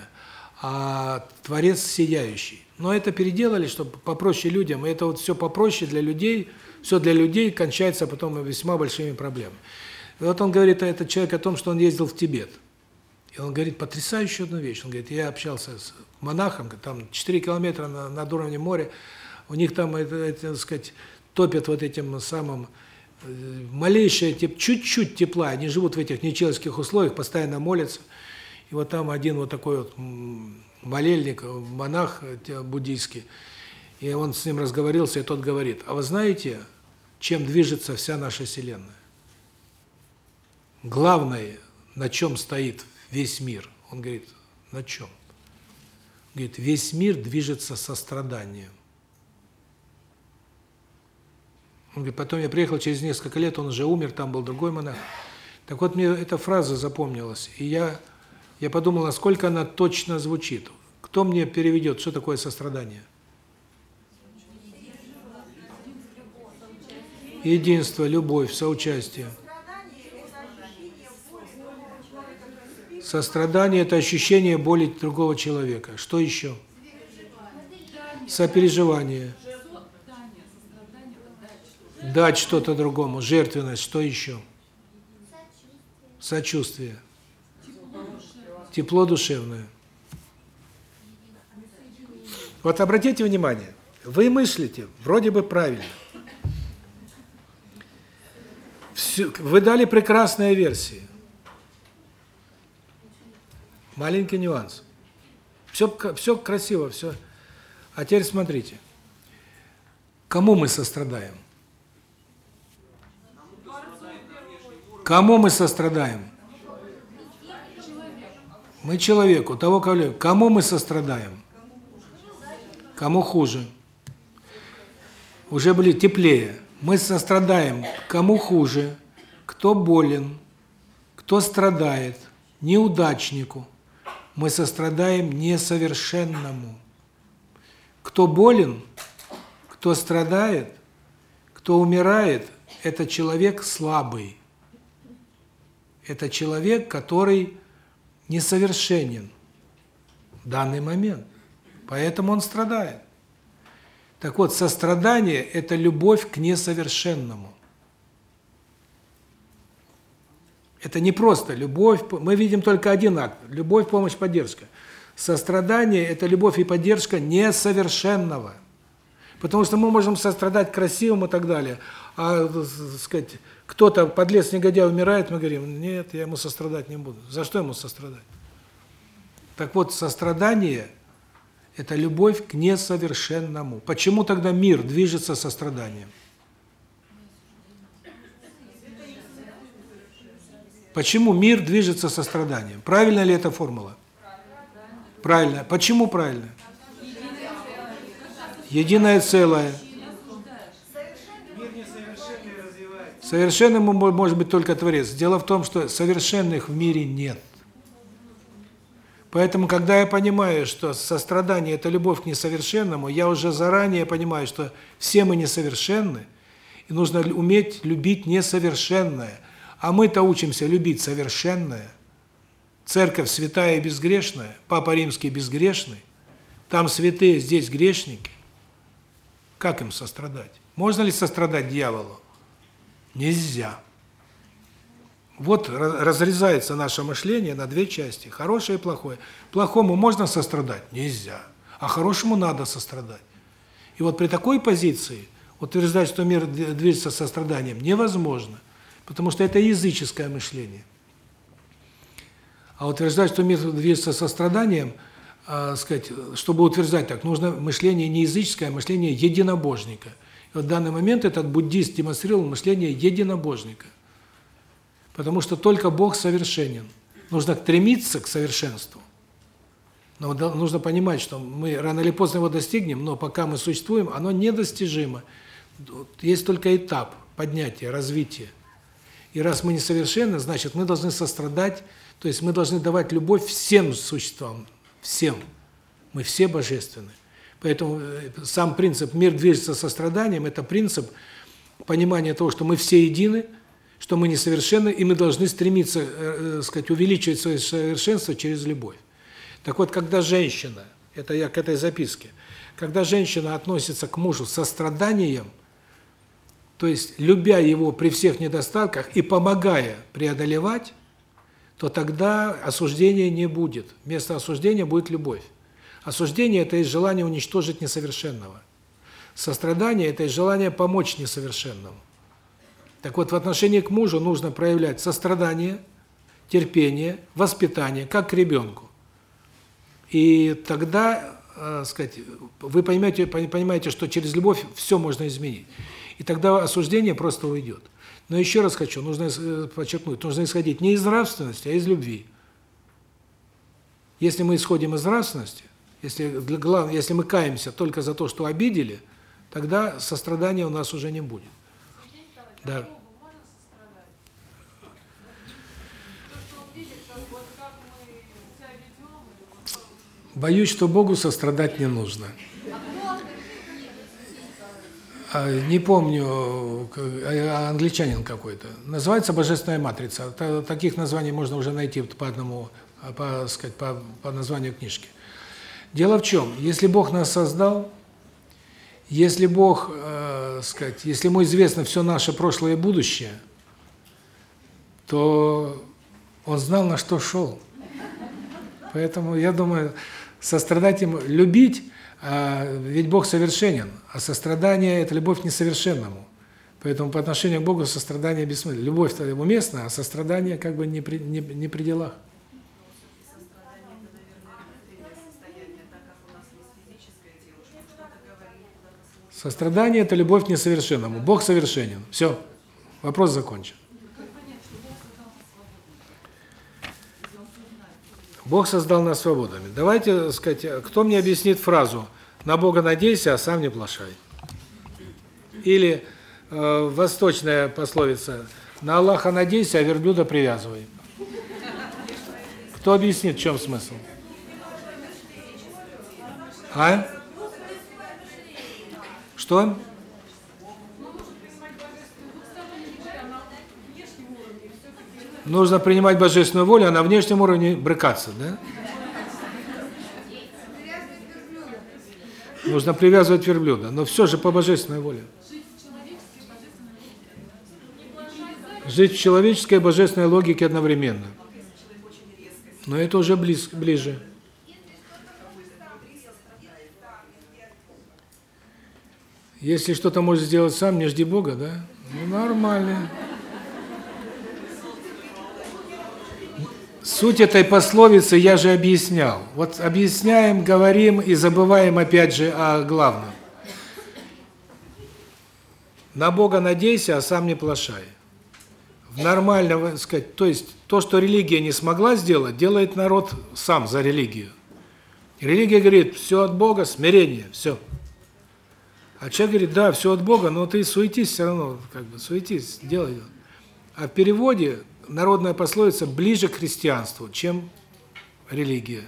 [SPEAKER 1] а Творец Сияющий. Но это переделали, чтобы попроще людям. И это вот все попроще для людей, все для людей кончается потом весьма большими проблемами. И вот он говорит, этот человек о том, что он ездил в Тибет. И он говорит потрясающую одну вещь. Он говорит, я общался с монахом, там 4 километра над уровнем моря, у них там, это, это, так сказать, топят вот этим самым э, малейшее чуть-чуть тепла, они живут в этих нечеловеческих условиях, постоянно молятся. И вот там один вот такой вот молельник, монах э, буддийский, и он с ним разговорился, и тот говорит: "А вы знаете, чем движется вся наша Вселенная. Главное, на чем стоит весь мир. Он говорит, на чем? Говорит, весь мир движется состраданием. Он говорит, потом я приехал через несколько лет, он уже умер, там был другой монах. Так вот, мне эта фраза запомнилась, и я я подумал, насколько она точно звучит. Кто мне переведет, что такое сострадание? Единство, любовь, соучастие.
[SPEAKER 6] Сострадание – это ощущение боли другого человека.
[SPEAKER 1] Что еще? Сопереживание. Дать что-то другому. Жертвенность. Что еще? Сочувствие. Тепло душевное. Вот обратите внимание, вы мыслите вроде бы правильно. Все, вы дали прекрасные версии. Маленький нюанс. Все все красиво, все. А теперь смотрите. Кому мы сострадаем? Кому мы сострадаем? Мы человеку, того кого Кому мы сострадаем? Кому хуже? Уже были теплее. Мы сострадаем, кому хуже, кто болен, кто страдает, неудачнику. Мы сострадаем несовершенному. Кто болен, кто страдает, кто умирает, это человек слабый. Это человек, который несовершенен в данный момент. Поэтому он страдает. Так вот, сострадание – это любовь к несовершенному. Это не просто любовь, мы видим только один акт – любовь, помощь, поддержка. Сострадание – это любовь и поддержка несовершенного. Потому что мы можем сострадать красивым и так далее, а, так сказать, кто-то, подлец, негодяй, умирает, мы говорим, нет, я ему сострадать не буду. За что ему сострадать? Так вот, сострадание – это любовь к несовершенному. Почему тогда мир движется состраданием? Почему мир движется состраданием? Правильно ли эта формула? Правильно. Почему правильно? Единое целое. Совершенным может быть только Творец. Дело в том, что совершенных в мире нет. Поэтому, когда я понимаю, что сострадание – это любовь к несовершенному, я уже заранее понимаю, что все мы несовершенны, и нужно уметь любить несовершенное. А мы-то учимся любить совершенное. Церковь святая и безгрешная, Папа Римский безгрешный, там святые, здесь грешники. Как им сострадать? Можно ли сострадать дьяволу? Нельзя. Вот разрезается наше мышление на две части, хорошее и плохое. Плохому можно сострадать? Нельзя. А хорошему надо сострадать. И вот при такой позиции утверждать, что мир движется состраданием, невозможно, потому что это языческое мышление. А утверждать, что мир движется состраданием, э, сказать, чтобы утверждать так, нужно мышление не языческое, а мышление единобожника – в данный момент этот буддист демонстрировал мышление единобожника. Потому что только Бог совершенен. Нужно стремиться к совершенству. Но нужно понимать, что мы рано или поздно его достигнем, но пока мы существуем, оно недостижимо. Есть только этап поднятия, развития. И раз мы несовершенны, значит, мы должны сострадать, то есть мы должны давать любовь всем существам, всем. Мы все божественны. Поэтому э, сам принцип «мир движется состраданием» – это принцип понимания того, что мы все едины, что мы несовершенны, и мы должны стремиться, э, э сказать, увеличивать свое совершенство через любовь. Так вот, когда женщина, это я к этой записке, когда женщина относится к мужу со страданием, то есть любя его при всех недостатках и помогая преодолевать, то тогда осуждения не будет. Вместо осуждения будет любовь. Осуждение – это есть желание уничтожить несовершенного. Сострадание – это есть желание помочь несовершенному. Так вот, в отношении к мужу нужно проявлять сострадание, терпение, воспитание, как к ребенку. И тогда, э, сказать, вы поймете, понимаете, что через любовь все можно изменить. И тогда осуждение просто уйдет. Но еще раз хочу, нужно э, подчеркнуть, нужно исходить не из нравственности, а из любви. Если мы исходим из нравственности, если для глав- если мы каемся только за то, что обидели, тогда сострадания у нас уже не будет. Да. Боюсь, что Богу сострадать не нужно. А, Не помню, к- а, англичанин какой-то. Называется «Божественная матрица». Та- Таких названий можно уже найти по одному, а, по, сказать, по, по названию книжки. Дело в чем? Если Бог нас создал, если Бог, э, сказать, если ему известно все наше прошлое и будущее, то он знал, на что шел. Поэтому я думаю, сострадать ему, любить, а, ведь Бог совершенен, а сострадание – это любовь к несовершенному. Поэтому по отношению к Богу сострадание бессмысленно. Любовь-то уместна, а сострадание как бы не при, не, не при делах. Сострадание – это любовь к несовершенному. Бог совершенен. Все. Вопрос закончен. Бог создал нас свободными. Давайте, сказать, кто мне объяснит фразу «на Бога надейся, а сам не плашай». Или э, восточная пословица «на Аллаха надейся, а верблюда привязывай». Кто объяснит, в чем смысл? А? Что? Нужно принимать божественную волю, а на внешнем уровне брыкаться, да? Нужно привязывать верблюда, но все же по божественной воле. Жить в человеческой и божественной логике одновременно. Но это уже близ, ближе. Если что-то можешь сделать сам, не жди Бога, да? Ну, нормально. Суть этой пословицы я же объяснял. Вот объясняем, говорим и забываем опять же о главном. На Бога надейся, а сам не плашай. В нормальном, так сказать, то есть то, что религия не смогла сделать, делает народ сам за религию. Религия говорит, все от Бога, смирение, все. А человек говорит, да, все от Бога, но ты суетись все равно, как бы, суетись, делай. А в переводе народная пословица ближе к христианству, чем религия.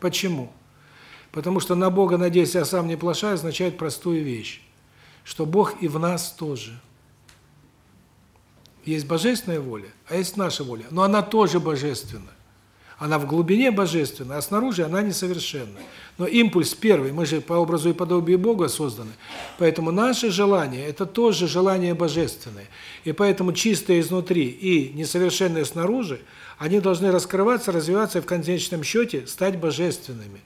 [SPEAKER 1] Почему? Потому что на Бога надейся, а сам не плашай, означает простую вещь, что Бог и в нас тоже. Есть божественная воля, а есть наша воля, но она тоже божественна. Она в глубине божественна, а снаружи она несовершенна. Но импульс первый, мы же по образу и подобию Бога созданы. Поэтому наше желание это тоже желание божественное. И поэтому чистое изнутри и несовершенное снаружи, они должны раскрываться, развиваться и в конечном счете стать божественными.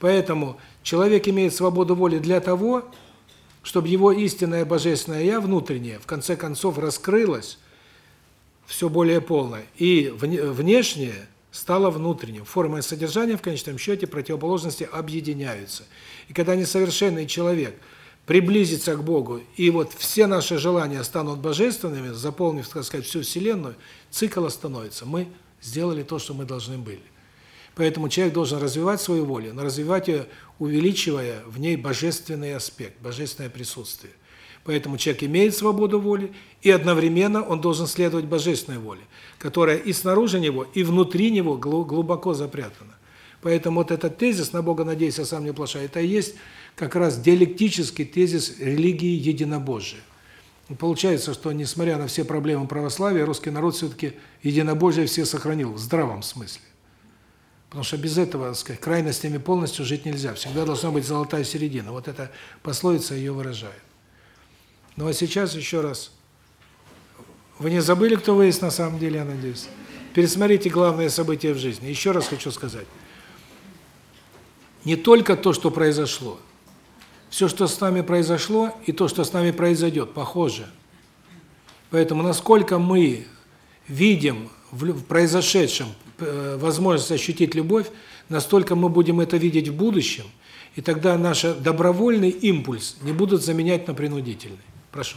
[SPEAKER 1] Поэтому человек имеет свободу воли для того, чтобы его истинное божественное я внутреннее в конце концов раскрылось все более полно, и внешнее стало внутренним. Форма и содержание в конечном счете противоположности объединяются. И когда несовершенный человек приблизится к Богу, и вот все наши желания станут божественными, заполнив, так сказать, всю Вселенную, цикл остановится. Мы сделали то, что мы должны были. Поэтому человек должен развивать свою волю, но развивать ее, увеличивая в ней божественный аспект, божественное присутствие. Поэтому человек имеет свободу воли, и одновременно он должен следовать божественной воле, которая и снаружи него, и внутри него глубоко запрятана. Поэтому вот этот тезис «на Бога надейся, сам не плашай» это и есть как раз диалектический тезис религии единобожия. И получается, что несмотря на все проблемы православия, русский народ все-таки единобожие все сохранил в здравом смысле. Потому что без этого, так сказать, крайностями полностью жить нельзя. Всегда должна быть золотая середина. Вот эта пословица ее выражает. Ну а сейчас еще раз. Вы не забыли, кто вы есть на самом деле, я надеюсь? Пересмотрите главные события в жизни. Еще раз хочу сказать. Не только то, что произошло. Все, что с нами произошло, и то, что с нами произойдет, похоже. Поэтому насколько мы видим в произошедшем возможность ощутить любовь, настолько мы будем это видеть в будущем, и тогда наш добровольный импульс не будут заменять на принудительный. Прошу.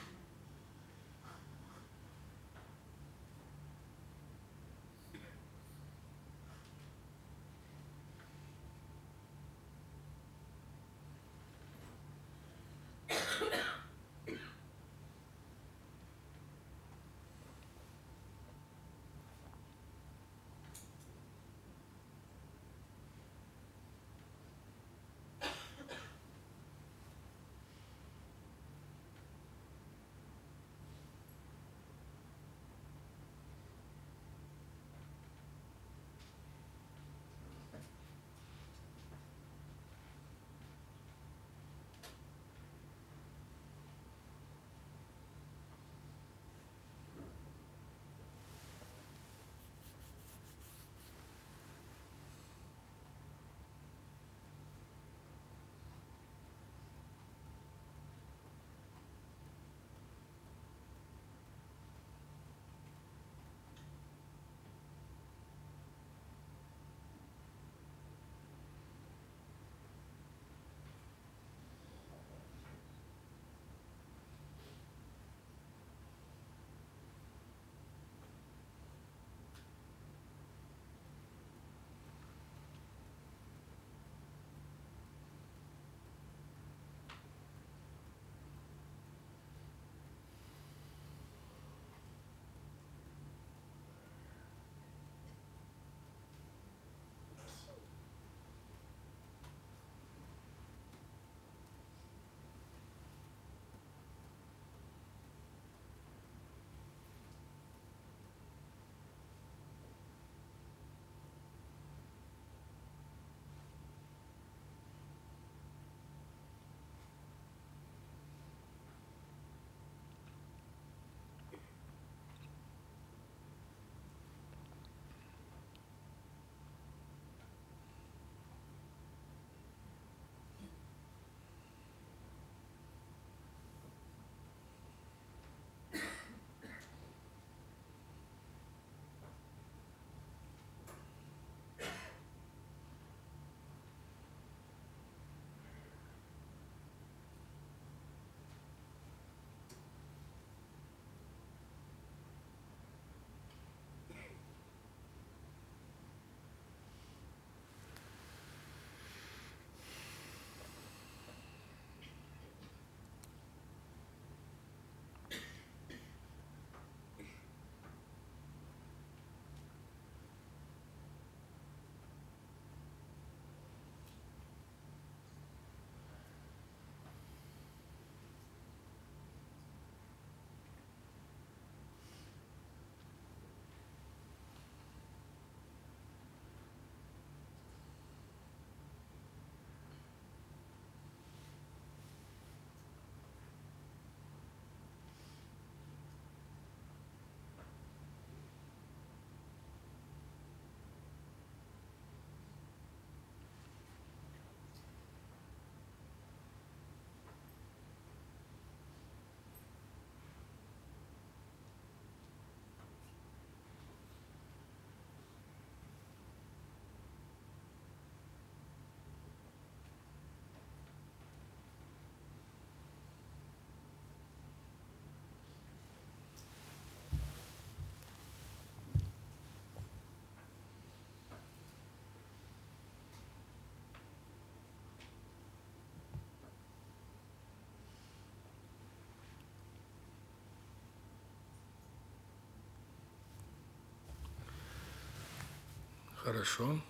[SPEAKER 1] Хорошо.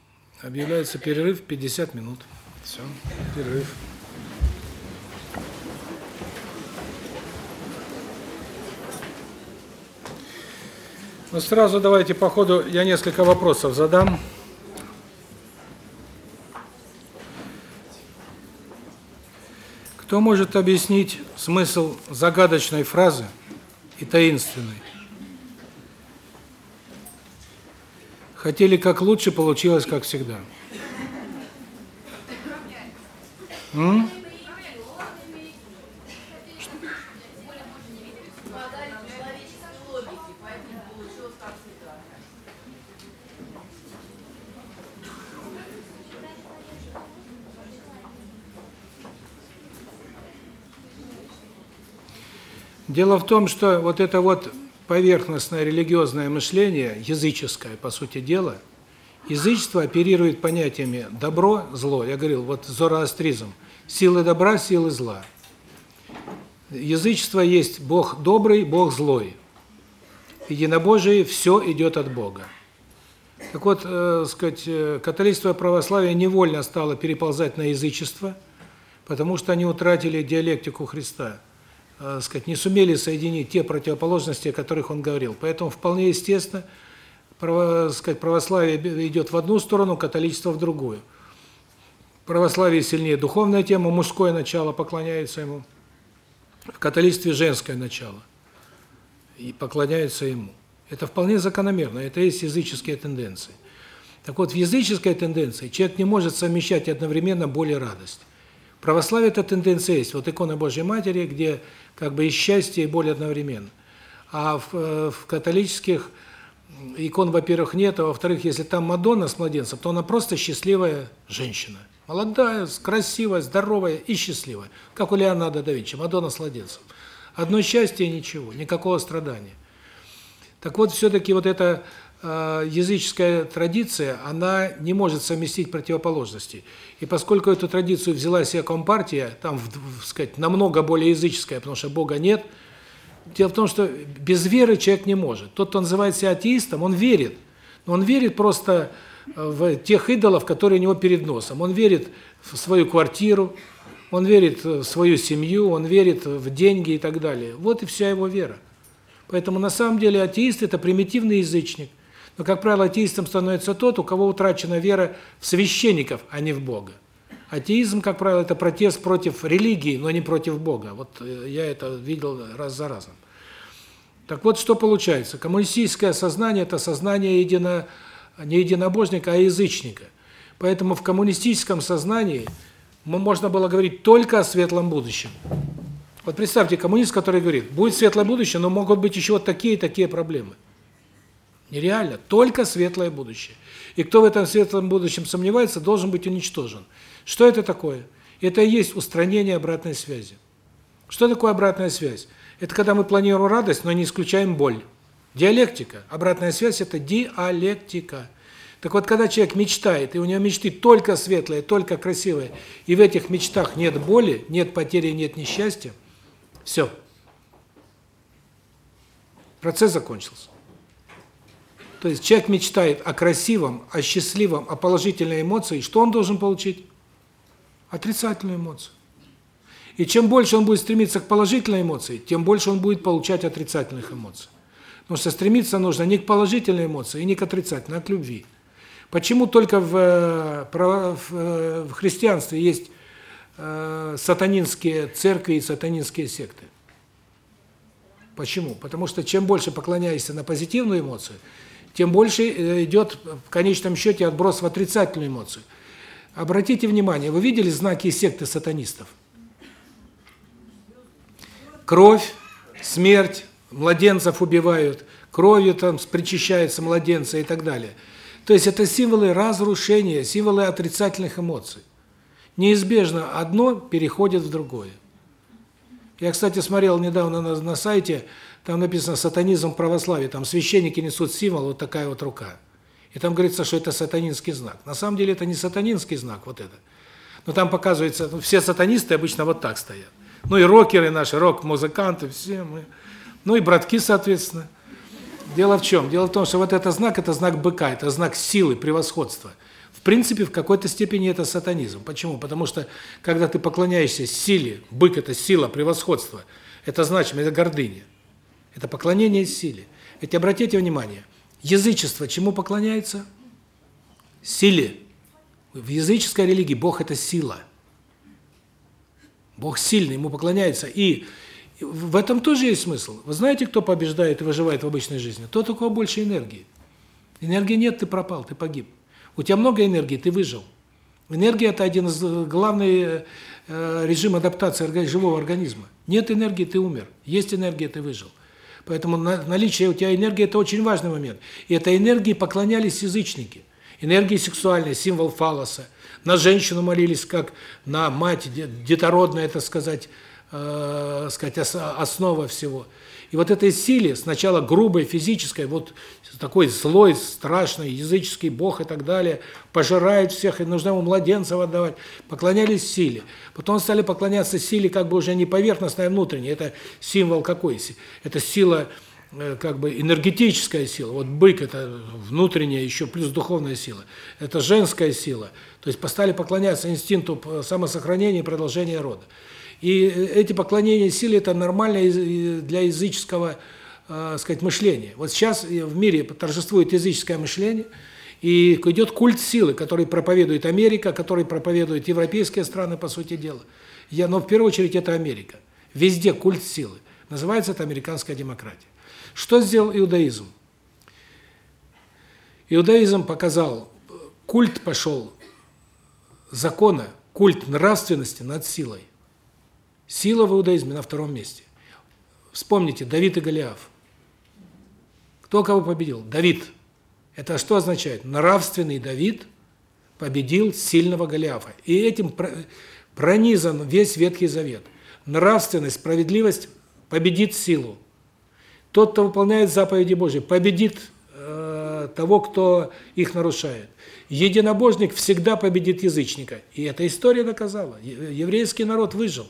[SPEAKER 1] Объявляется перерыв 50 минут. Все, перерыв. Ну сразу давайте по ходу я несколько вопросов задам. Кто может объяснить смысл загадочной фразы и таинственной? Хотели как лучше, получилось как всегда. М? Дело в том, что вот это вот поверхностное религиозное мышление, языческое, по сути дела, язычество оперирует понятиями добро, зло. Я говорил, вот зороастризм, силы добра, силы зла. Язычество есть Бог добрый, Бог злой. В единобожии все идет от Бога. Так вот, э, сказать, э, католичество и православие невольно стало переползать на язычество, потому что они утратили диалектику Христа э, сказать, не сумели соединить те противоположности, о которых он говорил. Поэтому вполне естественно, право, сказать, православие идет в одну сторону, католичество в другую. Православие сильнее духовная тема, мужское начало поклоняется ему. В католичестве женское начало и поклоняются ему. Это вполне закономерно, это есть языческие тенденции. Так вот, в языческой тенденции человек не может совмещать одновременно боль и радость. В православии эта тенденция есть. Вот икона Божьей Матери, где как бы и счастье, и боль одновременно. А в, э, в католических икон, во-первых, нет, а во-вторых, если там Мадонна с младенцем, то она просто счастливая женщина. Молодая, красивая, здоровая и счастливая. Как у Леонардо да Винчи, Мадонна с младенцем. Одно счастье ничего, никакого страдания. Так вот, все-таки вот эта э, языческая традиция, она не может совместить противоположности. И поскольку эту традицию взяла себе Компартия, там, в, сказать, намного более языческая, потому что Бога нет, дело в том, что без веры человек не может. Тот, кто называет себя атеистом, он верит. Но он верит просто в тех идолов, которые у него перед носом. Он верит в свою квартиру, он верит в свою семью, он верит в деньги и так далее. Вот и вся его вера. Поэтому на самом деле атеист – это примитивный язычник. Но, как правило, атеистом становится тот, у кого утрачена вера в священников, а не в Бога. Атеизм, как правило, это протест против религии, но не против Бога. Вот э, я это видел раз за разом. Так вот, что получается? Коммунистическое сознание – это сознание едино, не единобожника, а язычника. Поэтому в коммунистическом сознании можно было говорить только о светлом будущем. Вот представьте, коммунист, который говорит, будет светлое будущее, но могут быть еще вот такие и такие проблемы. Нереально, только светлое будущее. И кто в этом светлом будущем сомневается, должен быть уничтожен. Что это такое? Это и есть устранение обратной связи. Что такое обратная связь? Это когда мы планируем радость, но не исключаем боль. Диалектика. Обратная связь – это диалектика. Так вот, когда человек мечтает, и у него мечты только светлые, только красивые, и в этих мечтах нет боли, нет потери, нет несчастья, все. Процесс закончился. То есть человек мечтает о красивом, о счастливом, о положительной эмоции. Что он должен получить? Отрицательную эмоцию. И чем больше он будет стремиться к положительной эмоции, тем больше он будет получать отрицательных эмоций. Потому что стремиться нужно не к положительной эмоции, и не к отрицательной, а к любви. Почему только в, э, в, э, в христианстве есть э, сатанинские церкви и сатанинские секты. Почему? Потому что чем больше поклоняешься на позитивную эмоцию, тем больше э, идет в конечном счете отброс в отрицательную эмоцию. Обратите внимание, вы видели знаки секты сатанистов? Кровь, смерть, младенцев убивают, кровью там причащаются младенцы и так далее. То есть это символы разрушения, символы отрицательных эмоций неизбежно одно переходит в другое. Я, кстати, смотрел недавно на, на сайте, там написано «сатанизм в православии», там священники несут символ, вот такая вот рука. И там говорится, что это сатанинский знак. На самом деле это не сатанинский знак, вот это. Но там показывается, ну, все сатанисты обычно вот так стоят. Ну и рокеры наши, рок-музыканты, все мы. Ну и братки, соответственно. Дело в чем? Дело в том, что вот этот знак – это знак быка, это знак силы, превосходства. В принципе, в какой-то степени это сатанизм. Почему? Потому что, когда ты поклоняешься силе, бык – это сила, превосходство, это значит, это гордыня. Это поклонение силе. Ведь обратите внимание, язычество чему поклоняется? Силе. В языческой религии Бог – это сила. Бог сильный, ему поклоняется. И в этом тоже есть смысл. Вы знаете, кто побеждает и выживает в обычной жизни? Тот, у кого больше энергии. Энергии нет, ты пропал, ты погиб. У тебя много энергии, ты выжил. Энергия – это один из главных э, режим адаптации живого организма. Нет энергии – ты умер. Есть энергия – ты выжил. Поэтому наличие у тебя энергии – это очень важный момент. И этой энергии поклонялись язычники. Энергия сексуальная, символ фалоса. На женщину молились, как на мать, детородная, это сказать, э, сказать, основа всего. И вот этой силе, сначала грубой, физической, вот такой злой, страшный, языческий бог и так далее, пожирает всех, и нужно ему младенцев отдавать, поклонялись силе. Потом стали поклоняться силе как бы уже не поверхностной, а внутренней. Это символ какой? Это сила э, как бы энергетическая сила. Вот бык – это внутренняя, еще плюс духовная сила. Это женская сила. То есть стали поклоняться инстинкту самосохранения и продолжения рода. И э, эти поклонения силе это нормально для языческого, э, сказать, мышления. Вот сейчас в мире торжествует языческое мышление, и идет культ силы, который проповедует Америка, который проповедуют европейские страны, по сути дела. Я, но в первую очередь это Америка. Везде культ силы. Называется это американская демократия. Что сделал иудаизм? Иудаизм показал, культ пошел закона, культ нравственности над силой. Сила в иудаизме на втором месте. Вспомните, Давид и Голиаф. Кто кого победил? Давид. Это что означает? Нравственный Давид победил сильного Голиафа. И этим пронизан весь Ветхий Завет. Нравственность, справедливость победит силу. Тот, кто выполняет заповеди Божьи, победит э, того, кто их нарушает. Единобожник всегда победит язычника. И эта история доказала. Еврейский народ выжил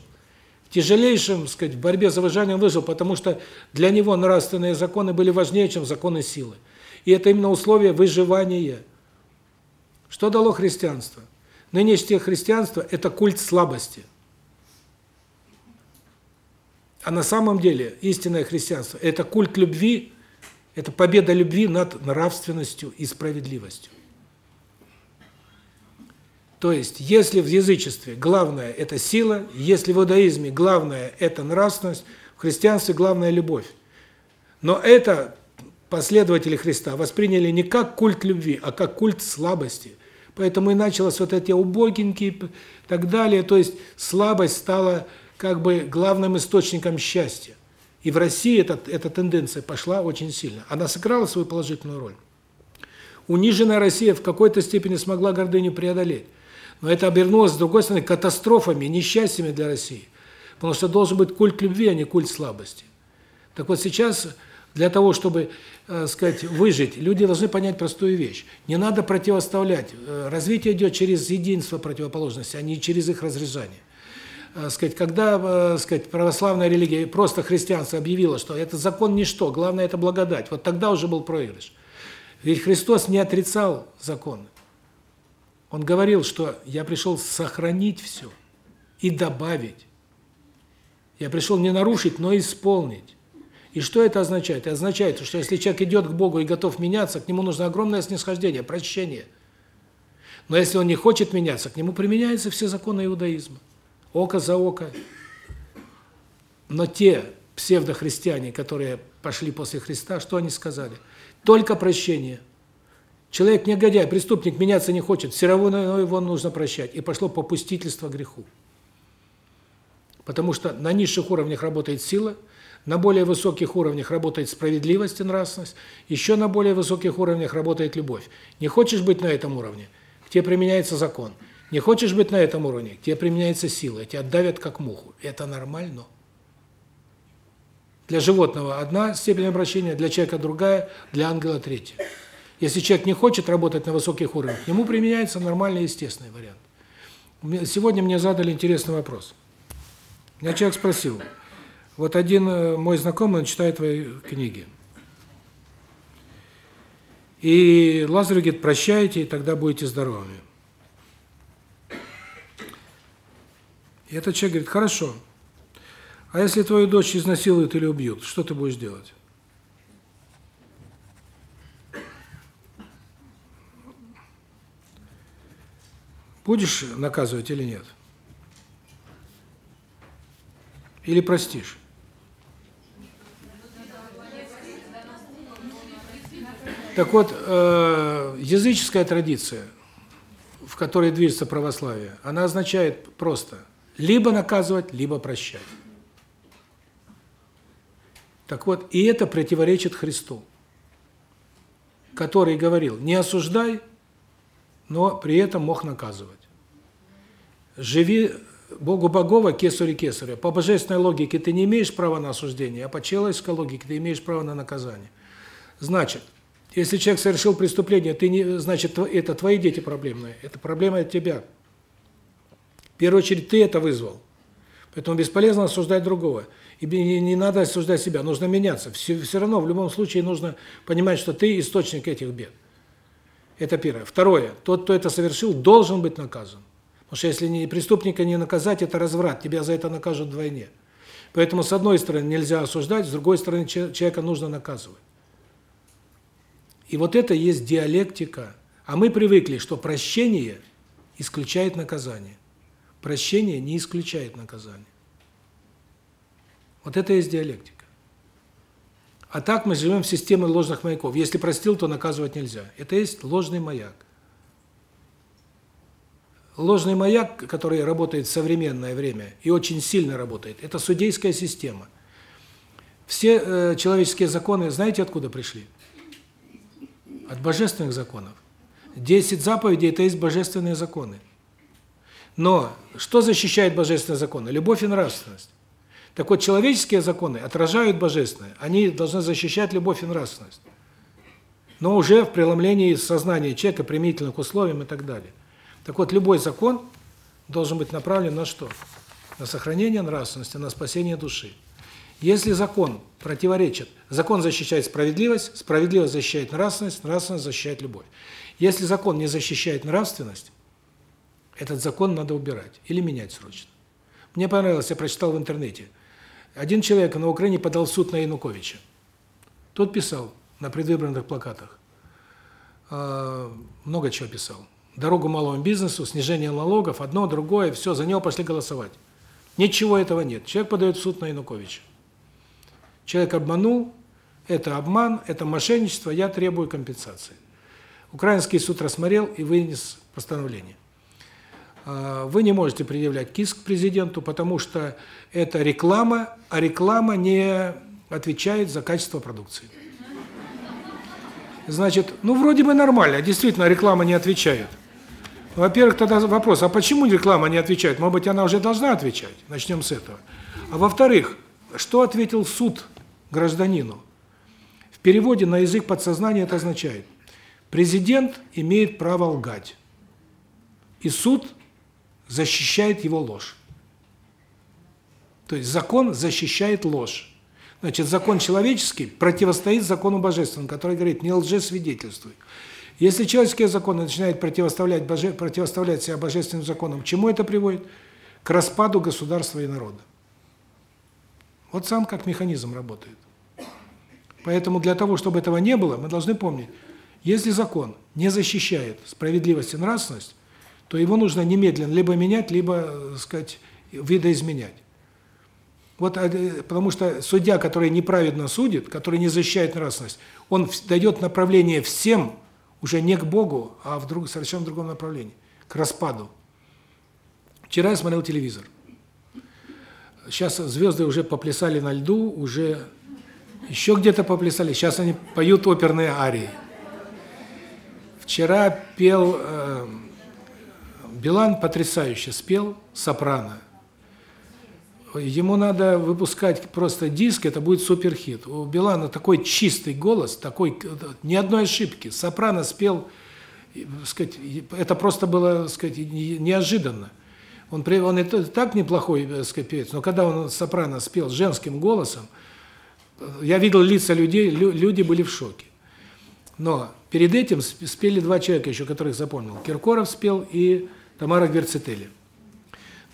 [SPEAKER 1] тяжелейшем, сказать, в борьбе за выживание он выжил, потому что для него нравственные законы были важнее, чем законы силы. И это именно условие выживания. Что дало христианство? Нынешнее христианство – это культ слабости. А на самом деле истинное христианство – это культ любви, это победа любви над нравственностью и справедливостью. То есть, если в язычестве главное – это сила, если в иудаизме главное – это нравственность, в христианстве главное – любовь. Но это последователи Христа восприняли не как культ любви, а как культ слабости. Поэтому и началось вот эти убогенькие и так далее. То есть слабость стала как бы главным источником счастья. И в России эта, эта тенденция пошла очень сильно. Она сыграла свою положительную роль. Униженная Россия в какой-то степени смогла гордыню преодолеть. Но это обернулось, с другой стороны, катастрофами, несчастьями для России. Потому что должен быть культ любви, а не культ слабости. Так вот сейчас, для того, чтобы, э, сказать, выжить, люди должны понять простую вещь. Не надо противоставлять. Э, развитие идет через единство противоположностей, а не через их разрезание. Э, сказать, когда, э, сказать, православная религия, просто христианство объявило, что это закон ничто, главное это благодать, вот тогда уже был проигрыш. Ведь Христос не отрицал закон. Он говорил, что я пришел сохранить все и добавить. Я пришел не нарушить, но исполнить. И что это означает? Это означает, что если человек идет к Богу и готов меняться, к нему нужно огромное снисхождение, прощение. Но если он не хочет меняться, к нему применяются все законы иудаизма. Око за око. Но те псевдохристиане, которые пошли после Христа, что они сказали? Только прощение – Человек негодяй, преступник меняться не хочет, все равно его нужно прощать. И пошло попустительство греху. Потому что на низших уровнях работает сила, на более высоких уровнях работает справедливость и нравственность, еще на более высоких уровнях работает любовь. Не хочешь быть на этом уровне, к тебе применяется закон. Не хочешь быть на этом уровне, к тебе применяется сила, тебя давят как муху. Это нормально. Для животного одна степень обращения, для человека другая, для ангела третья. Если человек не хочет работать на высоких уровнях, ему применяется нормальный естественный вариант. Сегодня мне задали интересный вопрос. Меня человек спросил, вот один э, мой знакомый, он читает твои книги. И Лазарь говорит, прощайте, и тогда будете здоровыми. И этот человек говорит, хорошо, а если твою дочь изнасилуют или убьют, что ты будешь делать? Будешь наказывать или нет? Или простишь? Так вот, э, языческая традиция, в которой движется православие, она означает просто либо наказывать, либо прощать. Так вот, и это противоречит Христу, который говорил: "Не осуждай, но при этом мог наказывать". Живи Богу Богова, кесарю кесаря. По божественной логике ты не имеешь права на осуждение, а по человеческой логике ты имеешь право на наказание. Значит, если человек совершил преступление, ты не, значит, это твои дети проблемные, это проблема от тебя. В первую очередь ты это вызвал. Поэтому бесполезно осуждать другого. И не, не надо осуждать себя, нужно меняться. Все, все равно в любом случае нужно понимать, что ты источник этих бед. Это первое. Второе. Тот, кто это совершил, должен быть наказан. Потому что если не преступника не наказать, это разврат, тебя за это накажут вдвойне. Поэтому с одной стороны нельзя осуждать, с другой стороны человека нужно наказывать. И вот это есть диалектика. А мы привыкли, что прощение исключает наказание. Прощение не исключает наказание. Вот это и есть диалектика. А так мы живем в системе ложных маяков. Если простил, то наказывать нельзя. Это есть ложный маяк. Ложный маяк, который работает в современное время и очень сильно работает, это судейская система. Все э, человеческие законы, знаете, откуда пришли? От божественных законов. Десять заповедей – это есть божественные законы. Но что защищает божественные законы? Любовь и нравственность. Так вот, человеческие законы отражают божественные. Они должны защищать любовь и нравственность. Но уже в преломлении сознания человека, применительно к условиям и так далее. Так вот, любой закон должен быть направлен на что? На сохранение нравственности, на спасение души. Если закон противоречит, закон защищает справедливость, справедливость защищает нравственность, нравственность защищает любовь. Если закон не защищает нравственность, этот закон надо убирать или менять срочно. Мне понравилось, я прочитал в интернете. Один человек на Украине подал суд на Януковича. Тот писал на предвыборных плакатах. А, много чего писал дорогу малому бизнесу, снижение налогов, одно, другое, все, за него пошли голосовать. Ничего этого нет. Человек подает в суд на Януковича. Человек обманул, это обман, это мошенничество, я требую компенсации. Украинский суд рассмотрел и вынес постановление. А, вы не можете предъявлять киск президенту, потому что это реклама, а реклама не отвечает за качество продукции. Значит, ну вроде бы нормально, действительно реклама не отвечает. Во-первых, тогда вопрос, а почему реклама не отвечает? Может быть, она уже должна отвечать? Начнем с этого. А во-вторых, что ответил суд гражданину? В переводе на язык подсознания это означает, президент имеет право лгать, и суд защищает его ложь. То есть закон защищает ложь. Значит, закон человеческий противостоит закону божественному, который говорит, не лжесвидетельствуй. Если человеческие законы начинают противоставлять боже противоставлять себя божественным законам, к чему это приводит? К распаду государства и народа. Вот сам как механизм работает. Поэтому для того, чтобы этого не было, мы должны помнить, если закон не защищает справедливость и нравственность, то его нужно немедленно либо менять, либо, так сказать, видоизменять. Вот э, потому что судья, который неправедно судит, который не защищает нравственность, он дает направление всем уже не к Богу, а в друг, совершенно другом направлении, к распаду. Вчера я смотрел телевизор. Сейчас звезды уже поплясали на льду, уже еще где-то поплясали. Сейчас они поют оперные арии. Вчера пел э, Билан потрясающе спел сопрано. Ему надо выпускать просто диск, это будет суперхит. У Билана такой чистый голос, такой ни одной ошибки. Сопрано спел, сказать, это просто было, сказать, неожиданно. Он он и так неплохой, сказать, певец, но когда он сопрано спел женским голосом, я видел лица людей, люди были в шоке. Но перед этим сп- спели два человека еще, которых запомнил. Киркоров спел и Тамара Гверцетели.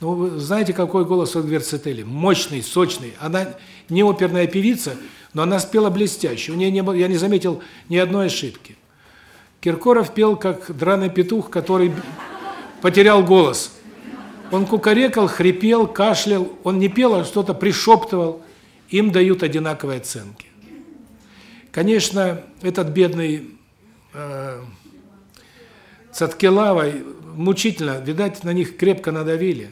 [SPEAKER 1] Ну, вы знаете, какой голос у Гверцетели? Мощный, сочный. Она не оперная певица, но она спела блестяще. У нее не было, я не заметил ни одной ошибки. Киркоров пел как драный петух, который потерял голос. Он кукарекал, хрипел, кашлял. Он не пел, а что-то пришептывал. Им дают одинаковые оценки. Конечно, этот бедный э, Цаткелавой мучительно, видать, на них крепко надавили.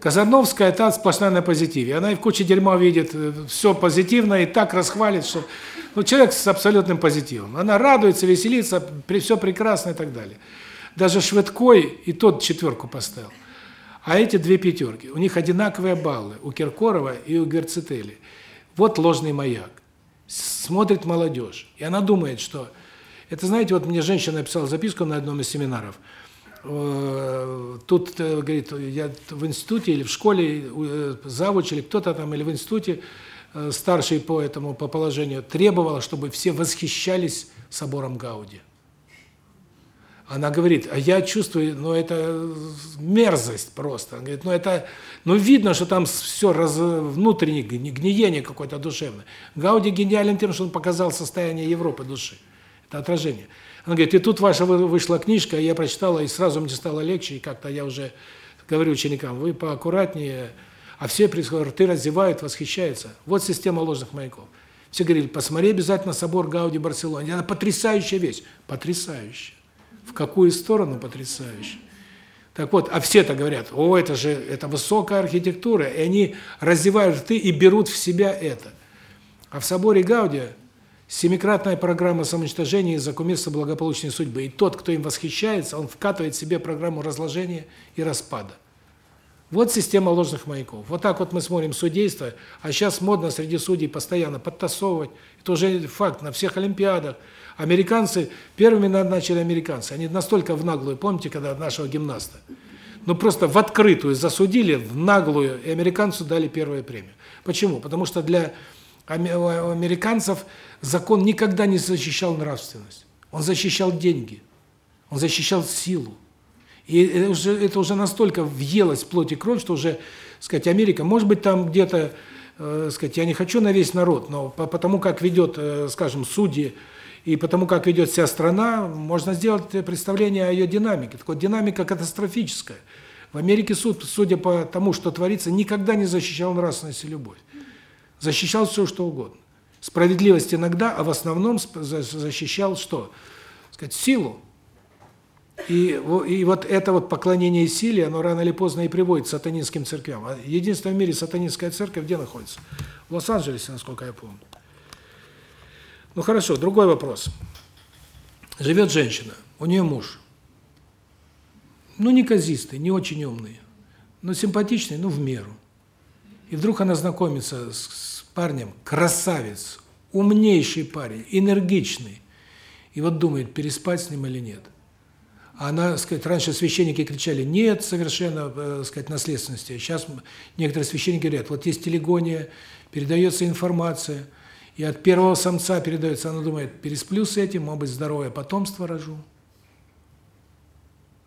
[SPEAKER 1] Казановская та сплошная на позитиве. Она и в куче дерьма видит все позитивно и так расхвалит, что ну человек с абсолютным позитивом. Она радуется, веселится, при все прекрасно и так далее. Даже Шведкой и тот четверку поставил. А эти две пятерки. У них одинаковые баллы у Киркорова и у Герцетели. Вот ложный маяк. Смотрит молодежь. И она думает, что это, знаете, вот мне женщина написала записку на одном из семинаров. Э, Тут, э, говорит, я в институте или в школе, э, завуч или кто-то там, или в институте, старший по этому, по положению, требовал, чтобы все восхищались собором Гауди. Она говорит, а я чувствую, ну это мерзость просто. Она говорит, ну это, ну видно, что там все раз, внутреннее гни- гниение какое-то душевное. Гауди гениален тем, что он показал состояние Европы души. Это отражение. Она говорит, и тут ваша вы- вышла книжка, я прочитала, и сразу мне стало легче, и как-то я уже говорю ученикам, вы поаккуратнее, а все рты разевают, восхищаются. Вот система ложных маяков. Все говорили, посмотри обязательно собор Гауди Барселоны. Это потрясающая вещь. Потрясающая. В какую сторону потрясающе. Так вот, а все-то говорят, о, это же это высокая архитектура, и они разевают рты и берут в себя это. А в соборе Гаудия семикратная программа самоуничтожения из-за кумирства благополучной судьбы. И тот, кто им восхищается, он вкатывает в себе программу разложения и распада. Вот система ложных маяков. Вот так вот мы смотрим судейство, а сейчас модно среди судей постоянно подтасовывать. Это уже факт на всех олимпиадах. Американцы, первыми на- начали американцы, они настолько в наглую, помните, когда нашего гимнаста, ну просто в открытую засудили, в наглую, и американцу дали первую премию. Почему? Потому что для американцев закон никогда не защищал нравственность. Он защищал деньги, он защищал силу. И это уже, это уже настолько въелось в плоть и кровь, что уже, сказать, Америка, может быть, там где-то, э, сказать, я не хочу на весь народ, но по, потому как ведет, э, скажем, судьи, и потому как ведет вся страна, можно сделать представление о ее динамике. Так вот, динамика катастрофическая. В Америке суд, судя по тому, что творится, никогда не защищал нравственность и любовь. Защищал все, что угодно. Справедливость иногда, а в основном защищал что? Сказать, силу. И, и вот это вот поклонение силе, оно рано или поздно и приводит к сатанинским церквям. А единственная в мире сатанинская церковь где находится? В Лос-Анджелесе, насколько я помню. Ну хорошо, другой вопрос. Живет женщина, у нее муж. Ну, неказистый, не очень умный, но симпатичный, ну, в меру. И вдруг она знакомится с парнем, красавец, умнейший парень, энергичный. И вот думает, переспать с ним или нет. А она, сказать, раньше священники кричали, нет совершенно, э, сказать, наследственности. Сейчас некоторые священники говорят, вот есть телегония, передается информация, и от первого самца передается, она думает, пересплю с этим, может быть, здоровое потомство рожу.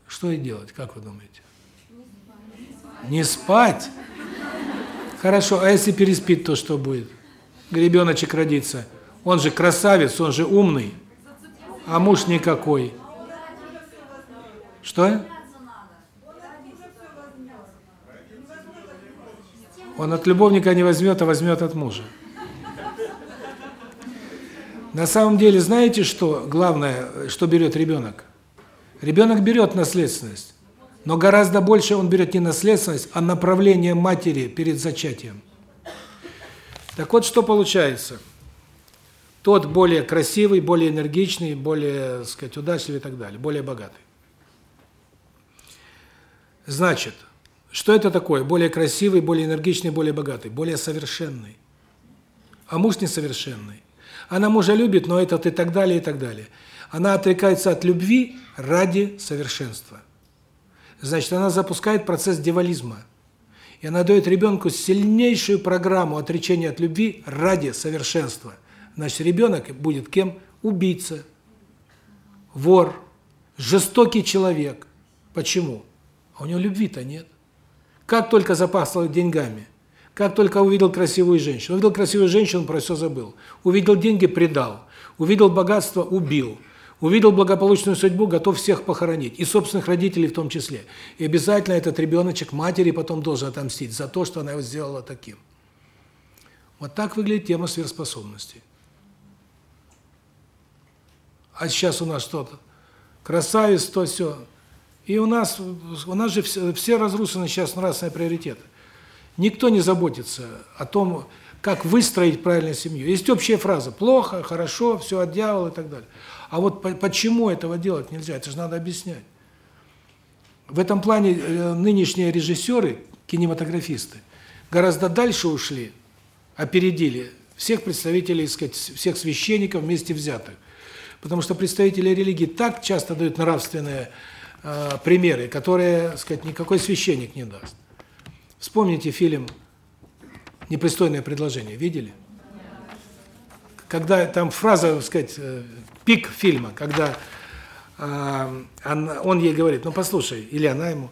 [SPEAKER 1] Что ей делать, как вы думаете? Не спать? Хорошо, а если переспит, то что будет? Ребеночек родится. Он же красавец, он же умный, а муж никакой. Что? Он от любовника не возьмет, а возьмет от мужа. На самом деле, знаете, что главное, что берет ребенок? Ребенок берет наследственность, но гораздо больше он берет не наследственность, а направление матери перед зачатием. Так вот, что получается? Тот более красивый, более энергичный, более, так сказать, удачливый и так далее, более богатый. Значит, что это такое? Более красивый, более энергичный, более богатый, более совершенный. А муж несовершенный. Она мужа любит, но этот и так далее, и так далее. Она отрекается от любви ради совершенства. Значит, она запускает процесс девализма. И она дает ребенку сильнейшую программу отречения от любви ради совершенства. Значит, ребенок будет кем? Убийца. вор, жестокий человек. Почему? А у него любви-то нет. Как только запасал деньгами, как только увидел красивую женщину, увидел красивую женщину, про все забыл. Увидел деньги, предал. Увидел богатство, убил. Увидел благополучную судьбу, готов всех похоронить, и собственных родителей в том числе. И обязательно этот ребеночек матери потом должен отомстить за то, что она его сделала таким. Вот так выглядит тема сверхспособностей. А сейчас у нас что-то? Красавец, то все. И у нас у нас же все, все разрушены сейчас нравственные приоритеты. Никто не заботится о том, как выстроить правильную семью. Есть общая фраза: плохо, хорошо, все от дьявола и так далее. А вот почему этого делать нельзя? Это же надо объяснять. В этом плане э, нынешние режиссеры, кинематографисты, гораздо дальше ушли, опередили всех представителей, сказать, всех священников вместе взятых. Потому что представители религии так часто дают нравственные э, примеры, которые, сказать, никакой священник не даст. Вспомните фильм «Непристойное предложение». Видели? Когда там фраза, так сказать, э, пик фильма, когда э, он, ей говорит, ну послушай, или она ему,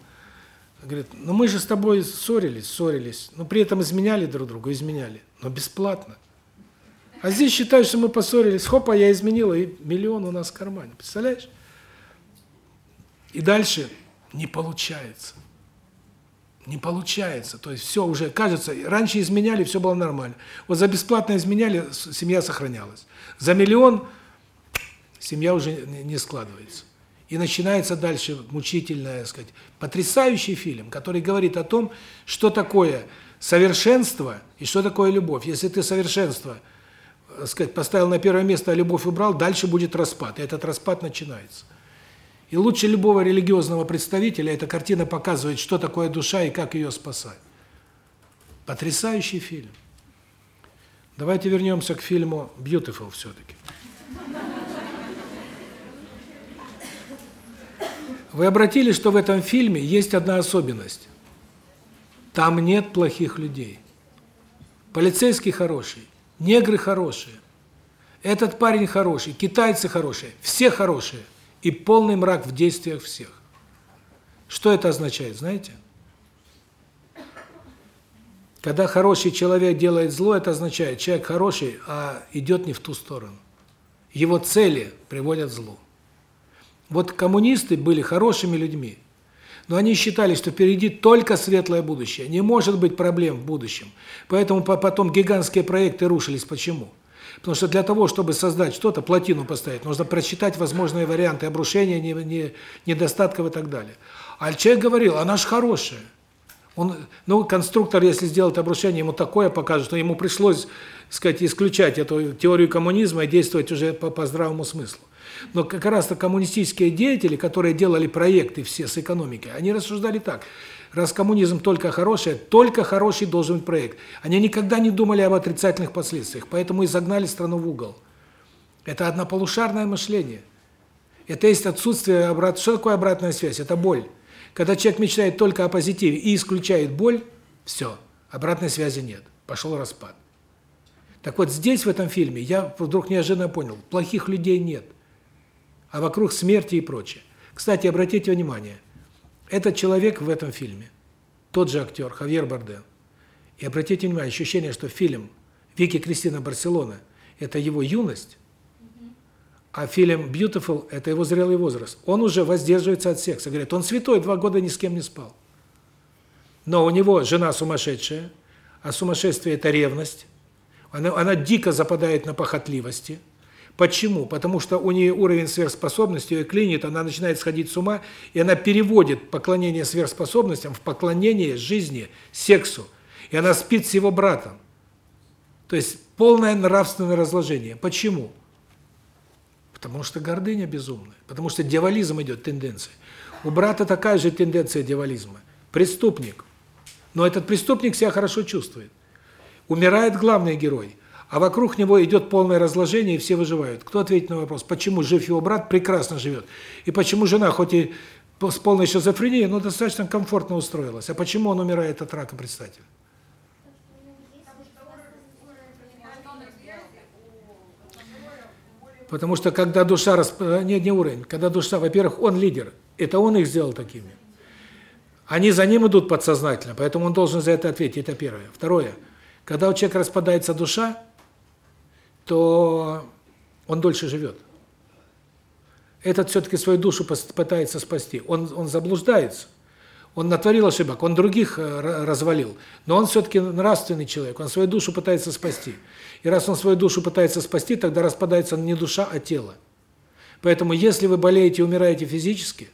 [SPEAKER 1] говорит, ну мы же с тобой ссорились, ссорились, но при этом изменяли друг другу, изменяли, но бесплатно. А здесь считают, что мы поссорились, хопа, я изменила, и миллион у нас в кармане, представляешь? И дальше не получается. Не получается. То есть все уже, кажется, раньше изменяли, все было нормально. Вот за бесплатно изменяли, семья сохранялась. За миллион семья уже не складывается. И начинается дальше мучительное, сказать, потрясающий фильм, который говорит о том, что такое совершенство и что такое любовь. Если ты совершенство, так сказать, поставил на первое место, а любовь убрал, дальше будет распад. И этот распад начинается. И лучше любого религиозного представителя эта картина показывает, что такое душа и как ее спасать. Потрясающий фильм. Давайте вернемся к фильму Beautiful все-таки. Вы обратили, что в этом фильме есть одна особенность. Там нет плохих людей. Полицейский хороший, негры хорошие, этот парень хороший, китайцы хорошие, все хорошие. И полный мрак в действиях всех. Что это означает, знаете? Когда хороший человек делает зло, это означает, человек хороший, а идет не в ту сторону. Его цели приводят к злу. Вот коммунисты были хорошими людьми, но они считали, что впереди только светлое будущее, не может быть проблем в будущем. Поэтому потом гигантские проекты рушились. Почему? Потому что для того, чтобы создать что-то, плотину поставить, нужно просчитать возможные варианты обрушения, не, не, недостатков и так далее. А человек говорил, она же хорошая. Он, ну, конструктор, если сделает обрушение, ему такое покажет, что ему пришлось, сказать, исключать эту теорию коммунизма и действовать уже по, по здравому смыслу. Но как раз-то коммунистические деятели, которые делали проекты все с экономикой, они рассуждали так. Раз коммунизм только хороший, только хороший должен быть проект. Они никогда не думали об отрицательных последствиях, поэтому и загнали страну в угол. Это однополушарное мышление. Это есть отсутствие обратной... Что такое обратная связь? Это боль. Когда человек мечтает только о позитиве и исключает боль, все, обратной связи нет. Пошел распад. Так вот здесь, в этом фильме, я вдруг неожиданно понял, плохих людей нет а вокруг смерти и прочее. Кстати, обратите внимание, этот человек в этом фильме, тот же актер Хавьер Бардем. И обратите внимание, ощущение, что фильм Вики Кристина Барселона это его юность, а фильм Beautiful это его зрелый возраст. Он уже воздерживается от секса, говорит, он святой, два года ни с кем не спал. Но у него жена сумасшедшая, а сумасшествие это ревность. Она она дико западает на похотливости. Почему? Потому что у нее уровень сверхспособности ее клинит, она начинает сходить с ума, и она переводит поклонение сверхспособностям в поклонение жизни, сексу. И она спит с его братом. То есть полное нравственное разложение. Почему? Потому что гордыня безумная. Потому что дьяволизм идет, тенденция. У брата такая же тенденция дьяволизма. Преступник. Но этот преступник себя хорошо чувствует. Умирает главный герой – а вокруг него идет полное разложение, и все выживают. Кто ответит на вопрос, почему жив его брат, прекрасно живет, и почему жена, хоть и с полной шизофренией, но достаточно комфортно устроилась, а почему он умирает от рака, представьте? Потому что когда душа расп... не не уровень, когда душа, во-первых, он лидер. Это он их сделал такими. Они за ним идут подсознательно, поэтому он должен за это ответить. Это первое. Второе. Когда у человека распадается душа, то он дольше живет. Этот все-таки свою душу пытается спасти. Он он заблуждается. Он натворил ошибок, он других э, развалил. Но он все-таки нравственный человек, он свою душу пытается спасти. И раз он свою душу пытается спасти, тогда распадается не душа, а тело. Поэтому если вы болеете и умираете физически,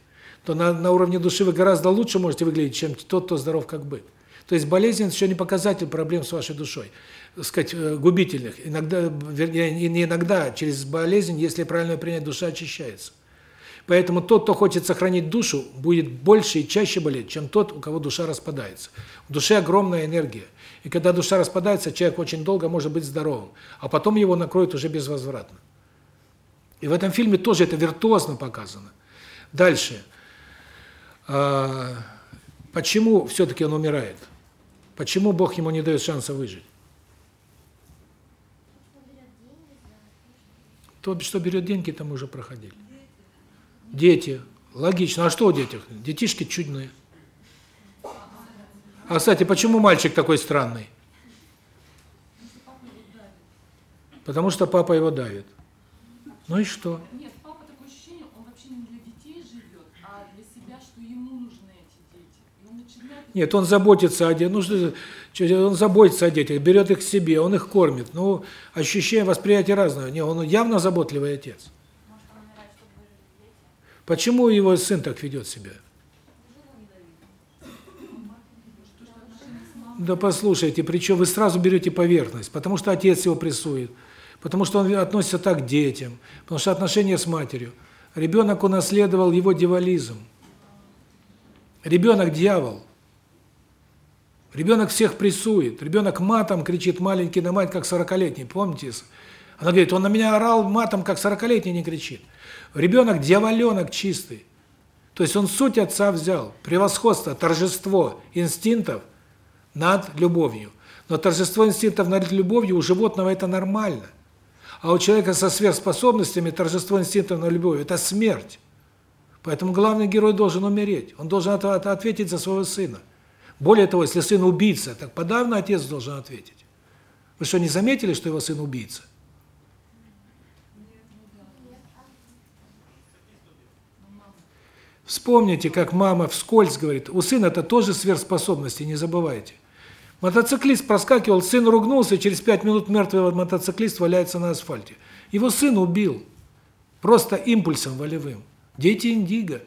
[SPEAKER 1] то на, на уровне души вы гораздо лучше можете выглядеть, чем тот, кто здоров как бы. То есть болезнь – еще не показатель проблем с вашей душой, так сказать, э, губительных. Иногда, вернее, не иногда, через болезнь, если правильно принять, душа очищается. Поэтому тот, кто хочет сохранить душу, будет больше и чаще болеть, чем тот, у кого душа распадается. В душе огромная энергия. И когда душа распадается, человек очень долго может быть здоровым, а потом его накроет уже безвозвратно. И в этом фильме тоже это виртуозно показано. Дальше. А, почему все-таки он умирает? Почему Бог ему не дает шанса выжить? Тот, что берет деньги, там уже проходили. Дети. Логично. А что у детях? Детишки чудные. А, кстати, почему мальчик такой странный? Потому что папа его давит. Ну и что?
[SPEAKER 7] Нет, папа такое ощущение, он вообще не для детей живет, а для себя, что ему нужны эти дети. И он начинает...
[SPEAKER 1] Нет, он заботится о детях. Ну, что, он заботится о детях, берет их к себе, он их кормит. Ну, ощущение, восприятие разное. Не, он явно заботливый отец. Почему его сын так ведет себя? Да послушайте, причем вы сразу берете поверхность, потому что отец его прессует, потому что он относится так к детям, потому что отношения с матерью. Ребенок унаследовал его дьяволизм. Ребенок дьявол. Ребенок всех прессует. Ребенок матом кричит маленький на мать, как сорокалетний. Помните? Она говорит, он на меня орал матом, как сорокалетний не кричит. Ребенок дьяволенок чистый. То есть он суть отца взял, превосходство, торжество инстинктов над любовью. Но торжество инстинктов над любовью у животного это нормально. А у человека со сверхспособностями торжество инстинктов над любовью это смерть. Поэтому главный герой должен умереть. Он должен ответить за своего сына. Более того, если сын убийца, так подавно отец должен ответить. Вы что, не заметили, что его сын убийца? Вспомните, как мама вскользь говорит, у сына это тоже сверхспособности, не забывайте. Мотоциклист проскакивал, сын ругнулся, через пять минут мертвый мотоциклист валяется на асфальте. Его сын убил. Просто импульсом волевым. Дети индиго.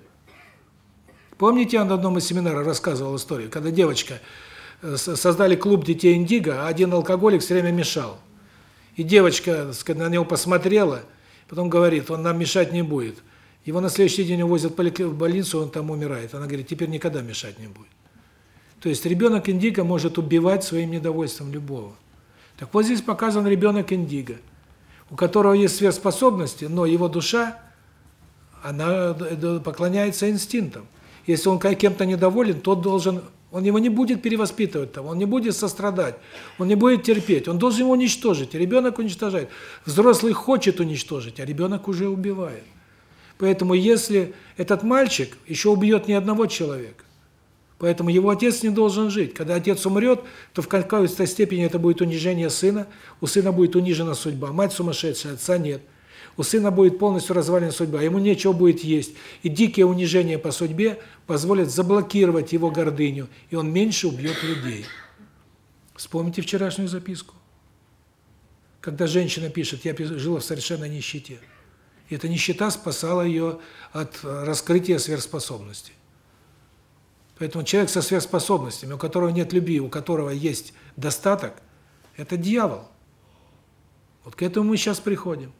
[SPEAKER 1] Помните, я на одном из семинаров рассказывал историю, когда девочка э, создали клуб детей индиго, а один алкоголик все время мешал. И девочка на него посмотрела, потом говорит, он нам мешать не будет. Его на следующий день увозят в больницу, он там умирает. Она говорит, теперь никогда мешать не будет. То есть ребенок индиго может убивать своим недовольством любого. Так вот здесь показан ребенок индиго, у которого есть сверхспособности, но его душа, она поклоняется инстинктам. Если он кем-то недоволен, тот должен, он его не будет перевоспитывать там, он не будет сострадать, он не будет терпеть, он должен его уничтожить. Ребенок уничтожает. Взрослый хочет уничтожить, а ребенок уже убивает. Поэтому если этот мальчик еще убьет не одного человека, поэтому его отец не должен жить. Когда отец умрет, то в какой-то степени это будет унижение сына, у сына будет унижена судьба. Мать сумасшедшая, отца нет. У сына будет полностью развалена судьба, ему нечего будет есть. И дикие унижения по судьбе позволят заблокировать его гордыню, и он меньше убьет людей. Вспомните вчерашнюю записку. Когда женщина пишет, я жила в совершенной нищете. И эта нищета спасала ее от раскрытия сверхспособностей. Поэтому человек со сверхспособностями, у которого нет любви, у которого есть достаток, это дьявол. Вот к этому мы сейчас приходим.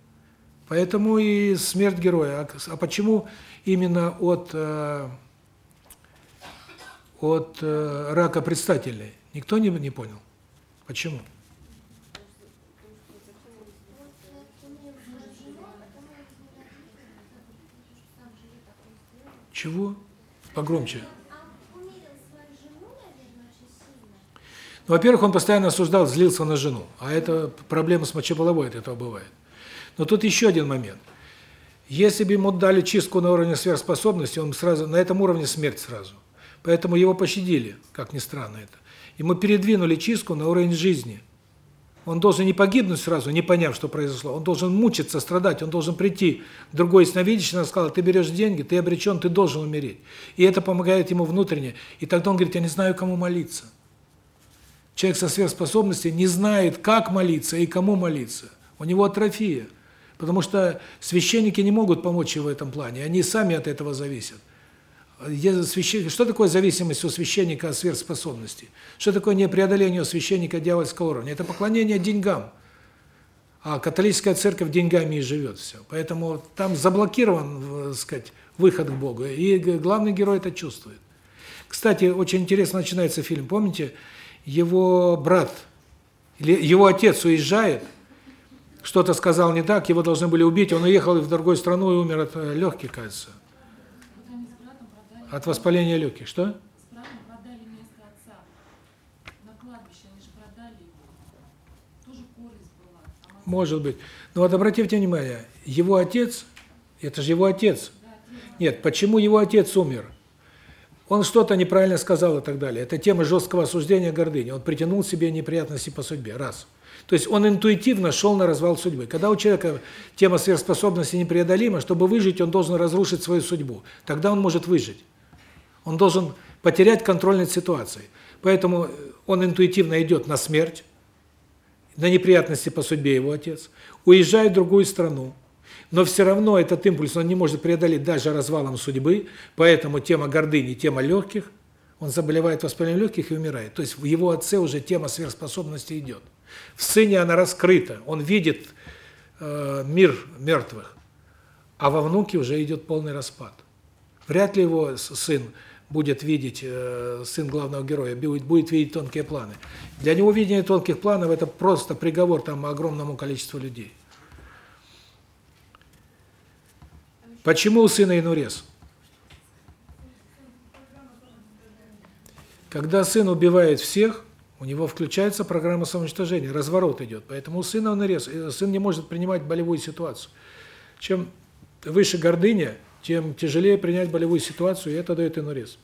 [SPEAKER 1] Поэтому и смерть героя. А, а почему именно от э, от э, рака предстательной? Никто не не понял. Почему? Чего? Погромче. Ну, во-первых, он постоянно осуждал, злился на жену. А это проблема с мочеполовой от этого бывает. Но тут еще один момент. Если бы ему дали чистку на уровне сверхспособности, он сразу на этом уровне смерть сразу. Поэтому его пощадили, как ни странно это. Ему передвинули чистку на уровень жизни. Он должен не погибнуть сразу, не поняв, что произошло. Он должен мучиться, страдать, он должен прийти. Другой ясновидящий сказал, ты берешь деньги, ты обречен, ты должен умереть. И это помогает ему внутренне. И тогда он говорит, я не знаю, кому молиться. Человек со сверхспособностью не знает, как молиться и кому молиться. У него атрофия. Потому что священники не могут помочь в этом плане, они сами от этого зависят. Что такое зависимость у священника от сверхспособности? Что такое непреодоление у священника дьявольского уровня? Это поклонение деньгам. А католическая церковь деньгами и живет все. Поэтому там заблокирован, так сказать, выход к Богу. И главный герой это чувствует. Кстати, очень интересно начинается фильм. Помните, его брат, его отец уезжает, что-то сказал не так, его должны были убить, он уехал в другую страну и умер от э, легких, кажется. От воспаления легких. Что? Может быть. Но вот обратите внимание, его отец, это же его отец. Нет, почему его отец умер? Он что-то неправильно сказал и так далее. Это тема жесткого осуждения гордыни. Он притянул себе неприятности по судьбе. Раз. То есть он интуитивно шел на развал судьбы. Когда у человека тема сверхспособности непреодолима, чтобы выжить, он должен разрушить свою судьбу. Тогда он может выжить. Он должен потерять контроль над ситуацией. Поэтому он интуитивно идет на смерть, на неприятности по судьбе его отец, уезжает в другую страну. Но все равно этот импульс он не может преодолеть даже развалом судьбы, поэтому тема гордыни, тема легких, он заболевает воспалением легких и умирает. То есть в его отце уже тема сверхспособности идет. В сыне она раскрыта, он видит э, мир мертвых, а во внуке уже идет полный распад. Вряд ли его сын будет видеть, э, сын главного героя, будет, будет видеть тонкие планы. Для него видение тонких планов – это просто приговор там огромному количеству людей. Почему у сына инурез? Когда сын убивает всех, у него включается программа самоуничтожения, разворот идет. Поэтому у сына он инурез, сын не может принимать болевую ситуацию. Чем выше гордыня, тем тяжелее принять болевую ситуацию, и это дает инурез.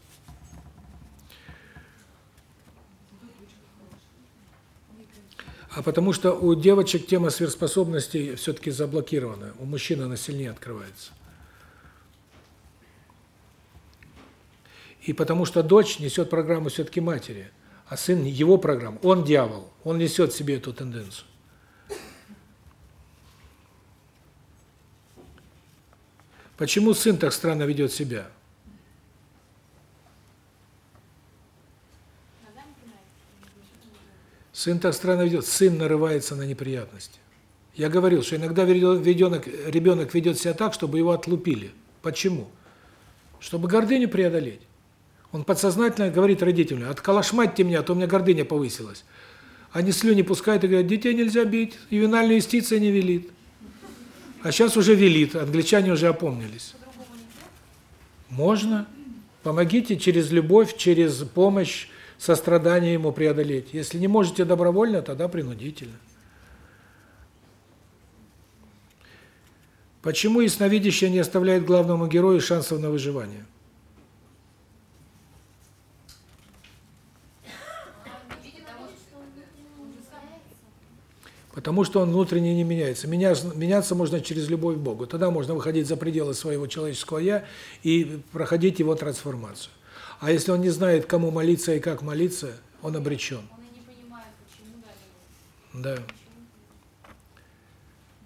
[SPEAKER 1] А потому что у девочек тема сверхспособностей все-таки заблокирована, у мужчин она сильнее открывается. И потому что дочь несет программу все-таки матери, а сын его программу, он дьявол, он несет себе эту тенденцию. Почему сын так странно ведет себя? Сын так странно ведет, сын нарывается на неприятности. Я говорил, что иногда ребенок, ребенок ведет себя так, чтобы его отлупили. Почему? Чтобы гордыню преодолеть. Он подсознательно говорит родителям, отколошматьте меня, а то у меня гордыня повысилась. Они слюни пускают и говорят, детей нельзя бить, ювенальная юстиция не велит. А сейчас уже велит, англичане уже опомнились. Можно. Помогите через любовь, через помощь, сострадание ему преодолеть. Если не можете добровольно, тогда принудительно. Почему ясновидящее не оставляет главному герою шансов на выживание? Потому что он внутренне не меняется. Меняться можно через любовь к Богу. Тогда можно выходить за пределы своего человеческого «я» и проходить его трансформацию. А если он не знает, кому молиться и как молиться, он обречен.
[SPEAKER 8] Он и не понимает, почему.
[SPEAKER 1] Да.
[SPEAKER 7] В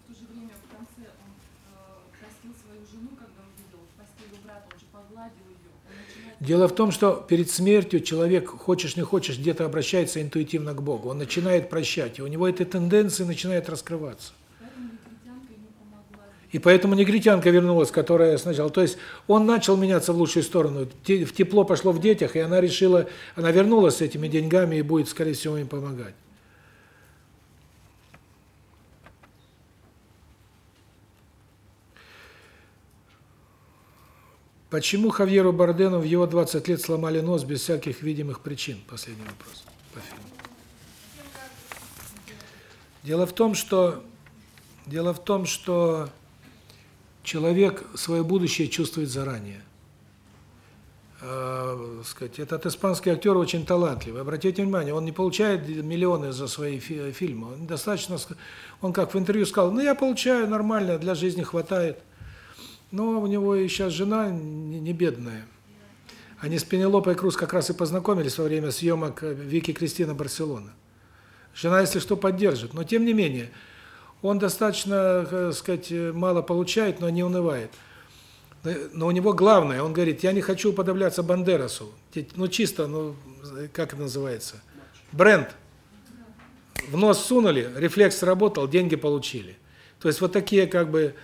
[SPEAKER 7] то же время в конце он э, простил свою жену, когда он видел в постели брата, он же погладил ее. Он начинает
[SPEAKER 1] Дело в том, что перед смертью человек, хочешь не хочешь, где-то обращается интуитивно к Богу. Он начинает прощать, и у него эти тенденции начинают раскрываться. И поэтому негритянка вернулась, которая сначала... То есть он начал меняться в лучшую сторону. В тепло пошло в детях, и она решила... Она вернулась с этими деньгами и будет, скорее всего, им помогать. Почему Хавьеру Бардену в его 20 лет сломали нос без всяких видимых причин? Последний вопрос по фильму. Дело в том, что Дело в том, что человек свое будущее чувствует заранее. Э, сказать, этот испанский актер очень талантливый. Обратите внимание, он не получает миллионы за свои фи фильмы. Он достаточно он как в интервью сказал: "Ну я получаю нормально, для жизни хватает". Но у него и сейчас жена не, бедная. Они с Пенелопой Круз как раз и познакомились во время съемок Вики Кристина Барселона. Жена, если что, поддержит, но тем не менее, он достаточно, так сказать, мало получает, но не унывает. Но у него главное, он говорит: "Я не хочу уподобляться Бандерасу". Ну чисто, ну как это называется? Бренд. В нос сунули, рефлекс сработал, деньги получили. То есть вот такие как бы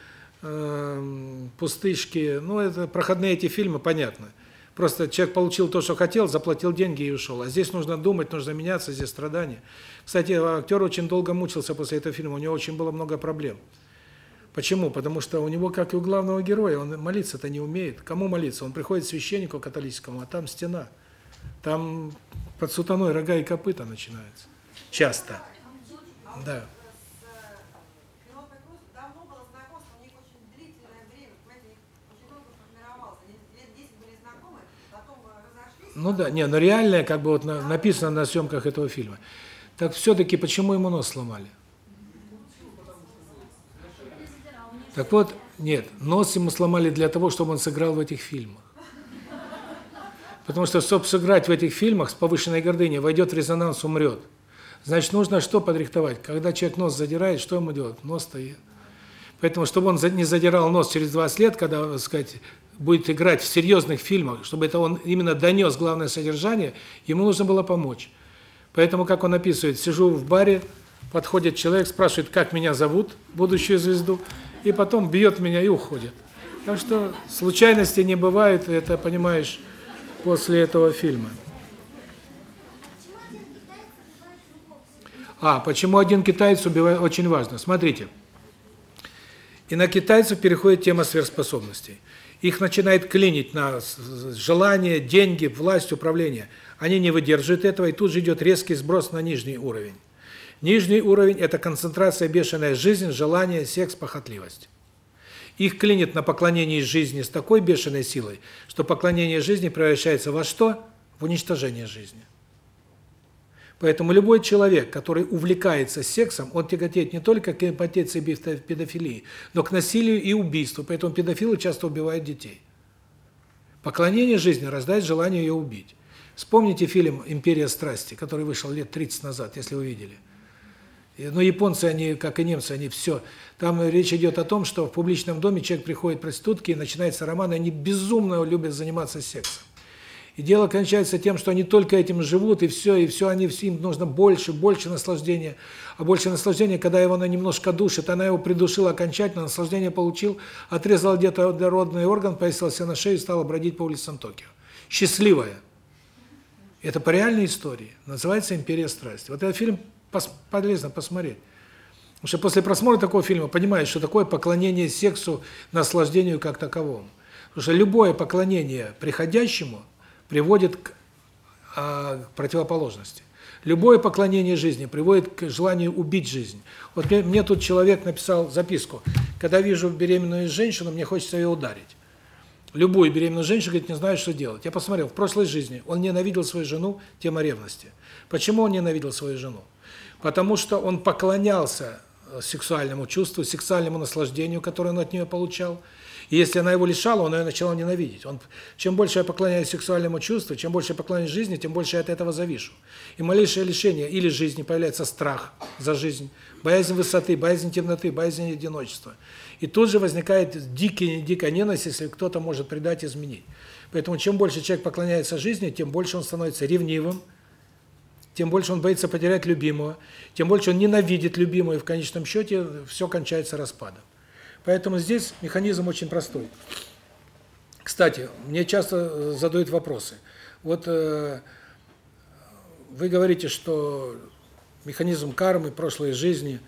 [SPEAKER 1] э пустышки, ну это проходные эти фильмы, понятно. Просто человек получил то, что хотел, заплатил деньги и ушел. А здесь нужно думать, нужно меняться, здесь страдания. Кстати, актер очень долго мучился после этого фильма, у него очень было много проблем. Почему? Потому что у него, как и у главного героя, он молиться-то не умеет. Кому молиться? Он приходит к священнику католическому, а там стена. Там под сутаной рога и копыта начинаются. Часто. Да.
[SPEAKER 6] С Пенелопой Круз давно было знакомство, у них очень длительное время, понимаете, у них очень долго формировался. Они лет 10 были знакомы, потом э, разошлись.
[SPEAKER 1] Ну да, не, но реальное, как бы вот на, написано на съемках этого фильма. Так все-таки почему ему нос сломали? Так вот, нет, нос ему сломали для того, чтобы он сыграл в этих фильмах. Потому что, чтобы сыграть в этих фильмах с повышенной гордыней, войдет в резонанс, умрет. Значит, нужно что подрихтовать? Когда человек нос задирает, что ему делать? Нос стоит. Поэтому, чтобы он не задирал нос через 20 лет, когда, так сказать, будет играть в серьезных фильмах, чтобы это он именно донес главное содержание, ему нужно было помочь. Поэтому, как он описывает, сижу в баре, подходит человек, спрашивает, как меня зовут, будущую звезду, и потом бьет меня и уходит. Так что случайностей не бывает, это понимаешь после этого фильма. А, почему один китаец убивает, очень важно. Смотрите. И на китайцев переходит тема сверхспособностей. Их начинает клинить на желание, деньги, власть, управление. Они не выдерживают этого, и тут же идет резкий сброс на нижний уровень. Нижний уровень – это концентрация бешеная жизнь, желание, секс, похотливость. Их клинит на поклонении жизни с такой бешеной силой, что поклонение жизни превращается во что? В уничтожение жизни. Поэтому любой человек, который увлекается сексом, он тяготеет не только к импотенции педофилии, но к насилию и убийству. Поэтому педофилы часто убивают детей. Поклонение жизни рождает желание ее убить. Вспомните фильм «Империя страсти», который вышел лет 30 назад, если вы видели. Но японцы, они, как и немцы, они все. Там речь идет о том, что в публичном доме человек приходит проститутки, и начинается роман, и они безумно любят заниматься сексом. И дело кончается тем, что они только этим живут, и все, и все, они им нужно больше, больше наслаждения. А больше наслаждения, когда его она немножко душит, она его придушила окончательно, наслаждение получил, отрезал где-то родный орган, повесился на шею и стала бродить по улицам Токио. Счастливая. Это по реальной истории. Называется «Империя страсти». Вот этот фильм пос полезно посмотреть. Потому что после просмотра такого фильма понимаешь, что такое поклонение сексу, наслаждению как таковому. Потому что любое поклонение приходящему приводит к, а, к противоположности. Любое поклонение жизни приводит к желанию убить жизнь. Вот мне, мне тут человек написал записку. Когда вижу беременную женщину, мне хочется ее ударить. Любую беременную женщину, говорит, не знаю, что делать. Я посмотрел, в прошлой жизни он ненавидел свою жену, тема ревности. Почему он ненавидел свою жену? Потому что он поклонялся сексуальному чувству, сексуальному наслаждению, которое он от нее получал. И если она его лишала, он ее начал ненавидеть. Он чем больше я поклоняюсь сексуальному чувству, чем больше я поклоняюсь жизни, тем больше я от этого завишу. И малейшее лишение или жизни появляется страх за жизнь, боязнь высоты, боязнь темноты, боязнь одиночества. И тут же возникает дикий, дикая ненависть, если кто-то может предать, изменить. Поэтому чем больше человек поклоняется жизни, тем больше он становится ревнивым, тем больше он боится потерять любимого, тем больше он ненавидит любимую, и в конечном счете все кончается распадом. Поэтому здесь механизм очень простой. Кстати, мне часто э, задают вопросы. Вот э, вы говорите, что механизм кармы прошлой жизни,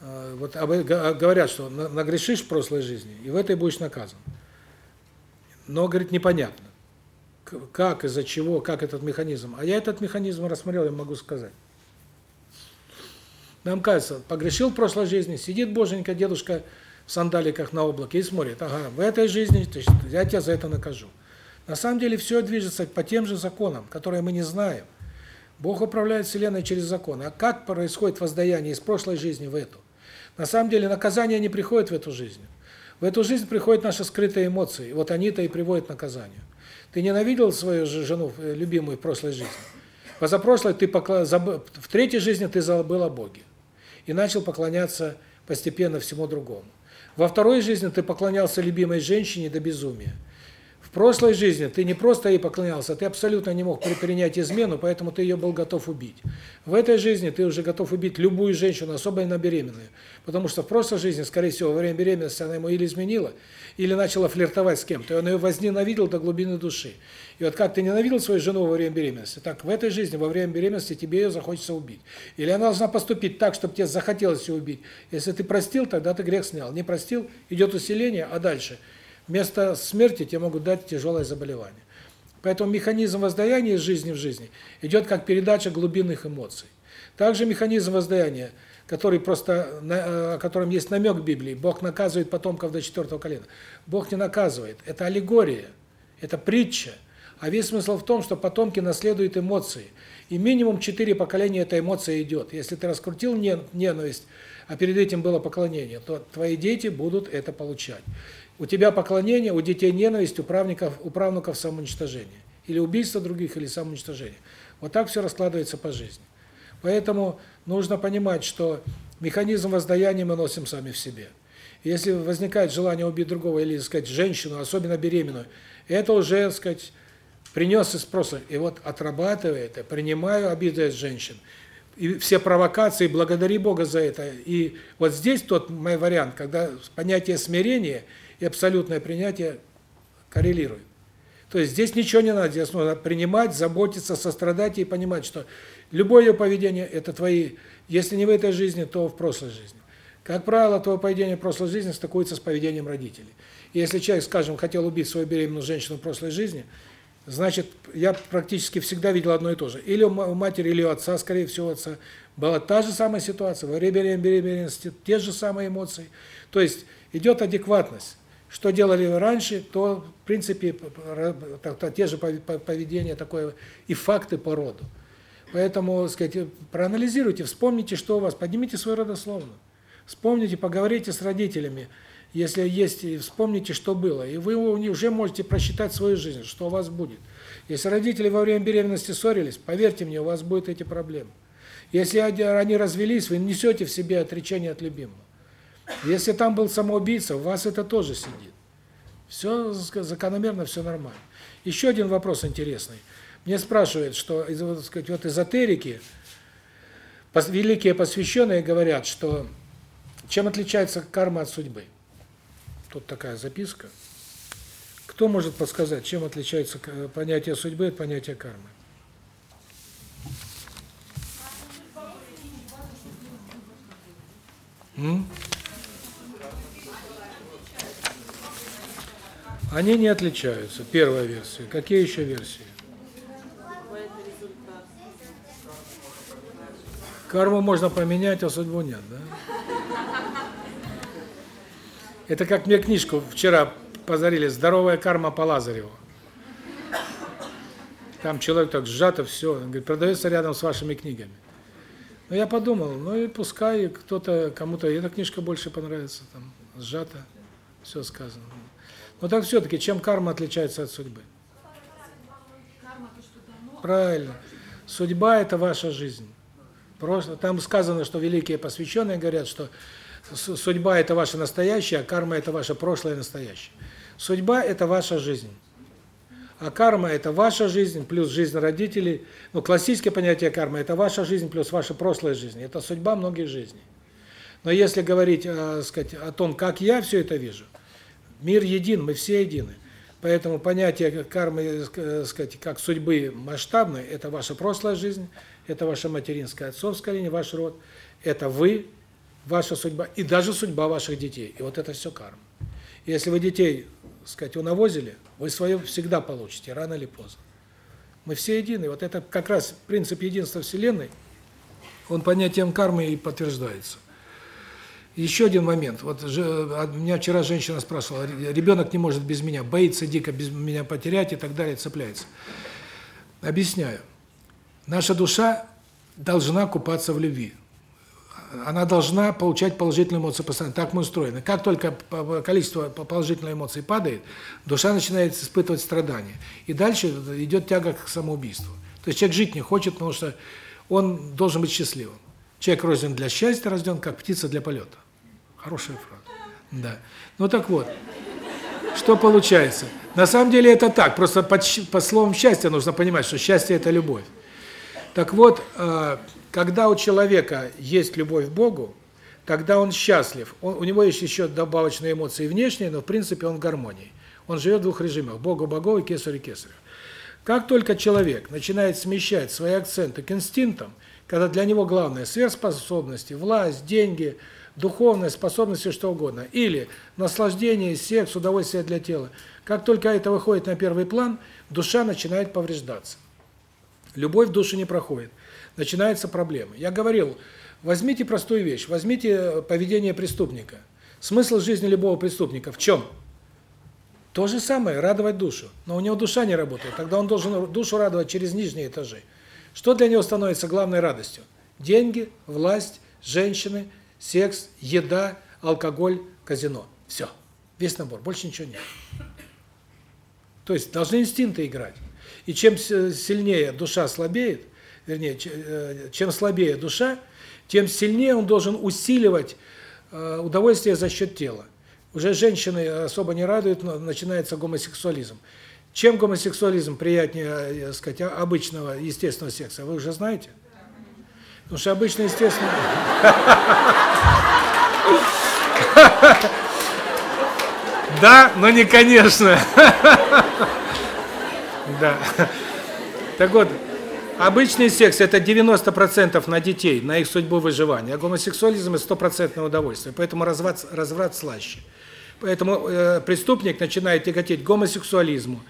[SPEAKER 1] э, вот об, говорят, что нагрешишь в прошлой жизни, и в этой будешь наказан. Но, говорит, непонятно как, из-за чего, как этот механизм. А я этот механизм рассмотрел, я могу сказать. Нам кажется, погрешил в прошлой жизни, сидит боженька, дедушка в сандаликах на облаке и смотрит, ага, в этой жизни я тебя за это накажу. На самом деле все движется по тем же законам, которые мы не знаем. Бог управляет Вселенной через законы. А как происходит воздаяние из прошлой жизни в эту? На самом деле наказание не приходит в эту жизнь. В эту жизнь приходят наши скрытые эмоции. Вот они-то и приводят к наказанию. Ты ненавидел свою жену, э, любимую в прошлой жизни? Позапрошлой ты покла... в третьей жизни ты забыл о Боге. И начал поклоняться постепенно всему другому. Во второй жизни ты поклонялся любимой женщине до безумия. В прошлой жизни ты не просто ей поклонялся, ты абсолютно не мог принять измену, поэтому ты ее был готов убить. В этой жизни ты уже готов убить любую женщину, особенно беременную, потому что в прошлой жизни, скорее всего, во время беременности она ему или изменила, или начала флиртовать с кем-то, и он ее возненавидел до глубины души. И вот как ты ненавидел свою жену во время беременности, так в этой жизни, во время беременности, тебе ее захочется убить. Или она должна поступить так, чтобы тебе захотелось ее убить. Если ты простил, тогда ты грех снял. Не простил, идет усиление, а дальше – Вместо смерти тебе могут дать тяжелое заболевание. Поэтому механизм воздаяния из жизни в жизни идет как передача глубинных эмоций. Также механизм воздаяния, который просто э, о котором есть намек в Библии, Бог наказывает потомков до четвертого колена. Бог не наказывает, это аллегория, это притча. А весь смысл в том, что потомки наследуют эмоции. И минимум четыре поколения эта эмоция идет. Если ты раскрутил ненависть, а перед этим было поклонение, то твои дети будут это получать. У тебя поклонение, у детей ненависть, у правников, у правнуков самоуничтожение. Или убийство других, или самоуничтожение. Вот так все раскладывается по жизни. Поэтому нужно понимать, что механизм воздаяния мы носим сами в себе. Если возникает желание убить другого или, сказать, женщину, особенно беременную, это уже, так сказать, принес из прошлого. И вот отрабатывая это, принимаю обиды от женщин. И все провокации, благодари Бога за это. И вот здесь тот мой вариант, когда понятие смирения – и абсолютное принятие коррелируют. То есть здесь ничего не надо, здесь нужно принимать, заботиться, сострадать и понимать, что любое ее поведение – это твои, если не в этой жизни, то в прошлой жизни. Как правило, твое поведение в прошлой жизни стыкуется с поведением родителей. И если человек, скажем, хотел убить свою беременную женщину в прошлой жизни, значит, я практически всегда видел одно и то же. Или у матери, или у отца, скорее всего, отца, была та же самая ситуация, во время беременности те же самые эмоции. То есть идет адекватность. Что делали раньше, то, в принципе, те же поведения, такое и факты по роду. Поэтому, сказать, проанализируйте, вспомните, что у вас, поднимите свою родословную. Вспомните, поговорите с родителями, если есть, вспомните, что было. И вы уже можете просчитать свою жизнь, что у вас будет. Если родители во время беременности ссорились, поверьте мне, у вас будут эти проблемы. Если они развелись, вы несете в себе отречение от любимого. Если там был самоубийца, у вас это тоже сидит. Все закономерно, все нормально. Еще один вопрос интересный. Мне спрашивают, что вот, сказать, вот эзотерики, великие посвященные говорят, что чем отличается карма от судьбы. Тут такая записка. Кто может подсказать, чем отличается понятие судьбы от понятия кармы? М? Они не отличаются. Первая версия. Какие еще версии? Карму можно поменять, а судьбу нет, да? Это как мне книжку вчера подарили «Здоровая карма по Лазареву». Там человек так сжато все, он говорит, продается рядом с вашими книгами. Но я подумал, ну и пускай кто-то, кому-то эта книжка больше понравится, там, сжато, все сказано. Но так все-таки, чем карма отличается от судьбы? Правильно. Судьба – это ваша жизнь. Там сказано, что великие посвященные говорят, что судьба – это ваше настоящее, а карма – это ваше прошлое и настоящее. Судьба – это ваша жизнь. А карма – это ваша жизнь плюс жизнь родителей. Ну, классическое понятие кармы – это ваша жизнь плюс ваша прошлая жизнь. Это судьба многих жизней. Но если говорить, э, сказать, о том, как я все это вижу – Мир един, мы все едины. Поэтому понятие кармы, э, сказать, как судьбы масштабной это ваша прошлая жизнь, это ваша материнская, отцовская линия, ваш род, это вы, ваша судьба и даже судьба ваших детей. И вот это все карма. Если вы детей, сказать, унавозили, вы свое всегда получите, рано или поздно. Мы все едины. Вот это как раз принцип единства Вселенной, он понятием кармы и подтверждается. Еще один момент. Вот же, а, меня вчера женщина спрашивала, ребенок не может без меня, боится дико без меня потерять и так далее, цепляется. Объясняю. Наша душа должна купаться в любви. Она должна получать положительные эмоции постоянно. Так мы устроены. Как только количество положительных эмоций падает, душа начинает испытывать страдания. И дальше идет тяга к самоубийству. То есть человек жить не хочет, потому что он должен быть счастливым. Человек рожден для счастья, рожден как птица для полета. Хорошая фраза. Да. Ну так вот. Что получается? На самом деле это так, просто по, по словам счастья нужно понимать, что счастье это любовь. Так вот, э, когда у человека есть любовь к Богу, тогда он счастлив. Он, у него есть еще добавочные эмоции внешние, но в принципе он в гармонии. Он живет в двух режимах: Богу Богу и кесарю кесарю. Как только человек начинает смещать свои акценты к инстинктам, когда для него главное сверхспособности, власть, деньги, духовная способность, что угодно, или наслаждение, секс, удовольствие для тела. Как только это выходит на первый план, душа начинает повреждаться. Любовь в душу не проходит. Начинаются проблемы. Я говорил, возьмите простую вещь, возьмите поведение преступника. Смысл жизни любого преступника в чем? То же самое, радовать душу. Но у него душа не работает, тогда он должен душу радовать через нижние этажи. Что для него становится главной радостью? Деньги, власть, женщины, секс, еда, алкоголь, казино. Все. Весь набор, больше ничего нет. То есть должны инстинкты играть. И чем сильнее душа слабеет, вернее, э, чем слабее душа, тем сильнее он должен усиливать э, удовольствие за счет тела. Уже женщины особо не радуют, начинается гомосексуализм. Чем гомосексуализм приятнее, так сказать, обычного естественного секса, вы уже знаете? Потому что обычно естественно Да, но не конечно. Да. Так вот, обычный секс это 90% на детей, на их судьбу выживания, а гомосексуализм это стопроцентное удовольствие. Поэтому разврат разврат слаще. Поэтому э, преступник начинает тяготеть к гомосексуализму.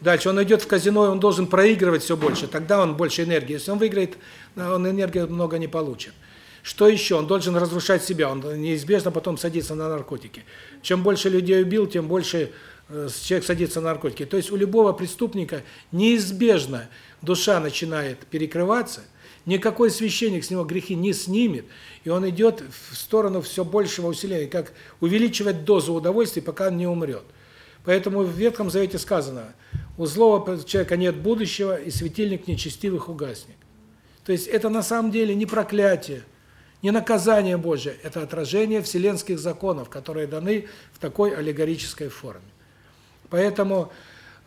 [SPEAKER 1] Дальше он идет в казино, и он должен проигрывать все больше, тогда он больше энергии. Если он выиграет, он энергии много не получит. Что еще? Он должен разрушать себя, он неизбежно потом садится на наркотики. Чем больше людей убил, тем больше э, человек садится на наркотики. То есть у любого преступника неизбежно душа начинает перекрываться, никакой священник с него грехи не снимет, и он идет в сторону все большего усиления, как увеличивать дозу удовольствия, пока он не умрет. Поэтому в Ветхом Завете сказано, у злого человека нет будущего, и светильник нечестивых угаснет. То есть это на самом деле не проклятие, не наказание Божье, это отражение вселенских законов, которые даны в такой аллегорической форме. Поэтому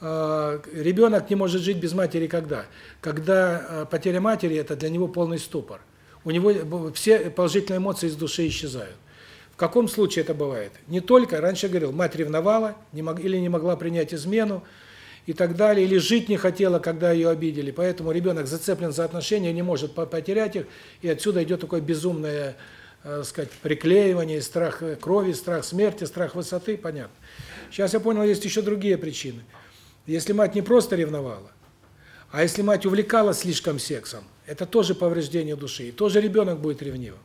[SPEAKER 1] э, ребенок не может жить без матери когда? Когда э, потеря матери – это для него полный ступор у него все положительные эмоции из души исчезают. В каком случае это бывает? Не только, раньше говорил, мать ревновала не мог, или не могла принять измену и так далее, или жить не хотела, когда ее обидели. Поэтому ребенок зацеплен за отношения, не может потерять их, и отсюда идет такое безумное, э, сказать, приклеивание, страх крови, страх смерти, страх высоты, понятно. Сейчас я понял, есть еще другие причины. Если мать не просто ревновала, а если мать увлекалась слишком сексом, это тоже повреждение души, и тоже ребенок будет ревнивым.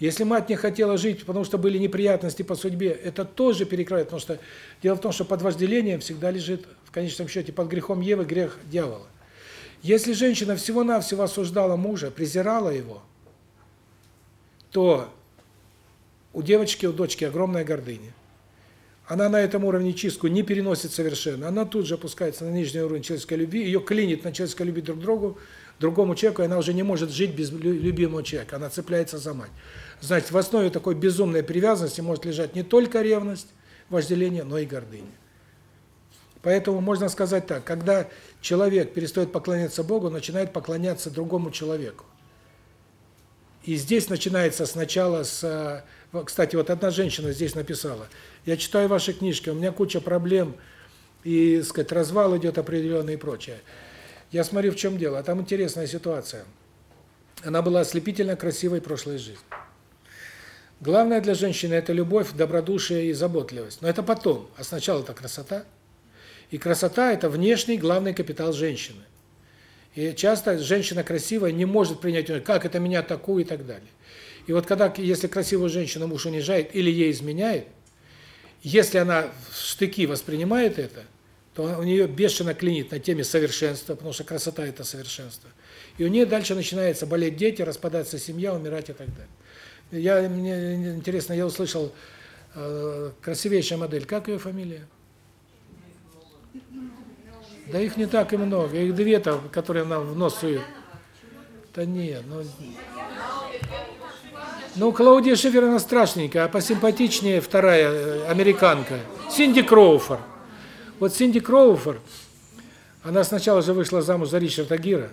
[SPEAKER 1] Если мать не хотела жить, потому что были неприятности по судьбе, это тоже перекрывает, потому что дело в том, что под вожделением всегда лежит, в конечном счете, под грехом Евы грех дьявола. Если женщина всего-навсего осуждала мужа, презирала его, то у девочки, у дочки огромная гордыня. Она на этом уровне чистку не переносит совершенно. Она тут же опускается на нижний уровень человеческой любви, ее клинит на человеческой любви друг к другу, другому человеку, и она уже не может жить без любимого человека, она цепляется за мать. Значит, в основе такой безумной привязанности может лежать не только ревность, вожделение, но и гордыня. Поэтому можно сказать так, когда человек перестает поклоняться Богу, начинает поклоняться другому человеку. И здесь начинается сначала с... Кстати, вот одна женщина здесь написала, я читаю ваши книжки, у меня куча проблем, и, сказать, развал идет определенный и прочее. Я смотрю, в чем дело. А там интересная ситуация. Она была ослепительно красивой прошлой жизни. Главное для женщины – это любовь, добродушие и заботливость. Но это потом. А сначала это красота. И красота – это внешний главный капитал женщины. И часто женщина красивая не может принять, как это меня такую и так далее. И вот когда, если красивую женщину муж унижает или ей изменяет, если она в штыки воспринимает это, то у нее бешено клинит на теме совершенства, потому что красота – это совершенство. И у нее дальше начинается болеть дети, распадаться семья, умирать и так далее. Я, мне интересно, я услышал э, красивейшая модель. Как ее фамилия? Да их не так и много. Их две-то, которые нам в нос суют. Да нет, ну... Ну, Клаудия Шифер, она страшненькая, а посимпатичнее вторая, э, американка. Синди Кроуфорд. Вот Синди Кроуфорд, она сначала же вышла замуж за Ричарда Гира.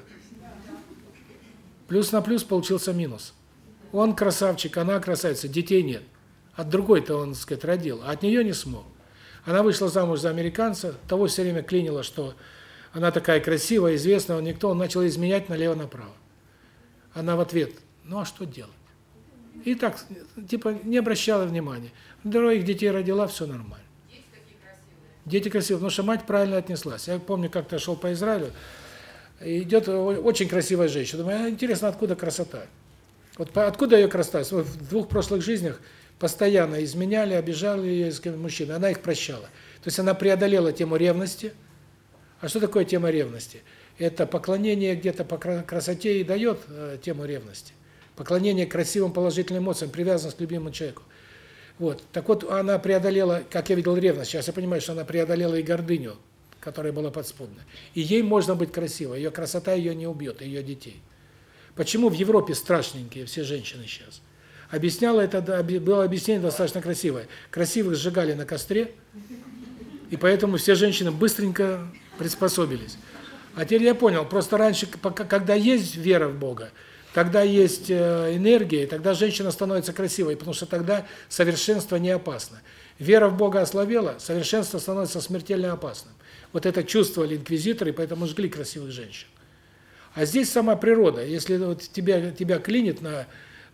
[SPEAKER 1] Плюс на плюс получился минус. Он красавчик, она красавица, детей нет. От другой-то он, так сказать, родил, а от нее не смог. Она вышла замуж за американца, того все время клинило, что она такая красивая, известная, он никто, он начал изменять налево-направо. Она в ответ, ну а что делать? И так, типа, не обращала внимания. Двоих детей родила, все нормально. Дети красивые, потому что мать правильно отнеслась. Я помню, как-то шел по Израилю, идет очень красивая женщина. Думаю, а интересно, откуда красота? Вот откуда ее красота? В двух прошлых жизнях постоянно изменяли, обижали ее мужчины, она их прощала. То есть она преодолела тему ревности. А что такое тема ревности? Это поклонение где-то по красоте и дает э, тему ревности. Поклонение красивым положительным эмоциям, привязанность к любимому человеку. Вот. Так вот, она преодолела, как я видел, ревность. Сейчас я понимаю, что она преодолела и гордыню, которая была подспудна. И ей можно быть красивой. Ее красота ее не убьет, ее детей. Почему в Европе страшненькие все женщины сейчас? Объясняло это, было объяснение достаточно красивое. Красивых сжигали на костре, и поэтому все женщины быстренько приспособились. А теперь я понял, просто раньше, когда есть вера в Бога, Тогда есть э, энергия, тогда женщина становится красивой, потому что тогда совершенство не опасно. Вера в Бога ослабела, совершенство становится смертельно опасным. Вот это чувствовали инквизиторы, поэтому жгли красивых женщин. А здесь сама природа. Если вот тебя тебя клинит на,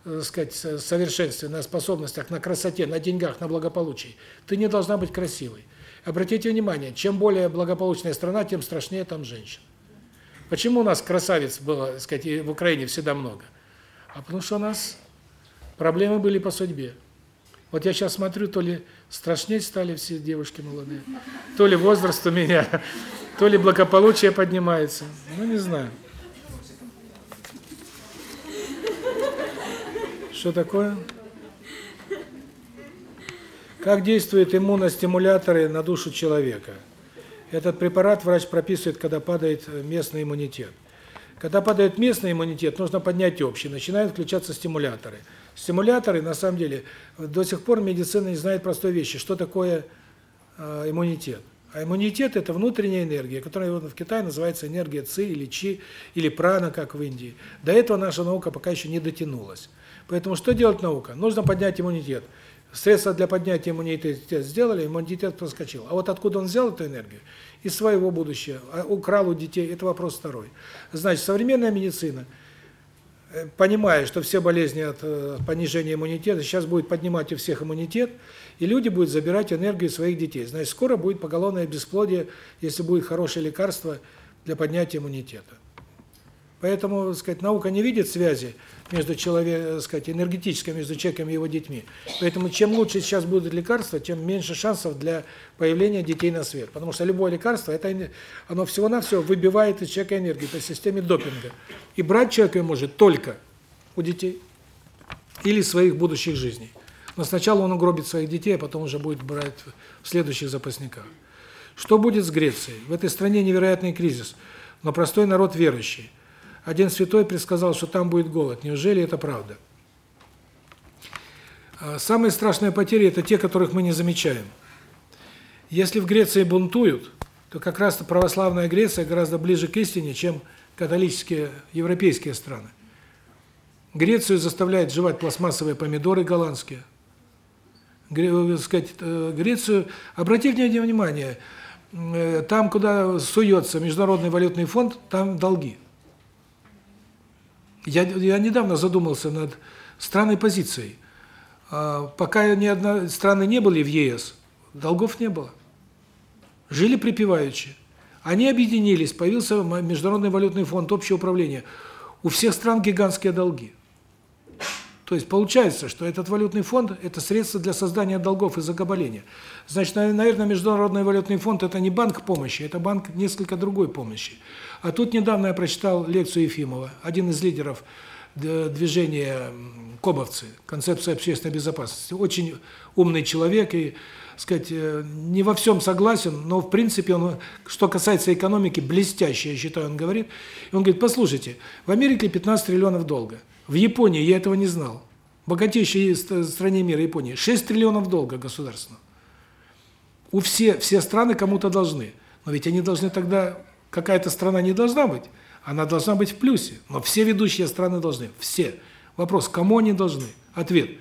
[SPEAKER 1] так сказать, совершенстве, на способностях, на красоте, на деньгах, на благополучии, ты не должна быть красивой. Обратите внимание, чем более благополучная страна, тем страшнее там женщина. Почему у нас красавиц было, так сказать, в Украине всегда много? А потому что у нас проблемы были по судьбе. Вот я сейчас смотрю, то ли страшнее стали все девушки молодые, то ли возраст у меня, то ли благополучие поднимается. Ну, не знаю. Что такое? Как действуют иммуностимуляторы на душу человека? Этот препарат врач прописывает, когда падает местный иммунитет. Когда падает местный иммунитет, нужно поднять общий, начинают включаться стимуляторы. Стимуляторы, на самом деле, до сих пор медицина не знает простой вещи, что такое э, иммунитет. А иммунитет – это внутренняя энергия, которая в Китае называется энергия ци или чи, или прана, как в Индии. До этого наша наука пока еще не дотянулась. Поэтому что делать наука? Нужно поднять иммунитет. Средства для поднятия иммунитета сделали, иммунитет проскочил. А вот откуда он взял эту энергию? Из своего будущего. А украл у детей – это вопрос второй. Значит, современная медицина, э, понимая, что все болезни от э, понижения иммунитета, сейчас будет поднимать у всех иммунитет, и люди будут забирать энергию своих детей. Значит, скоро будет поголовное бесплодие, если будет хорошее лекарство для поднятия иммунитета. Поэтому, так сказать, наука не видит связи между человеком, сказать, энергетической между человеком и его детьми. Поэтому чем лучше сейчас будут лекарства, тем меньше шансов для появления детей на свет. Потому что любое лекарство это оно всего-навсего выбивает из человека энергию по системе допинга. И брать человек может только у детей или своих будущих жизней. Но сначала он угробит своих детей, а потом уже будет брать в следующих запасниках. Что будет с Грецией? В этой стране невероятный кризис, но простой народ верующий. Один святой предсказал, что там будет голод. Неужели это правда? А, самые страшные потери – это те, которых мы не замечаем. Если в Греции бунтуют, то как раз православная Греция гораздо ближе к истине, чем католические европейские страны. Грецию заставляют жевать пластмассовые помидоры голландские. Э, сказать, э, Грецию, обратите внимание, э, там, куда суется Международный валютный фонд, там долги. Я я недавно задумался над странной позицией. А, пока ни одна страны не были в ЕС, долгов не было. Жили припеваючи. Они объединились, появился Международный валютный фонд, общее управление. У всех стран гигантские долги. То есть получается, что этот валютный фонд – это средство для создания долгов и закабаления. Значит, на- наверное, Международный валютный фонд – это не банк помощи, это банк несколько другой помощи. А тут недавно я прочитал лекцию Ефимова, один из лидеров д- движения Кобовцы, концепция общественной безопасности. Очень умный человек и, сказать, э, не во всем согласен, но в принципе он, что касается экономики, блестяще, я считаю, он говорит. И он говорит, послушайте, в Америке 15 триллионов долга. В Японии я этого не знал. Богатейшей ст- стране мира Японии 6 триллионов долга государственного. У все все страны кому-то должны. Но ведь они должны тогда какая-то страна не должна быть, она должна быть в плюсе. Но все ведущие страны должны, все. Вопрос: кому они должны? Ответ: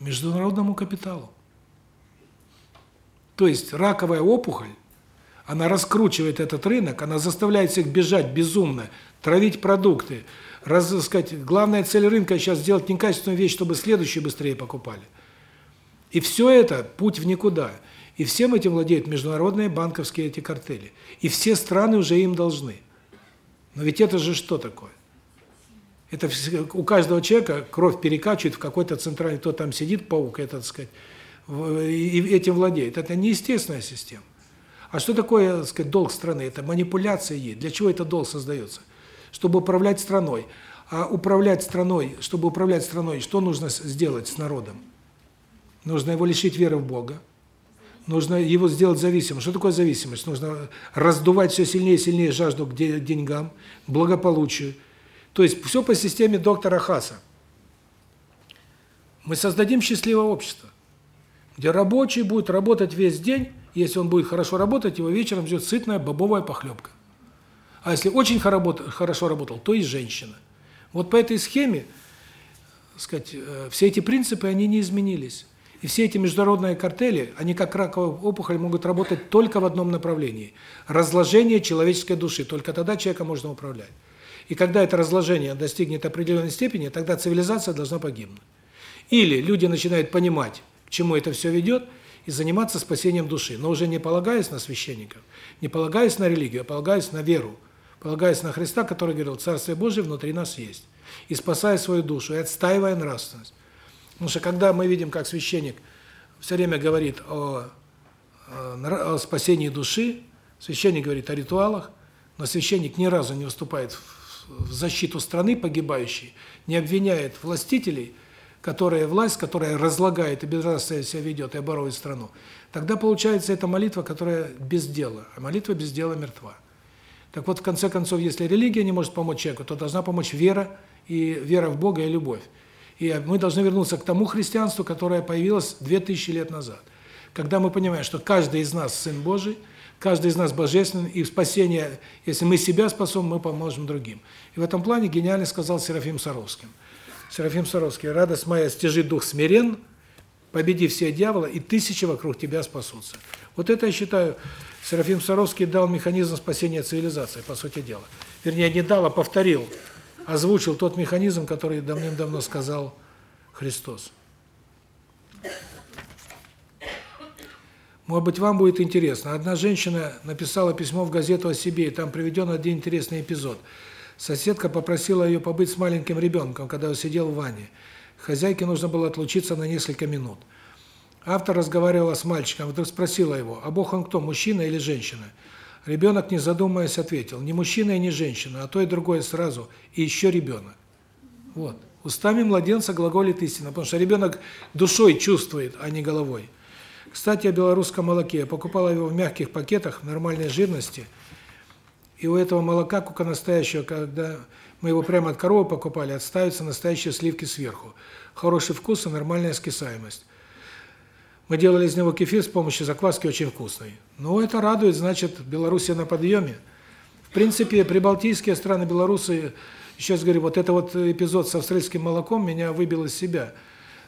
[SPEAKER 1] международному капиталу. То есть раковая опухоль, она раскручивает этот рынок, она заставляет всех бежать безумно, травить продукты. Раз, сказать, главная цель рынка сейчас сделать некачественную вещь, чтобы следующие быстрее покупали. И все это путь в никуда. И всем этим владеют международные банковские эти картели. И все страны уже им должны. Но ведь это же что такое? Это у каждого человека кровь перекачивает в какой-то центральный, кто там сидит, паук, это, так сказать, и этим владеет. Это неестественная система. А что такое, так сказать, долг страны? Это манипуляция есть. Для чего этот долг создается? Чтобы управлять страной. А управлять страной, чтобы управлять страной, что нужно сделать с народом? Нужно его лишить веры в Бога. Нужно его сделать зависимым. Что такое зависимость? Нужно раздувать все сильнее и сильнее жажду к де- деньгам, к благополучию. То есть все по системе доктора Хаса. Мы создадим счастливое общество, где рабочий будет работать весь день, если он будет хорошо работать, его вечером ждет сытная бобовая похлебка. А если очень хорошо работал, то и женщина. Вот по этой схеме, сказать, э, все эти принципы, они не изменились. И все эти международные картели, они как раковая опухоль могут работать только в одном направлении – разложение человеческой души. Только тогда человека можно управлять. И когда это разложение достигнет определенной степени, тогда цивилизация должна погибнуть. Или люди начинают понимать, к чему это все ведет, и заниматься спасением души, но уже не полагаясь на священников, не полагаясь на религию, а полагаясь на веру, полагаясь на Христа, который говорил, Царствие Божие внутри нас есть, и спасая свою душу, и отстаивая нравственность. Потому что когда мы видим, как священник все время говорит о, о спасении души, священник говорит о ритуалах, но священник ни разу не выступает в, защиту страны погибающей, не обвиняет властителей, которая власть, которая разлагает и безнравственно себя ведет и оборует страну, тогда получается эта молитва, которая без дела, а молитва без дела мертва. Так вот, в конце концов, если религия не может помочь человеку, то должна помочь вера, и вера в Бога и любовь. И мы должны вернуться к тому христианству, которое появилось 2000 лет назад. Когда мы понимаем, что каждый из нас Сын Божий, каждый из нас божественный, и спасение, если мы себя спасем, мы поможем другим. И в этом плане гениально сказал Серафим Саровский. Серафим Саровский, радость моя, стяжи дух смирен, победи все дьявола, и тысячи вокруг тебя спасутся. Вот это, я считаю, Серафим Саровский дал механизм спасения цивилизации, по сути дела. Вернее, не дал, а повторил, озвучил тот механизм, который давным-давно сказал Христос. Может быть, вам будет интересно. Одна женщина написала письмо в газету о себе, и там приведен один интересный эпизод. Соседка попросила ее побыть с маленьким ребенком, когда он сидел в ванне. Хозяйке нужно было отлучиться на несколько минут. Автор разговаривала с мальчиком, вдруг спросила его, а Бог он кто, мужчина или женщина? Ребенок, не задумываясь, ответил, не мужчина и не женщина, а то и другое сразу, и еще ребенок. Вот. Устами младенца глаголит истина, потому что ребенок душой чувствует, а не головой. Кстати, о белорусском молоке. Я покупала его в мягких пакетах, нормальной жирности. И у этого молока, кука настоящего, когда мы его прямо от коровы покупали, отставятся настоящие сливки сверху. Хороший вкус и нормальная скисаемость. Мы делали из него кефир с помощью закваски, очень вкусный. Ну, это радует, значит, Белоруссия на подъеме. В принципе, прибалтийские страны, белорусы, раз говорю, вот это вот эпизод с австралийским молоком меня выбил из себя.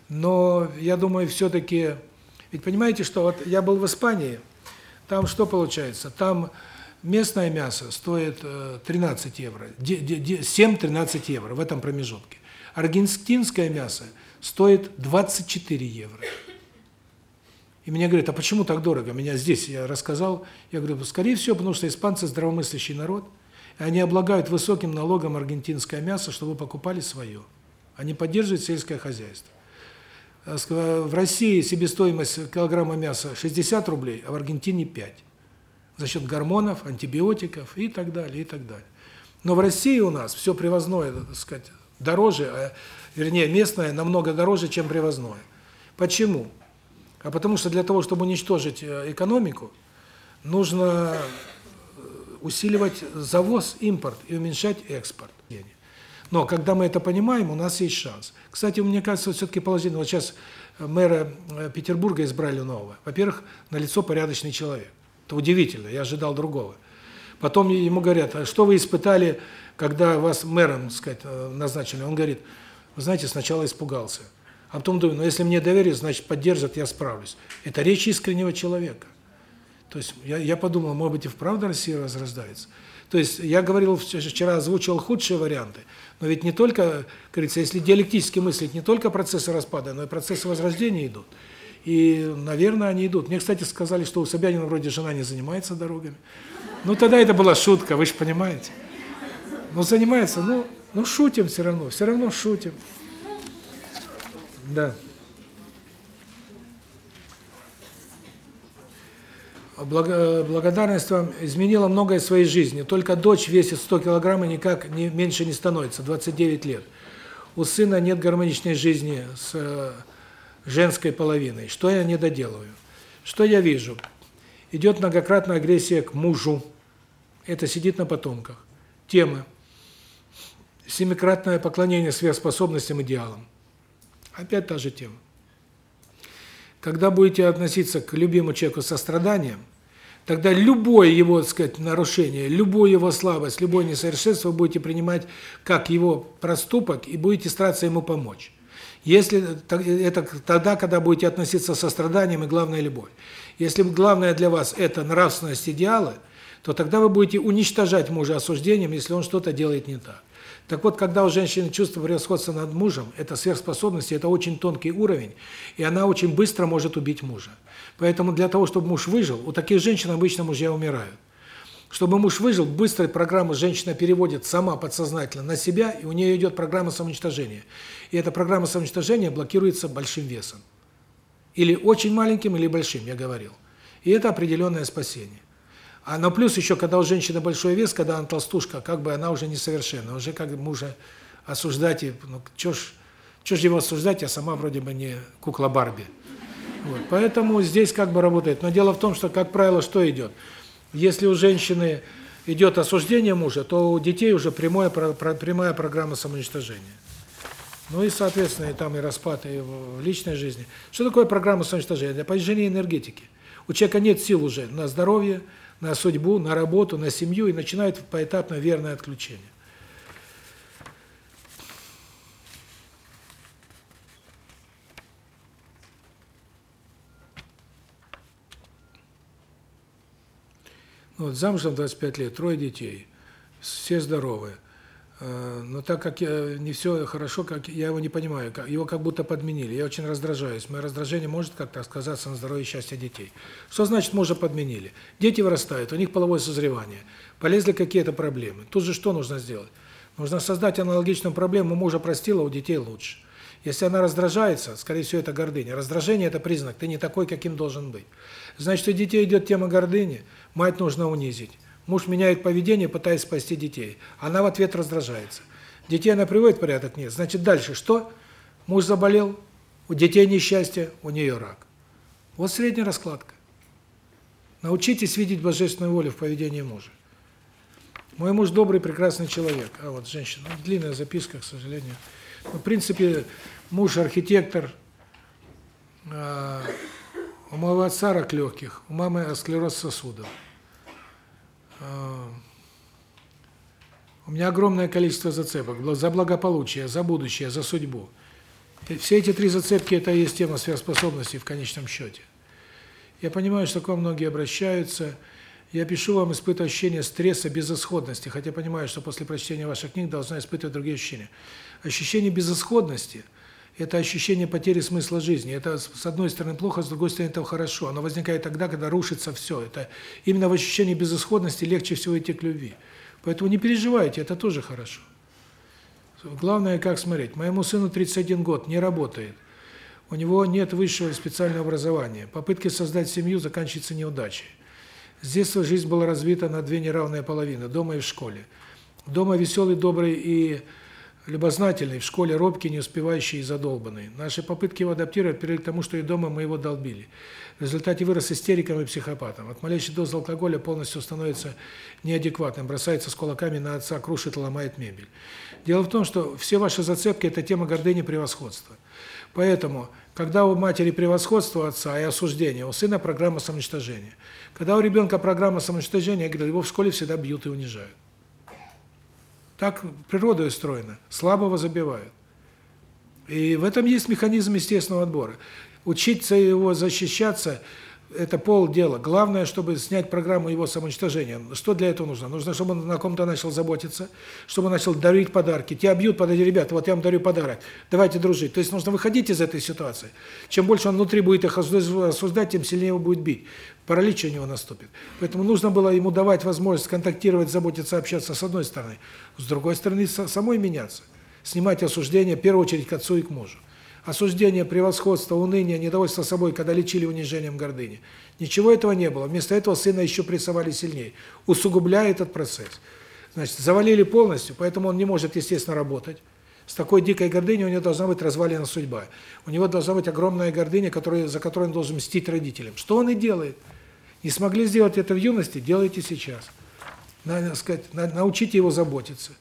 [SPEAKER 1] Но я думаю, все-таки... Ведь понимаете, что вот я был в Испании, там что получается? Там местное мясо стоит э, 13 евро, 7-13 евро в этом промежутке. Аргентинское мясо стоит 24 евро. И мне говорят, а почему так дорого? Меня здесь, я рассказал, я говорю, скорее всего, потому что испанцы здравомыслящий народ, и они облагают высоким налогом аргентинское мясо, чтобы вы покупали свое. Они поддерживают сельское хозяйство. В России себестоимость килограмма мяса 60 рублей, а в Аргентине 5. За счет гормонов, антибиотиков и так далее, и так далее. Но в России у нас все привозное, так сказать, дороже, а, вернее, местное намного дороже, чем привозное. Почему? А потому что для того, чтобы уничтожить э, экономику, нужно э, усиливать завоз, импорт и уменьшать экспорт. Но когда мы это понимаем, у нас есть шанс. Кстати, мне кажется, все-таки положительно. Вот сейчас мэра э, Петербурга избрали нового. Во-первых, на лицо порядочный человек. Это удивительно, я ожидал другого. Потом ему говорят, а что вы испытали, когда вас мэром, сказать, назначили? Он говорит, вы знаете, сначала испугался. А потом думаю, ну если мне доверят, значит поддержат, я справлюсь. Это речь искреннего человека. То есть я, я подумал, может быть и вправду Россия разрастается. То есть я говорил вчера, озвучивал худшие варианты, но ведь не только, говорится, если диалектически мыслить, не только процессы распада, но и процессы возрождения идут. И, наверное, они идут. Мне, кстати, сказали, что у Собянина вроде жена не занимается дорогами. Ну, тогда это была шутка, вы же понимаете. Ну, занимается, ну, ну шутим все равно, все равно шутим. Да. Благодарность вам изменила многое в своей жизни. Только дочь весит 100 килограмм и никак не меньше не становится, 29 лет. У сына нет гармоничной жизни с э, женской половиной. Что я не доделываю? Что я вижу? Идет многократная агрессия к мужу. Это сидит на потомках. Тема. Семикратное поклонение сверхспособностям, идеалам. Опять та же тема. Когда будете относиться к любимому человеку со страданием, тогда любое его, так сказать, нарушение, любую его слабость, любое несовершенство будете принимать как его проступок и будете стараться ему помочь. Если это тогда, когда будете относиться со страданием и главное любовь. Если главное для вас это нравственность, идеалы, то тогда вы будете уничтожать мужа осуждением, если он что-то делает не так. Так вот, когда у женщины чувство превосходства над мужем, это сверхспособности, это очень тонкий уровень, и она очень быстро может убить мужа. Поэтому для того, чтобы муж выжил, у таких женщин обычно мужья умирают. Чтобы муж выжил, быстрой программу женщина переводит сама подсознательно на себя, и у нее идет программа самоуничтожения. И эта программа самоуничтожения блокируется большим весом. Или очень маленьким, или большим, я говорил. И это определенное спасение. А но плюс еще, когда у женщины большой вес, когда она толстушка, как бы она уже несовершенна, уже как мужа осуждать, и, ну, чё ж, чё ж его осуждать, я сама вроде бы не кукла Барби. Вот, поэтому здесь как бы работает. Но дело в том, что, как правило, что идет? Если у женщины идет осуждение мужа, то у детей уже прямое, прямая программа самоуничтожения. Ну и, соответственно, и там и распад и в личной жизни. Что такое программа самоуничтожения? Для понижения энергетики. У человека нет сил уже на здоровье, на судьбу, на работу, на семью и начинает поэтапно верное отключение. Ну, вот замужем 25 лет, трое детей, все здоровые. Э, но так как я, не все хорошо, как я его не понимаю, его как будто подменили. Я очень раздражаюсь. Мое раздражение может как-то сказаться на здоровье и счастье детей. Что значит мужа подменили? Дети вырастают, у них половое созревание. Полезли какие-то проблемы. Тут же что нужно сделать? Нужно создать аналогичную проблему, мужа простила, у детей лучше. Если она раздражается, скорее всего, это гордыня. Раздражение – это признак, ты не такой, каким должен быть. Значит, у детей идет тема гордыни, мать нужно унизить. Муж меняет поведение, пытаясь спасти детей. Она в ответ раздражается. Детей она приводит в порядок? Нет. Значит, дальше что? Муж заболел, у детей несчастье, у нее рак. Вот средняя раскладка. Научитесь видеть божественную волю в поведении мужа. Мой муж добрый, прекрасный человек. А вот женщина, ну, длинная записка, к сожалению. Ну, в принципе, муж архитектор. А, у моего отца рак легких, у мамы склероз сосудов. А, у меня огромное количество зацепок за благополучие, за будущее, за судьбу. Все эти три зацепки это и есть тема сверхспособностей в конечном счете. Я понимаю, что к вам многие обращаются. Я пишу вам, испытывая ощущение стресса, безысходности, хотя понимаю, что после прочтения ваших книг должна испытывать другие ощущения. Ощущение безысходности Это ощущение потери смысла жизни. Это с одной стороны плохо, с другой стороны это хорошо. Оно возникает тогда, когда рушится все. Это именно в ощущении безысходности легче всего идти к любви. Поэтому не переживайте, это тоже хорошо. Главное, как смотреть. Моему сыну 31 год, не работает. У него нет высшего специального образования. Попытки создать семью заканчиваются неудачей. С детства жизнь была разбита на две неравные половины, дома и в школе. Дома веселый, добрый и любознательный, в школе робкий, не успевающий и задолбанный. Наши попытки его адаптировать привели к тому, что и дома мы его долбили. В результате вырос истериком и психопатом. От малейшей дозы алкоголя полностью становится неадекватным, бросается с кулаками на отца, крушит и ломает мебель. Дело в том, что все ваши зацепки – это тема гордыни превосходства. Поэтому, когда у матери превосходство отца и осуждение, у сына программа самоуничтожения. Когда у ребенка программа самоуничтожения, я говорю, его в школе всегда бьют и унижают. Так природа устроена. Слабого забивают. И в этом есть механизм естественного отбора. Учиться его защищаться – это полдела. Главное, чтобы снять программу его самоуничтожения. Что для этого нужно? Нужно, чтобы он на ком-то начал заботиться, чтобы он начал дарить подарки. Тебя бьют, подойди, ребята, вот я вам дарю подарок. Давайте дружить. То есть нужно выходить из этой ситуации. Чем больше он внутри будет их осуждать, тем сильнее его будет бить. Паралич у него наступит. Поэтому нужно было ему давать возможность контактировать, заботиться, общаться с одной стороны. С другой стороны, самой меняться. Снимать осуждение, в первую очередь, к отцу и к мужу осуждение, превосходство, уныние, недовольство собой, когда лечили унижением гордыни. Ничего этого не было. Вместо этого сына еще прессовали сильнее, усугубляя этот процесс. Значит, завалили полностью, поэтому он не может, естественно, работать. С такой дикой гордыней у него должна быть развалена судьба. У него должна быть огромная гордыня, которая, за которую он должен мстить родителям. Что он и делает. Не смогли сделать это в юности, делайте сейчас. Надо сказать, научите его заботиться.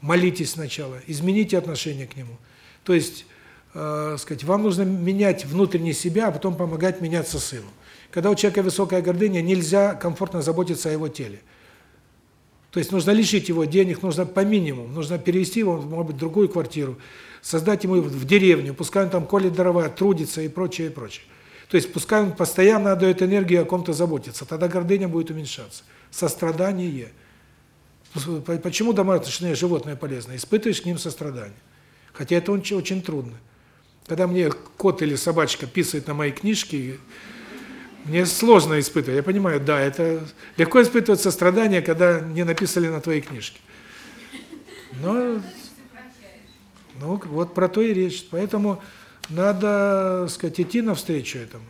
[SPEAKER 1] Молитесь сначала, измените отношение к нему. То есть э, сказать, вам нужно менять внутренне себя, а потом помогать меняться сыну. Когда у человека высокая гордыня, нельзя комфортно заботиться о его теле. То есть нужно лишить его денег, нужно по минимуму, нужно перевести его, может быть, в другую квартиру, создать ему в деревню, пускай он там колет дрова, трудится и прочее, и прочее. То есть пускай он постоянно отдает энергию о ком-то заботиться, тогда гордыня будет уменьшаться. Сострадание. Почему домашнее животное полезно? Испытываешь к ним сострадание. Хотя это очень трудно. Когда мне кот или собачка писает на мои книжки, мне сложно испытывать. Я понимаю, да, это легко испытывать сострадание, когда не написали на твоей книжке. Но ну вот про то и речь. Поэтому надо, сказать, идти навстречу этому.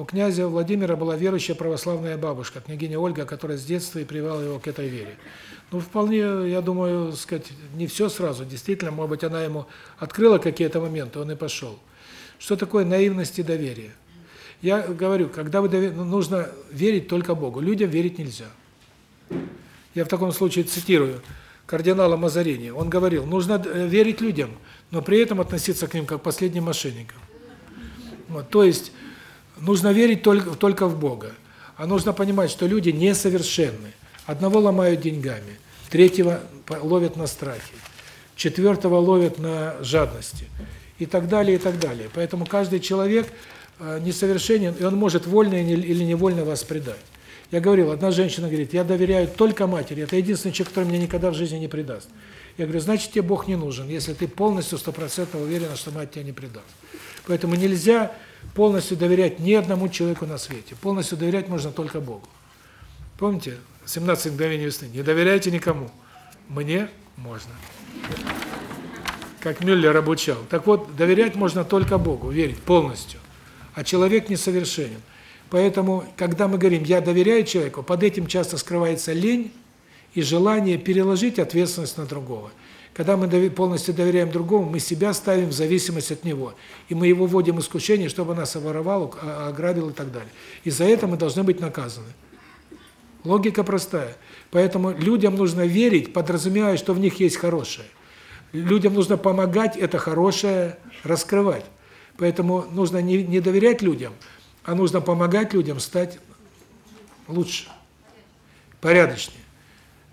[SPEAKER 1] У князя Владимира была верующая православная бабушка, княгиня Ольга, которая с детства и привела его к этой вере. Ну, вполне, я думаю, сказать, не все сразу. Действительно, может быть, она ему открыла какие-то моменты, он и пошел. Что такое наивность и доверие? Я говорю, когда вы довер... Ну, нужно верить только Богу, людям верить нельзя. Я в таком случае цитирую кардинала Мазарини. Он говорил, нужно э, верить людям, но при этом относиться к ним как к последним мошенникам. Вот, то есть нужно верить только только в Бога. А нужно понимать, что люди несовершенны. Одного ломают деньгами, третьего ловят на страхе, четвертого ловят на жадности и так далее, и так далее. Поэтому каждый человек э, несовершенен, и он может вольно или невольно вас предать. Я говорил, одна женщина говорит, я доверяю только матери, это единственный человек, который меня никогда в жизни не предаст. Я говорю, значит, тебе Бог не нужен, если ты полностью, стопроцентно уверена, что мать тебя не предаст. Поэтому нельзя полностью доверять ни одному человеку на свете. Полностью доверять можно только Богу. Помните, 17 мгновений весны. Не доверяйте никому. Мне можно. Как Мюллер обучал. Так вот, доверять можно только Богу, верить полностью. А человек несовершенен. Поэтому, когда мы говорим «я доверяю человеку», под этим часто скрывается лень и желание переложить ответственность на другого. Когда мы полностью доверяем другому, мы себя ставим в зависимость от него. И мы его вводим в искушение, чтобы нас оборовал, ограбил и так далее. И за это мы должны быть наказаны. Логика простая. Поэтому людям нужно верить, подразумевая, что в них есть хорошее. Людям нужно помогать это хорошее раскрывать. Поэтому нужно не, не доверять людям, а нужно помогать людям стать лучше, порядочнее.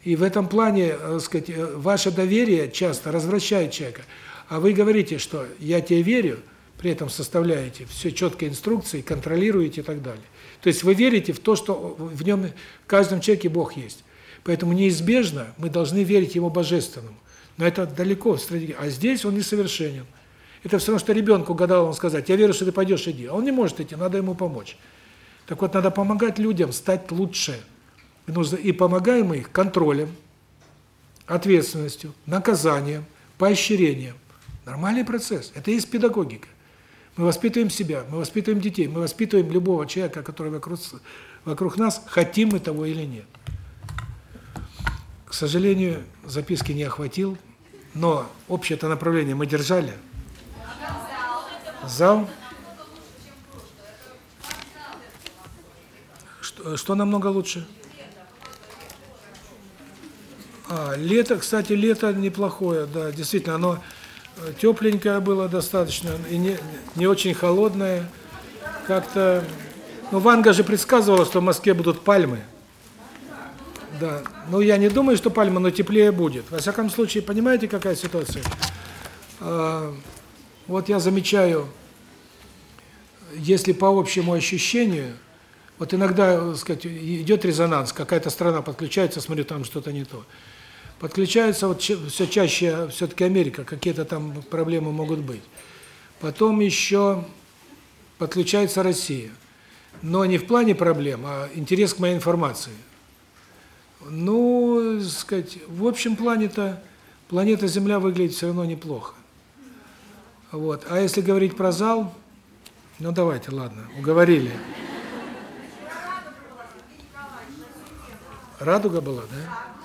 [SPEAKER 1] И в этом плане, так э, сказать, э, ваше доверие часто развращает человека. А вы говорите, что я тебе верю, при этом составляете все четкие инструкции, контролируете и так далее. То есть вы верите в то, что в нем в каждом человеке Бог есть. Поэтому неизбежно мы должны верить Его Божественному. Но это далеко стратегия. А здесь он несовершенен. Это все равно, что ребенку гадалому сказать, я верю, что ты пойдешь, иди. А он не может идти, надо ему помочь. Так вот, надо помогать людям стать лучше. Нужно, и помогаем мы их контролем, ответственностью, наказанием, поощрением. Нормальный процесс. Это и есть педагогика. Мы воспитываем себя, мы воспитываем детей, мы воспитываем любого человека, который вокруг, вокруг нас, хотим мы того или нет. К сожалению, записки не охватил, но общее-то направление мы держали. Зал. Что, что намного лучше? А, лето, кстати, лето неплохое, да, действительно, оно э, тепленькое было достаточно, и не, не очень холодное. Как-то, ну, Ванга же предсказывала, что в Москве будут пальмы. Да, ну, я не думаю, что пальма, но теплее будет. Во всяком случае, понимаете, какая ситуация? А, вот я замечаю, если по общему ощущению, вот иногда, так сказать, идет резонанс, какая-то страна подключается, смотрю, там что-то не то. Подключается вот все чаще все-таки Америка, какие-то там проблемы могут быть. Потом еще подключается Россия. Но не в плане проблем, а интерес к моей информации. Ну, сказать, в общем плане-то планета Земля выглядит все равно неплохо. Вот. А если говорить про зал, ну давайте, ладно, уговорили. Радуга была, да?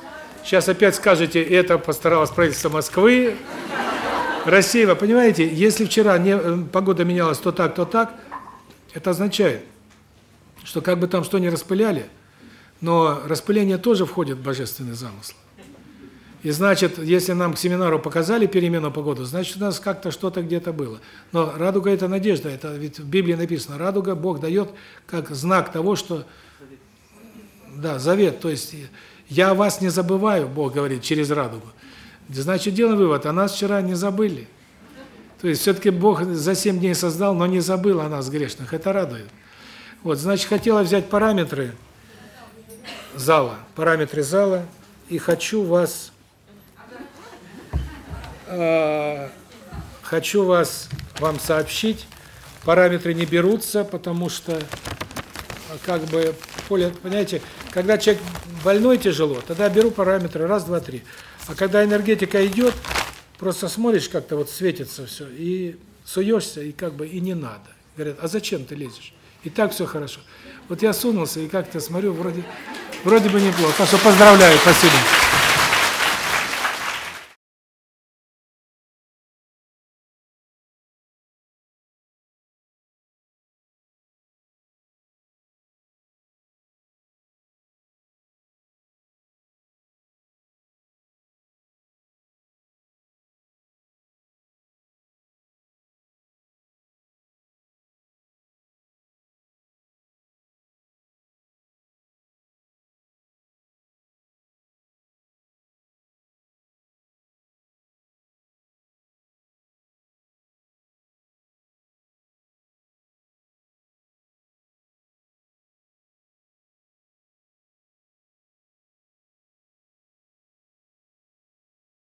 [SPEAKER 1] Сейчас опять скажете, это постаралось правительство Москвы. Россия, вы понимаете, если вчера не, э, погода менялась то так, то так, это означает, что как бы там что ни распыляли, но распыление тоже входит в божественный замысл. И значит, если нам к семинару показали перемену погоды, значит, у нас как-то что-то где-то было. Но радуга – это надежда, это ведь в Библии написано, радуга Бог дает как знак того, что… Да, завет, то есть я вас не забываю, Бог говорит через радугу. Значит, делаем вывод, о нас вчера не забыли. То есть все-таки Бог за семь дней создал, но не забыл о нас грешных. Это радует. Вот, значит, хотела взять параметры зала, параметры зала, и хочу вас э, хочу вас вам сообщить, параметры не берутся, потому что как бы поле, понимаете, когда человек больной тяжело, тогда беру параметры раз, два, три. А когда энергетика идет, просто смотришь, как-то вот светится все, и суешься, и как бы и не надо. Говорят, а зачем ты лезешь? И так все хорошо. Вот я сунулся, и как-то смотрю, вроде вроде бы неплохо. Так что поздравляю, спасибо.